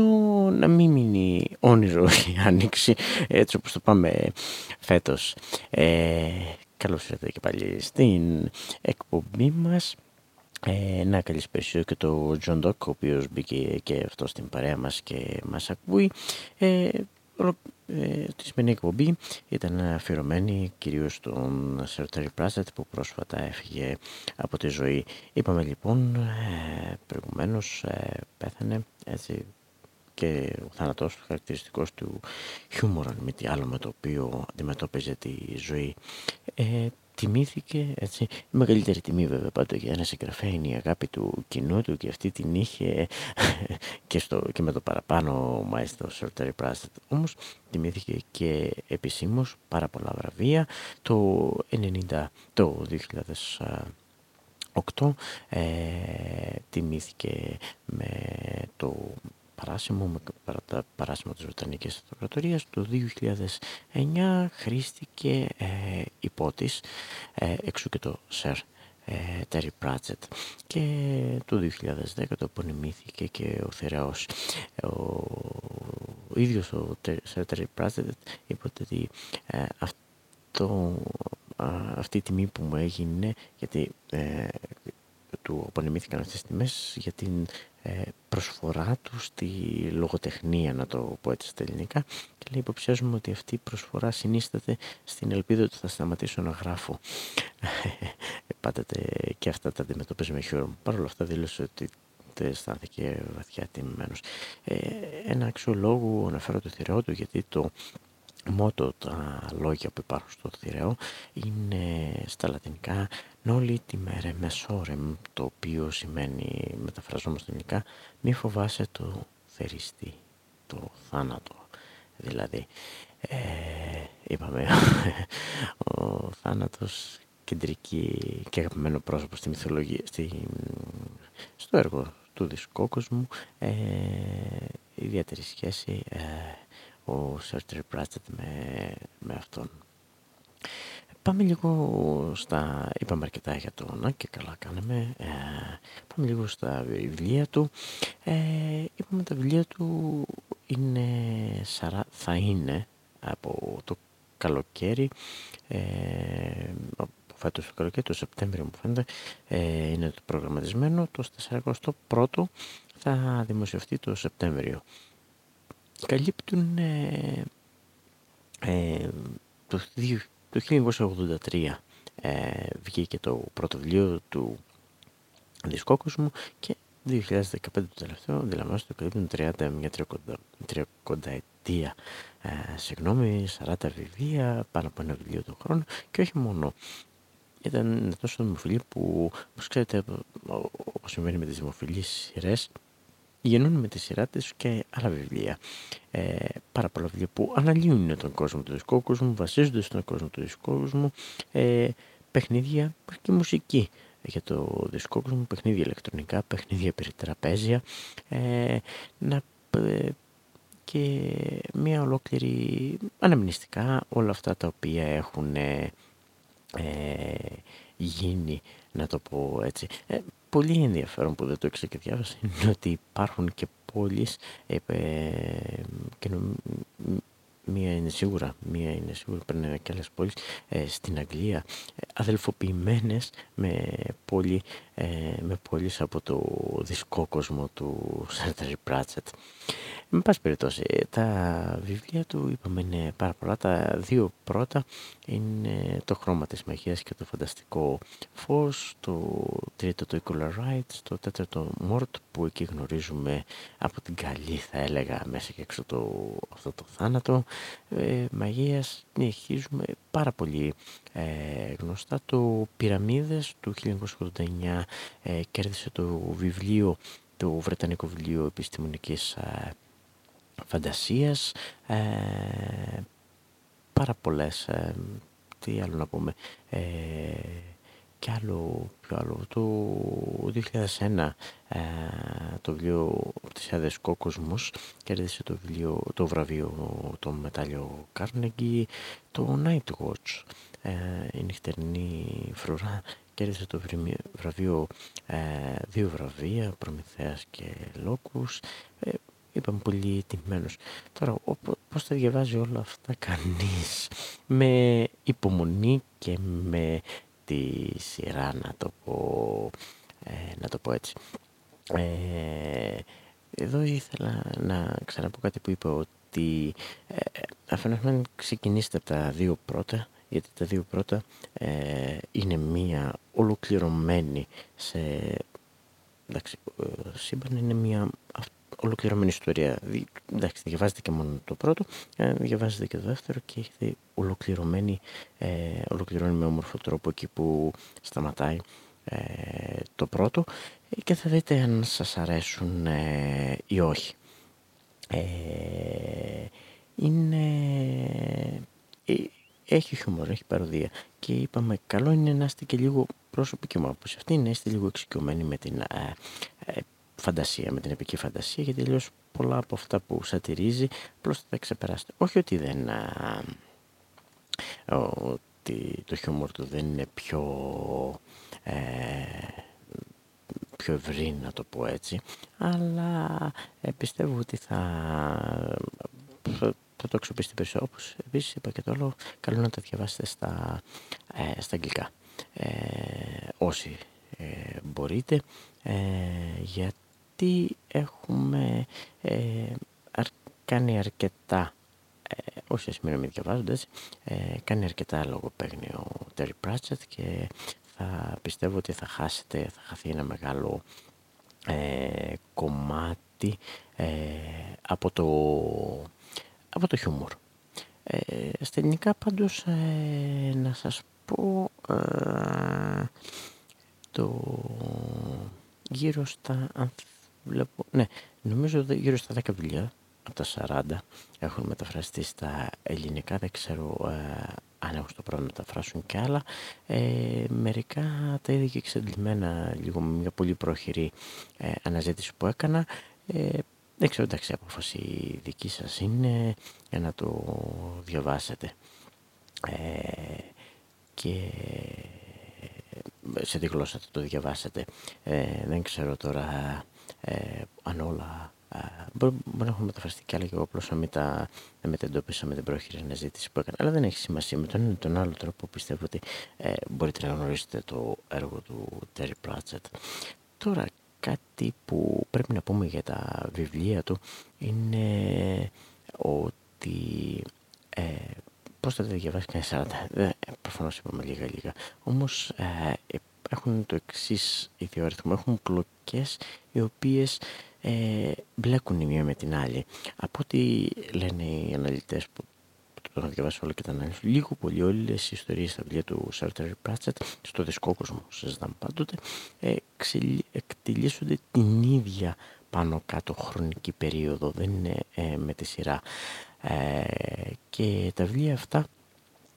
να μην μείνει όνειρο η Άνοιξη, έτσι όπως το πάμε φέτος. Ε, καλώς ήρθατε και πάλι στην εκπομπή μας. Ε, να καλησπέρισω και το John Dock, ο οποίος μπήκε και αυτός στην παρέα μας και μας ακούει. Ε, ε, τη σημερινή εκπομπή ήταν αφιερωμένη κυρίως στον Σερτέρι Πράσετ που πρόσφατα έφυγε από τη ζωή. Είπαμε λοιπόν ε, προηγουμένως ε, πέθανε έτσι και ο θάνατός του χαρακτηριστικός του χιούμορ με τι άλλο με το οποίο αντιμετώπιζε τη ζωή. Ε, τιμήθηκε έτσι, η μεγαλύτερη τιμή βέβαια πάντοτε για ένα συγγραφέα είναι η αγάπη του κοινού του και αυτή την είχε και, στο, και με το παραπάνω μάλιστα ο Σορτέρι Πράστετ όμως τιμήθηκε και επισήμως πάρα πολλά βραβεία. Το, 90, το 2008 ε, τιμήθηκε με το παράσημο, με τα παράσημα της Βρετανικής Αυτοκρατορίας το 2009 χρήστηκε ε, υπότης ε, εξού και το Sir ε, Terry Pratchett και το 2010 το απονημήθηκε και ο Θεραιός ο, ο ίδιος ο Sir Terry Pratchett είπε ότι ε, αυτό, αυτή η τιμή που μου έγινε γιατί ε, του απονεμήθηκαν αυτές τις τιμές για την ε, προσφορά του στη λογοτεχνία, να το πω έτσι στα ελληνικά και λέει υποψιάζομαι ότι αυτή η προσφορά συνίσταται στην ελπίδα ότι θα σταματήσω να γράφω. Πάντα και αυτά τα αντιμετωπίζει με χιόρο. Παρ' όλα αυτά δήλωσε ότι δεν αισθάνθηκε βαθιά τιμημένος. Ε, ένα αξιολόγου αναφέρω το θηρεό του γιατί το μότο τα λόγια που υπάρχουν στο θηρεό είναι στα λατινικά «Νόλι τιμέρε μεσόρεμ» το οποίο σημαίνει μεταφραζόμενο στα ελληνικά «Μη φοβάσαι το θεριστή, το θάνατο». Δηλαδή, ε, είπαμε, ο θάνατος κεντρική και αγαπημένο πρόσωπο στη μυθολογία, στη, στο έργο του δισκόκοσμου, ε, ιδιαίτερη σχέση ε, ο Σέρτερ Πράτσετ με, με αυτόν. Πάμε λίγο στα... Είπαμε αρκετά για τον και καλά κάναμε. Ε, πάμε λίγο στα βιβλία του. Ε, είπαμε τα βιβλία του είναι, θα είναι από το καλοκαίρι. Ε, φέτος το καλοκαίρι, το Σεπτέμβριο μου φαίνεται, ε, είναι το προγραμματισμένο. Το 41ο θα δημοσιευτεί το Σεπτέμβριο καλύπτουν ε, ε, το, το 1983 ε, βγήκε το πρώτο βιβλίο του δισκόκοσμου και 2015 το τελευταίο αντιλαμβάνεστε το καλύπτουν 30 μια τριακονταετία ε, συγγνώμη 40 βιβλία πάνω από ένα βιβλίο το χρόνο και όχι μόνο. Ήταν τόσο δημοφιλή που όπως ξέρετε όπως συμβαίνει με τις δημοφιλείς σειρές γεννούν με τη σειρά της και άλλα βιβλία. Ε, πάρα πολλά βιβλία που αναλύουν τον κόσμο του δισκόκοσμου, βασίζονται στον κόσμο του δισκόκοσμου, ε, παιχνίδια και μουσική για το δισκόκοσμο, παιχνίδια ηλεκτρονικά, παιχνίδια περί τραπέζια, ε, να, ε, και μια ολόκληρη αναμνηστικά όλα αυτά τα οποία έχουν ε, γίνει, να το πω έτσι, πολύ ενδιαφέρον που δεν το έξερα και διάβασα είναι ότι υπάρχουν και πόλεις ε, και μία είναι σίγουρα, μία είναι σίγουρα, πρέπει και άλλες πόλεις ε, στην Αγγλία, ε, αδελφοποιημένες με, πόλη, ε, με πόλεις από το δισκό κόσμο του Σέρτερ Πράτσετ. Με πάση περιπτώσει, τα βιβλία του είπαμε είναι πάρα πολλά. Τα δύο πρώτα είναι το χρώμα της μαγείας και το φανταστικό φως, το τρίτο το Equal Rights, το τέταρτο Mort που εκεί γνωρίζουμε από την καλή θα έλεγα μέσα και έξω το, αυτό το θάνατο. Ε, μαγείας συνεχίζουμε πάρα πολύ ε, γνωστά. Το Πυραμίδες του 1989 ε, κέρδισε το βιβλίο το Βρετανικό Βιβλίο Επιστημονικής ε, φαντασίας, ε, πάρα πολλές, ε, τι άλλο να πούμε, ε, και άλλο, πιο άλλο, το 2001 ε, το βιβλίο της Άδες Κόκοσμος κέρδισε το, βιβλίο, το βραβείο, το μετάλλιο Carnegie, το Night Watch, ε, η νυχτερινή φρουρά κέρδισε το βραβείο, ε, δύο βραβεία, Προμηθέας και Λόκους, ε, είπαμε πολύ τιμημένος. Τώρα, πώς θα διαβάζει όλα αυτά κανείς; Με υπομονή και με τη σειρά να το πω, ε, να το πω έτσι. Ε, εδώ ήθελα να ξαναπώ κάτι που είπε ότι ε, αφενός ξεκινήσετε από τα δύο πρώτα γιατί τα δύο πρώτα ε, είναι μία ολοκληρωμένη σε εντάξει, ε, σύμπαν είναι μία ολοκληρωμένη ιστορία. Εντάξει, διαβάζετε και μόνο το πρώτο, ε, διαβάζετε και το δεύτερο και έχετε ολοκληρωμένη, ε, ολοκληρωμένη με όμορφο τρόπο εκεί που σταματάει ε, το πρώτο και θα δείτε αν σας αρέσουν ε, ή όχι. Ε, είναι... Έχει χιούμορ, έχει παροδία και είπαμε καλό είναι να είστε και λίγο πρόσωποι μου όπως αυτή, να είστε λίγο εξοικειωμένοι με την φαντασία, με την επική φαντασία γιατί τελείως πολλά από αυτά που σατυρίζει απλώς θα τα ξεπεράσετε. Όχι ότι δεν... ότι το χιούμορ του δεν είναι πιο ε, πιο ευρύ να το πω έτσι αλλά ε, πιστεύω ότι θα, θα, το αξιοποιήσετε περισσότερο όπως επίσης είπα και το άλλο καλό να τα διαβάσετε στα, ε, στα αγγλικά ε, όσοι ε, μπορείτε γιατί έχουμε κάνει αρκετά όχι σε σημείο μην διαβάζοντας, κάνει αρκετά λογοπαίγνιο ο Terry Pratchett και θα πιστεύω ότι θα χάσετε, θα χαθεί ένα μεγάλο ε, κομμάτι ε, από, το, από το χιούμορ. Ε, στα ελληνικά πάντως ε, να σας πω ε, το γύρω στα βλέπω, ναι, νομίζω γύρω στα 10 βιβλία από τα 40 έχουν μεταφραστεί στα ελληνικά, δεν ξέρω αν έχω στο πρόβλημα να μεταφράσουν κι άλλα. Ε, μερικά τα είδα και εξαντλημένα λίγο με μια πολύ πρόχειρη ε, αναζήτηση που έκανα. Ε, δεν ξέρω, εντάξει, απόφαση δική σας είναι για να το διαβάσετε. Ε, και σε τι γλώσσα θα το διαβάσετε. Ε, δεν ξέρω τώρα ε, αν όλα Μπορεί, μπορεί να έχουν μεταφραστεί κι άλλα και εγώ απλώς να μην τα, με την πρόχειρη αναζήτηση που έκανα. Αλλά δεν έχει σημασία. Με τον ένα τον άλλο τρόπο πιστεύω ότι ε, μπορείτε να γνωρίσετε το έργο του Terry Pratchett. Τώρα κάτι που πρέπει να πούμε για τα βιβλία του είναι ότι ε, πώς θα τα διαβάσει κανείς 40. Ε, προφανώς είπαμε λίγα λίγα. Όμως ε, έχουν το εξής ιδιόρυθμο. Έχουν πλοκές οι οποίες ε, μπλέκουν η μία με την άλλη. Από ό,τι λένε οι αναλυτές που το έχω διαβάσει όλο και τα ανάλυση, λίγο πολύ όλες οι ιστορίες στα βιβλία του Σάρτερ Πράτσετ, στο δισκόκοσμο που συζητάμε πάντοτε, ε, εκτιλήσονται την ίδια πάνω κάτω χρονική περίοδο, δεν είναι ε, με τη σειρά. Ε, και τα βιβλία αυτά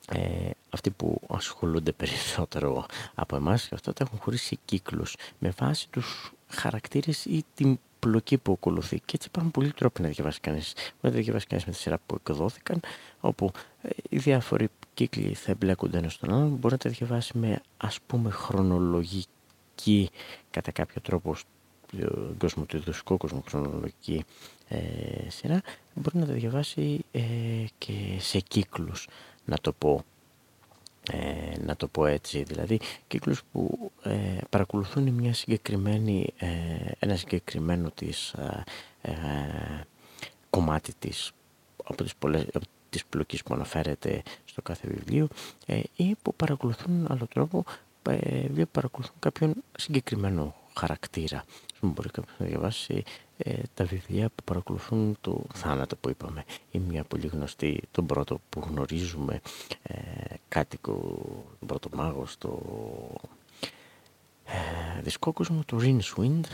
ε, αυτοί που ασχολούνται περισσότερο από εμάς και αυτά τα έχουν χωρίσει κύκλους με βάση τους χαρακτήρες ή την πλοκή που ακολουθεί. Και έτσι υπάρχουν πολλοί τρόποι να διαβάσει κανείς. Μπορεί να διαβάσει κανείς με τη σειρά που εκδόθηκαν, όπου ε, οι διάφοροι κύκλοι θα εμπλέκονται ένας στον άλλον. Μπορεί να τα διαβάσει με ας πούμε χρονολογική κατά κάποιο τρόπο στον κόσμο του ειδοσικού κόσμου χρονολογική ε, σειρά. Μπορεί να τα διαβάσει ε, και σε κύκλους να το πω ε, να το πω έτσι, δηλαδή κύκλους που ε, παρακολουθούν μια συγκεκριμένη, ε, ένα συγκεκριμένο της, ε, κομμάτι της από τις, πολλές, από τις πλοκής που αναφέρεται στο κάθε βιβλίο ή που παρακολουθούν άλλο τρόπο, που παρακολουθούν κάποιον συγκεκριμένο χαρακτήρα. Μπορεί κάποιος να διαβάσει ε, τα βιβλία που παρακολουθούν το θάνατο που είπαμε. ή μια πολύ γνωστή, τον πρώτο που γνωρίζουμε, ε, κάτοικο, τον πρώτο μάγο στο ε, δισκόκοσμο του Rin's Wind.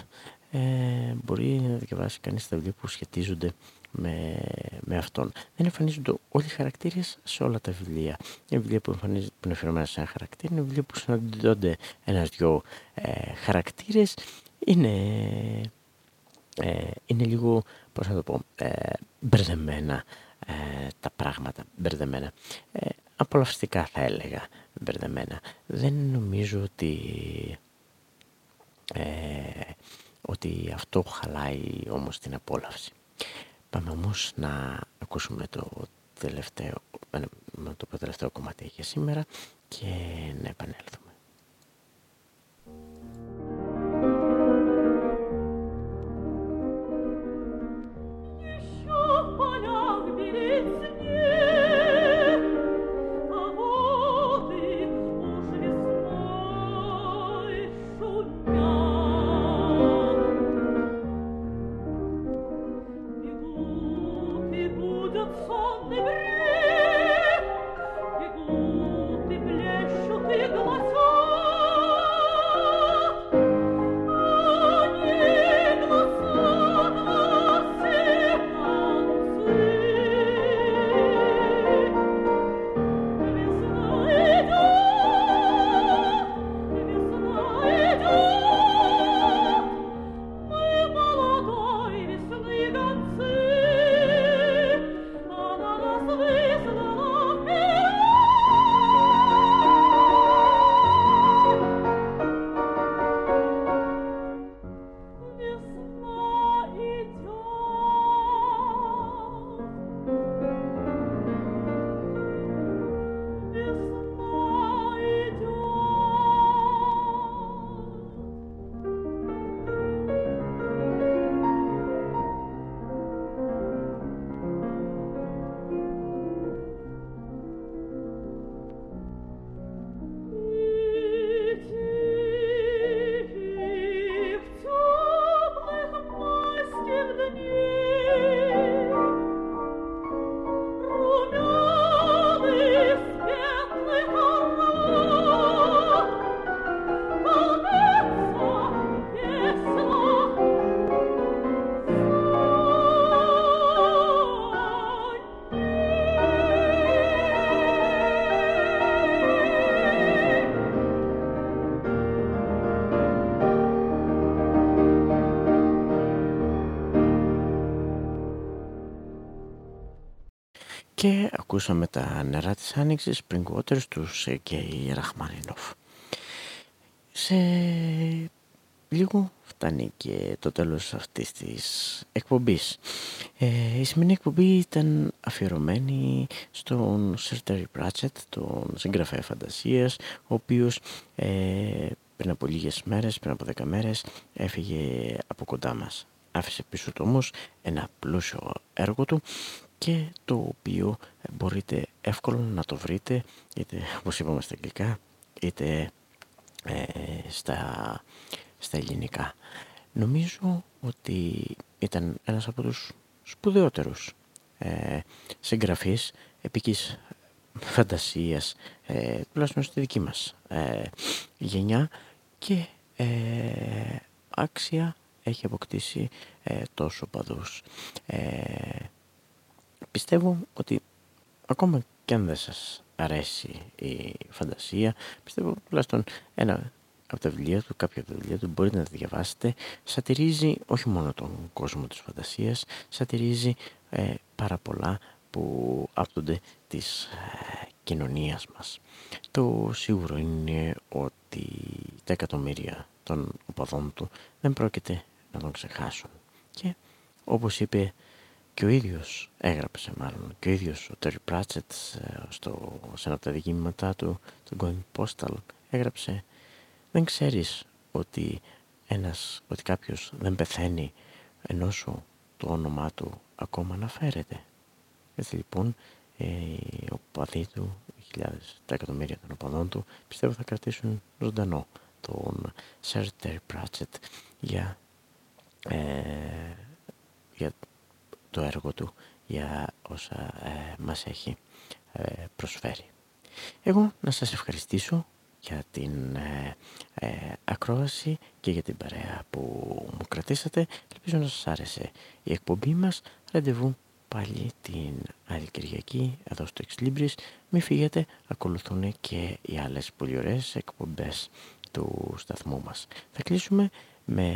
Ε, μπορεί να διαβάσει κανείς τα βιβλία που σχετίζονται με, με αυτόν. Δεν εμφανίζονται όλοι οι χαρακτήρες σε όλα τα βιβλία. Είναι βιβλία που, που είναι αφιερωμένα σε ένα χαρακτήρα, είναι βιβλία που συναντώνται ένας-δυο ε, χαρακτήρες. Είναι ε, είναι λίγο, πώς να το πω, ε, μπερδεμένα ε, τα πράγματα, μπερδεμένα. Ε, απολαυστικά θα έλεγα, μπερδεμένα. Δεν νομίζω ότι, ε, ότι αυτό χαλάει όμως την απόλαυση. Πάμε όμως να ακούσουμε το τελευταίο, το τελευταίο κομμάτι για σήμερα και να επανέλθουμε. for ακούσαμε τα νερά της Άνοιξης, Spring τους και η Ραχμανίνοφ. Σε λίγο φτάνει και το τέλος αυτής της εκπομπής. Ε, η σημερινή εκπομπή ήταν αφιερωμένη στον Sir Terry Pratchett, τον συγγραφέα φαντασίας, ο οποίος ε, πριν από λίγες μέρες, πριν από δέκα μέρες, έφυγε από κοντά μας. Άφησε πίσω του όμως ένα πλούσιο έργο του και το οποίο μπορείτε εύκολα να το βρείτε είτε όπως είπαμε στα αγγλικά είτε ε, στα, στα ελληνικά. Νομίζω ότι ήταν ένας από τους σπουδαιότερους ε, συγγραφείς επικής φαντασίας ε, τουλάχιστον στη δική μας ε, γενιά και ε, άξια έχει αποκτήσει ε, τόσο παδούς. Ε, πιστεύω ότι ακόμα και αν δεν σας αρέσει η φαντασία, πιστεύω τουλάχιστον ένα από τα βιβλία του, κάποια από τα βιβλία του μπορείτε να τα διαβάσετε, σατυρίζει όχι μόνο τον κόσμο της φαντασίας, σατυρίζει ε, πάρα πολλά που άπτονται της ε, κοινωνίας μας. Το σίγουρο είναι ότι τα εκατομμύρια των οπαδών του δεν πρόκειται να τον ξεχάσουν. Και όπως είπε και ο ίδιος έγραψε μάλλον και ο ίδιος ο Terry Pratchett ε, στο, σε ένα από τα διηγήματά του το Going Postal έγραψε δεν ξέρεις ότι, ένας, ότι κάποιος δεν πεθαίνει ενώ το όνομά του ακόμα αναφέρεται. Έτσι λοιπόν ε, ο παδί του, οι χιλιάδες, τα εκατομμύρια των οπαδών του πιστεύω θα κρατήσουν ζωντανό τον Sir Terry Pratchett για, ε, για το έργο του, για όσα ε, μας έχει ε, προσφέρει. Εγώ να σας ευχαριστήσω για την ε, ε, ακρόαση και για την παρέα που μου κρατήσατε. Ελπίζω να σας άρεσε η εκπομπή μας. Ραντεβού πάλι την άλλη Κυριακή εδώ στο Ex Μην φύγετε, ακολουθούν και οι άλλες πολύ ωραίες εκπομπές του σταθμού μας. Θα κλείσουμε με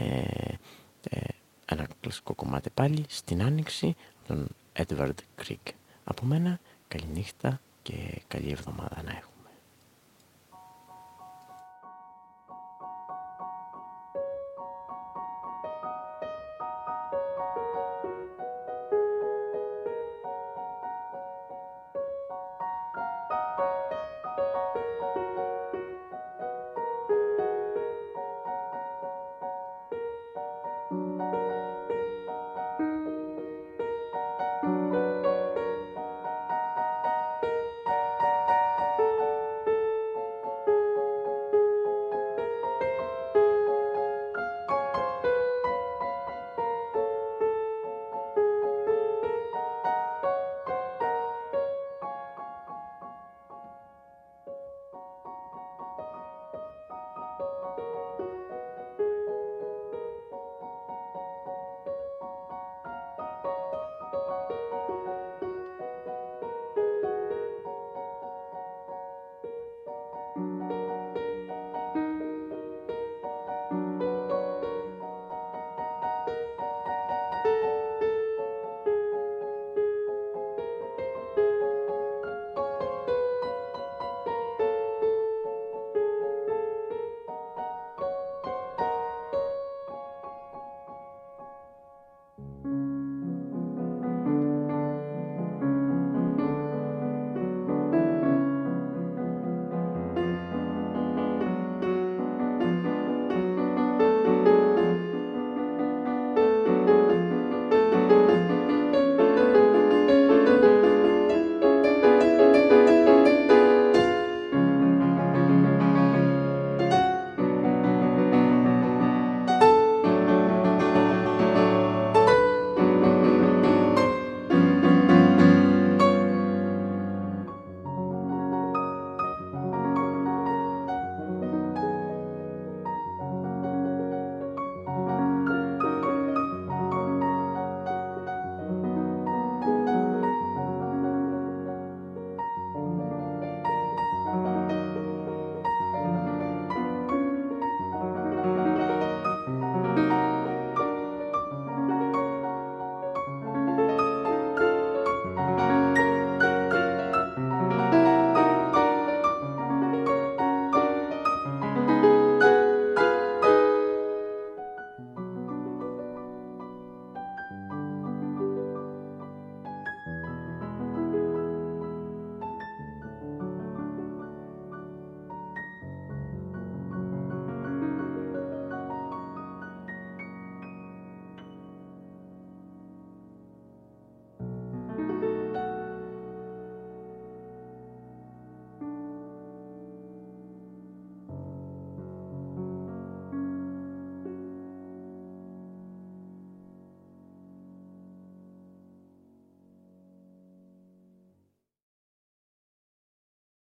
ε, ένα κλασικό κομμάτι πάλι στην Άνοιξη τον Edward Creek. Από μένα καλή νύχτα και καλή εβδομάδα να έχω.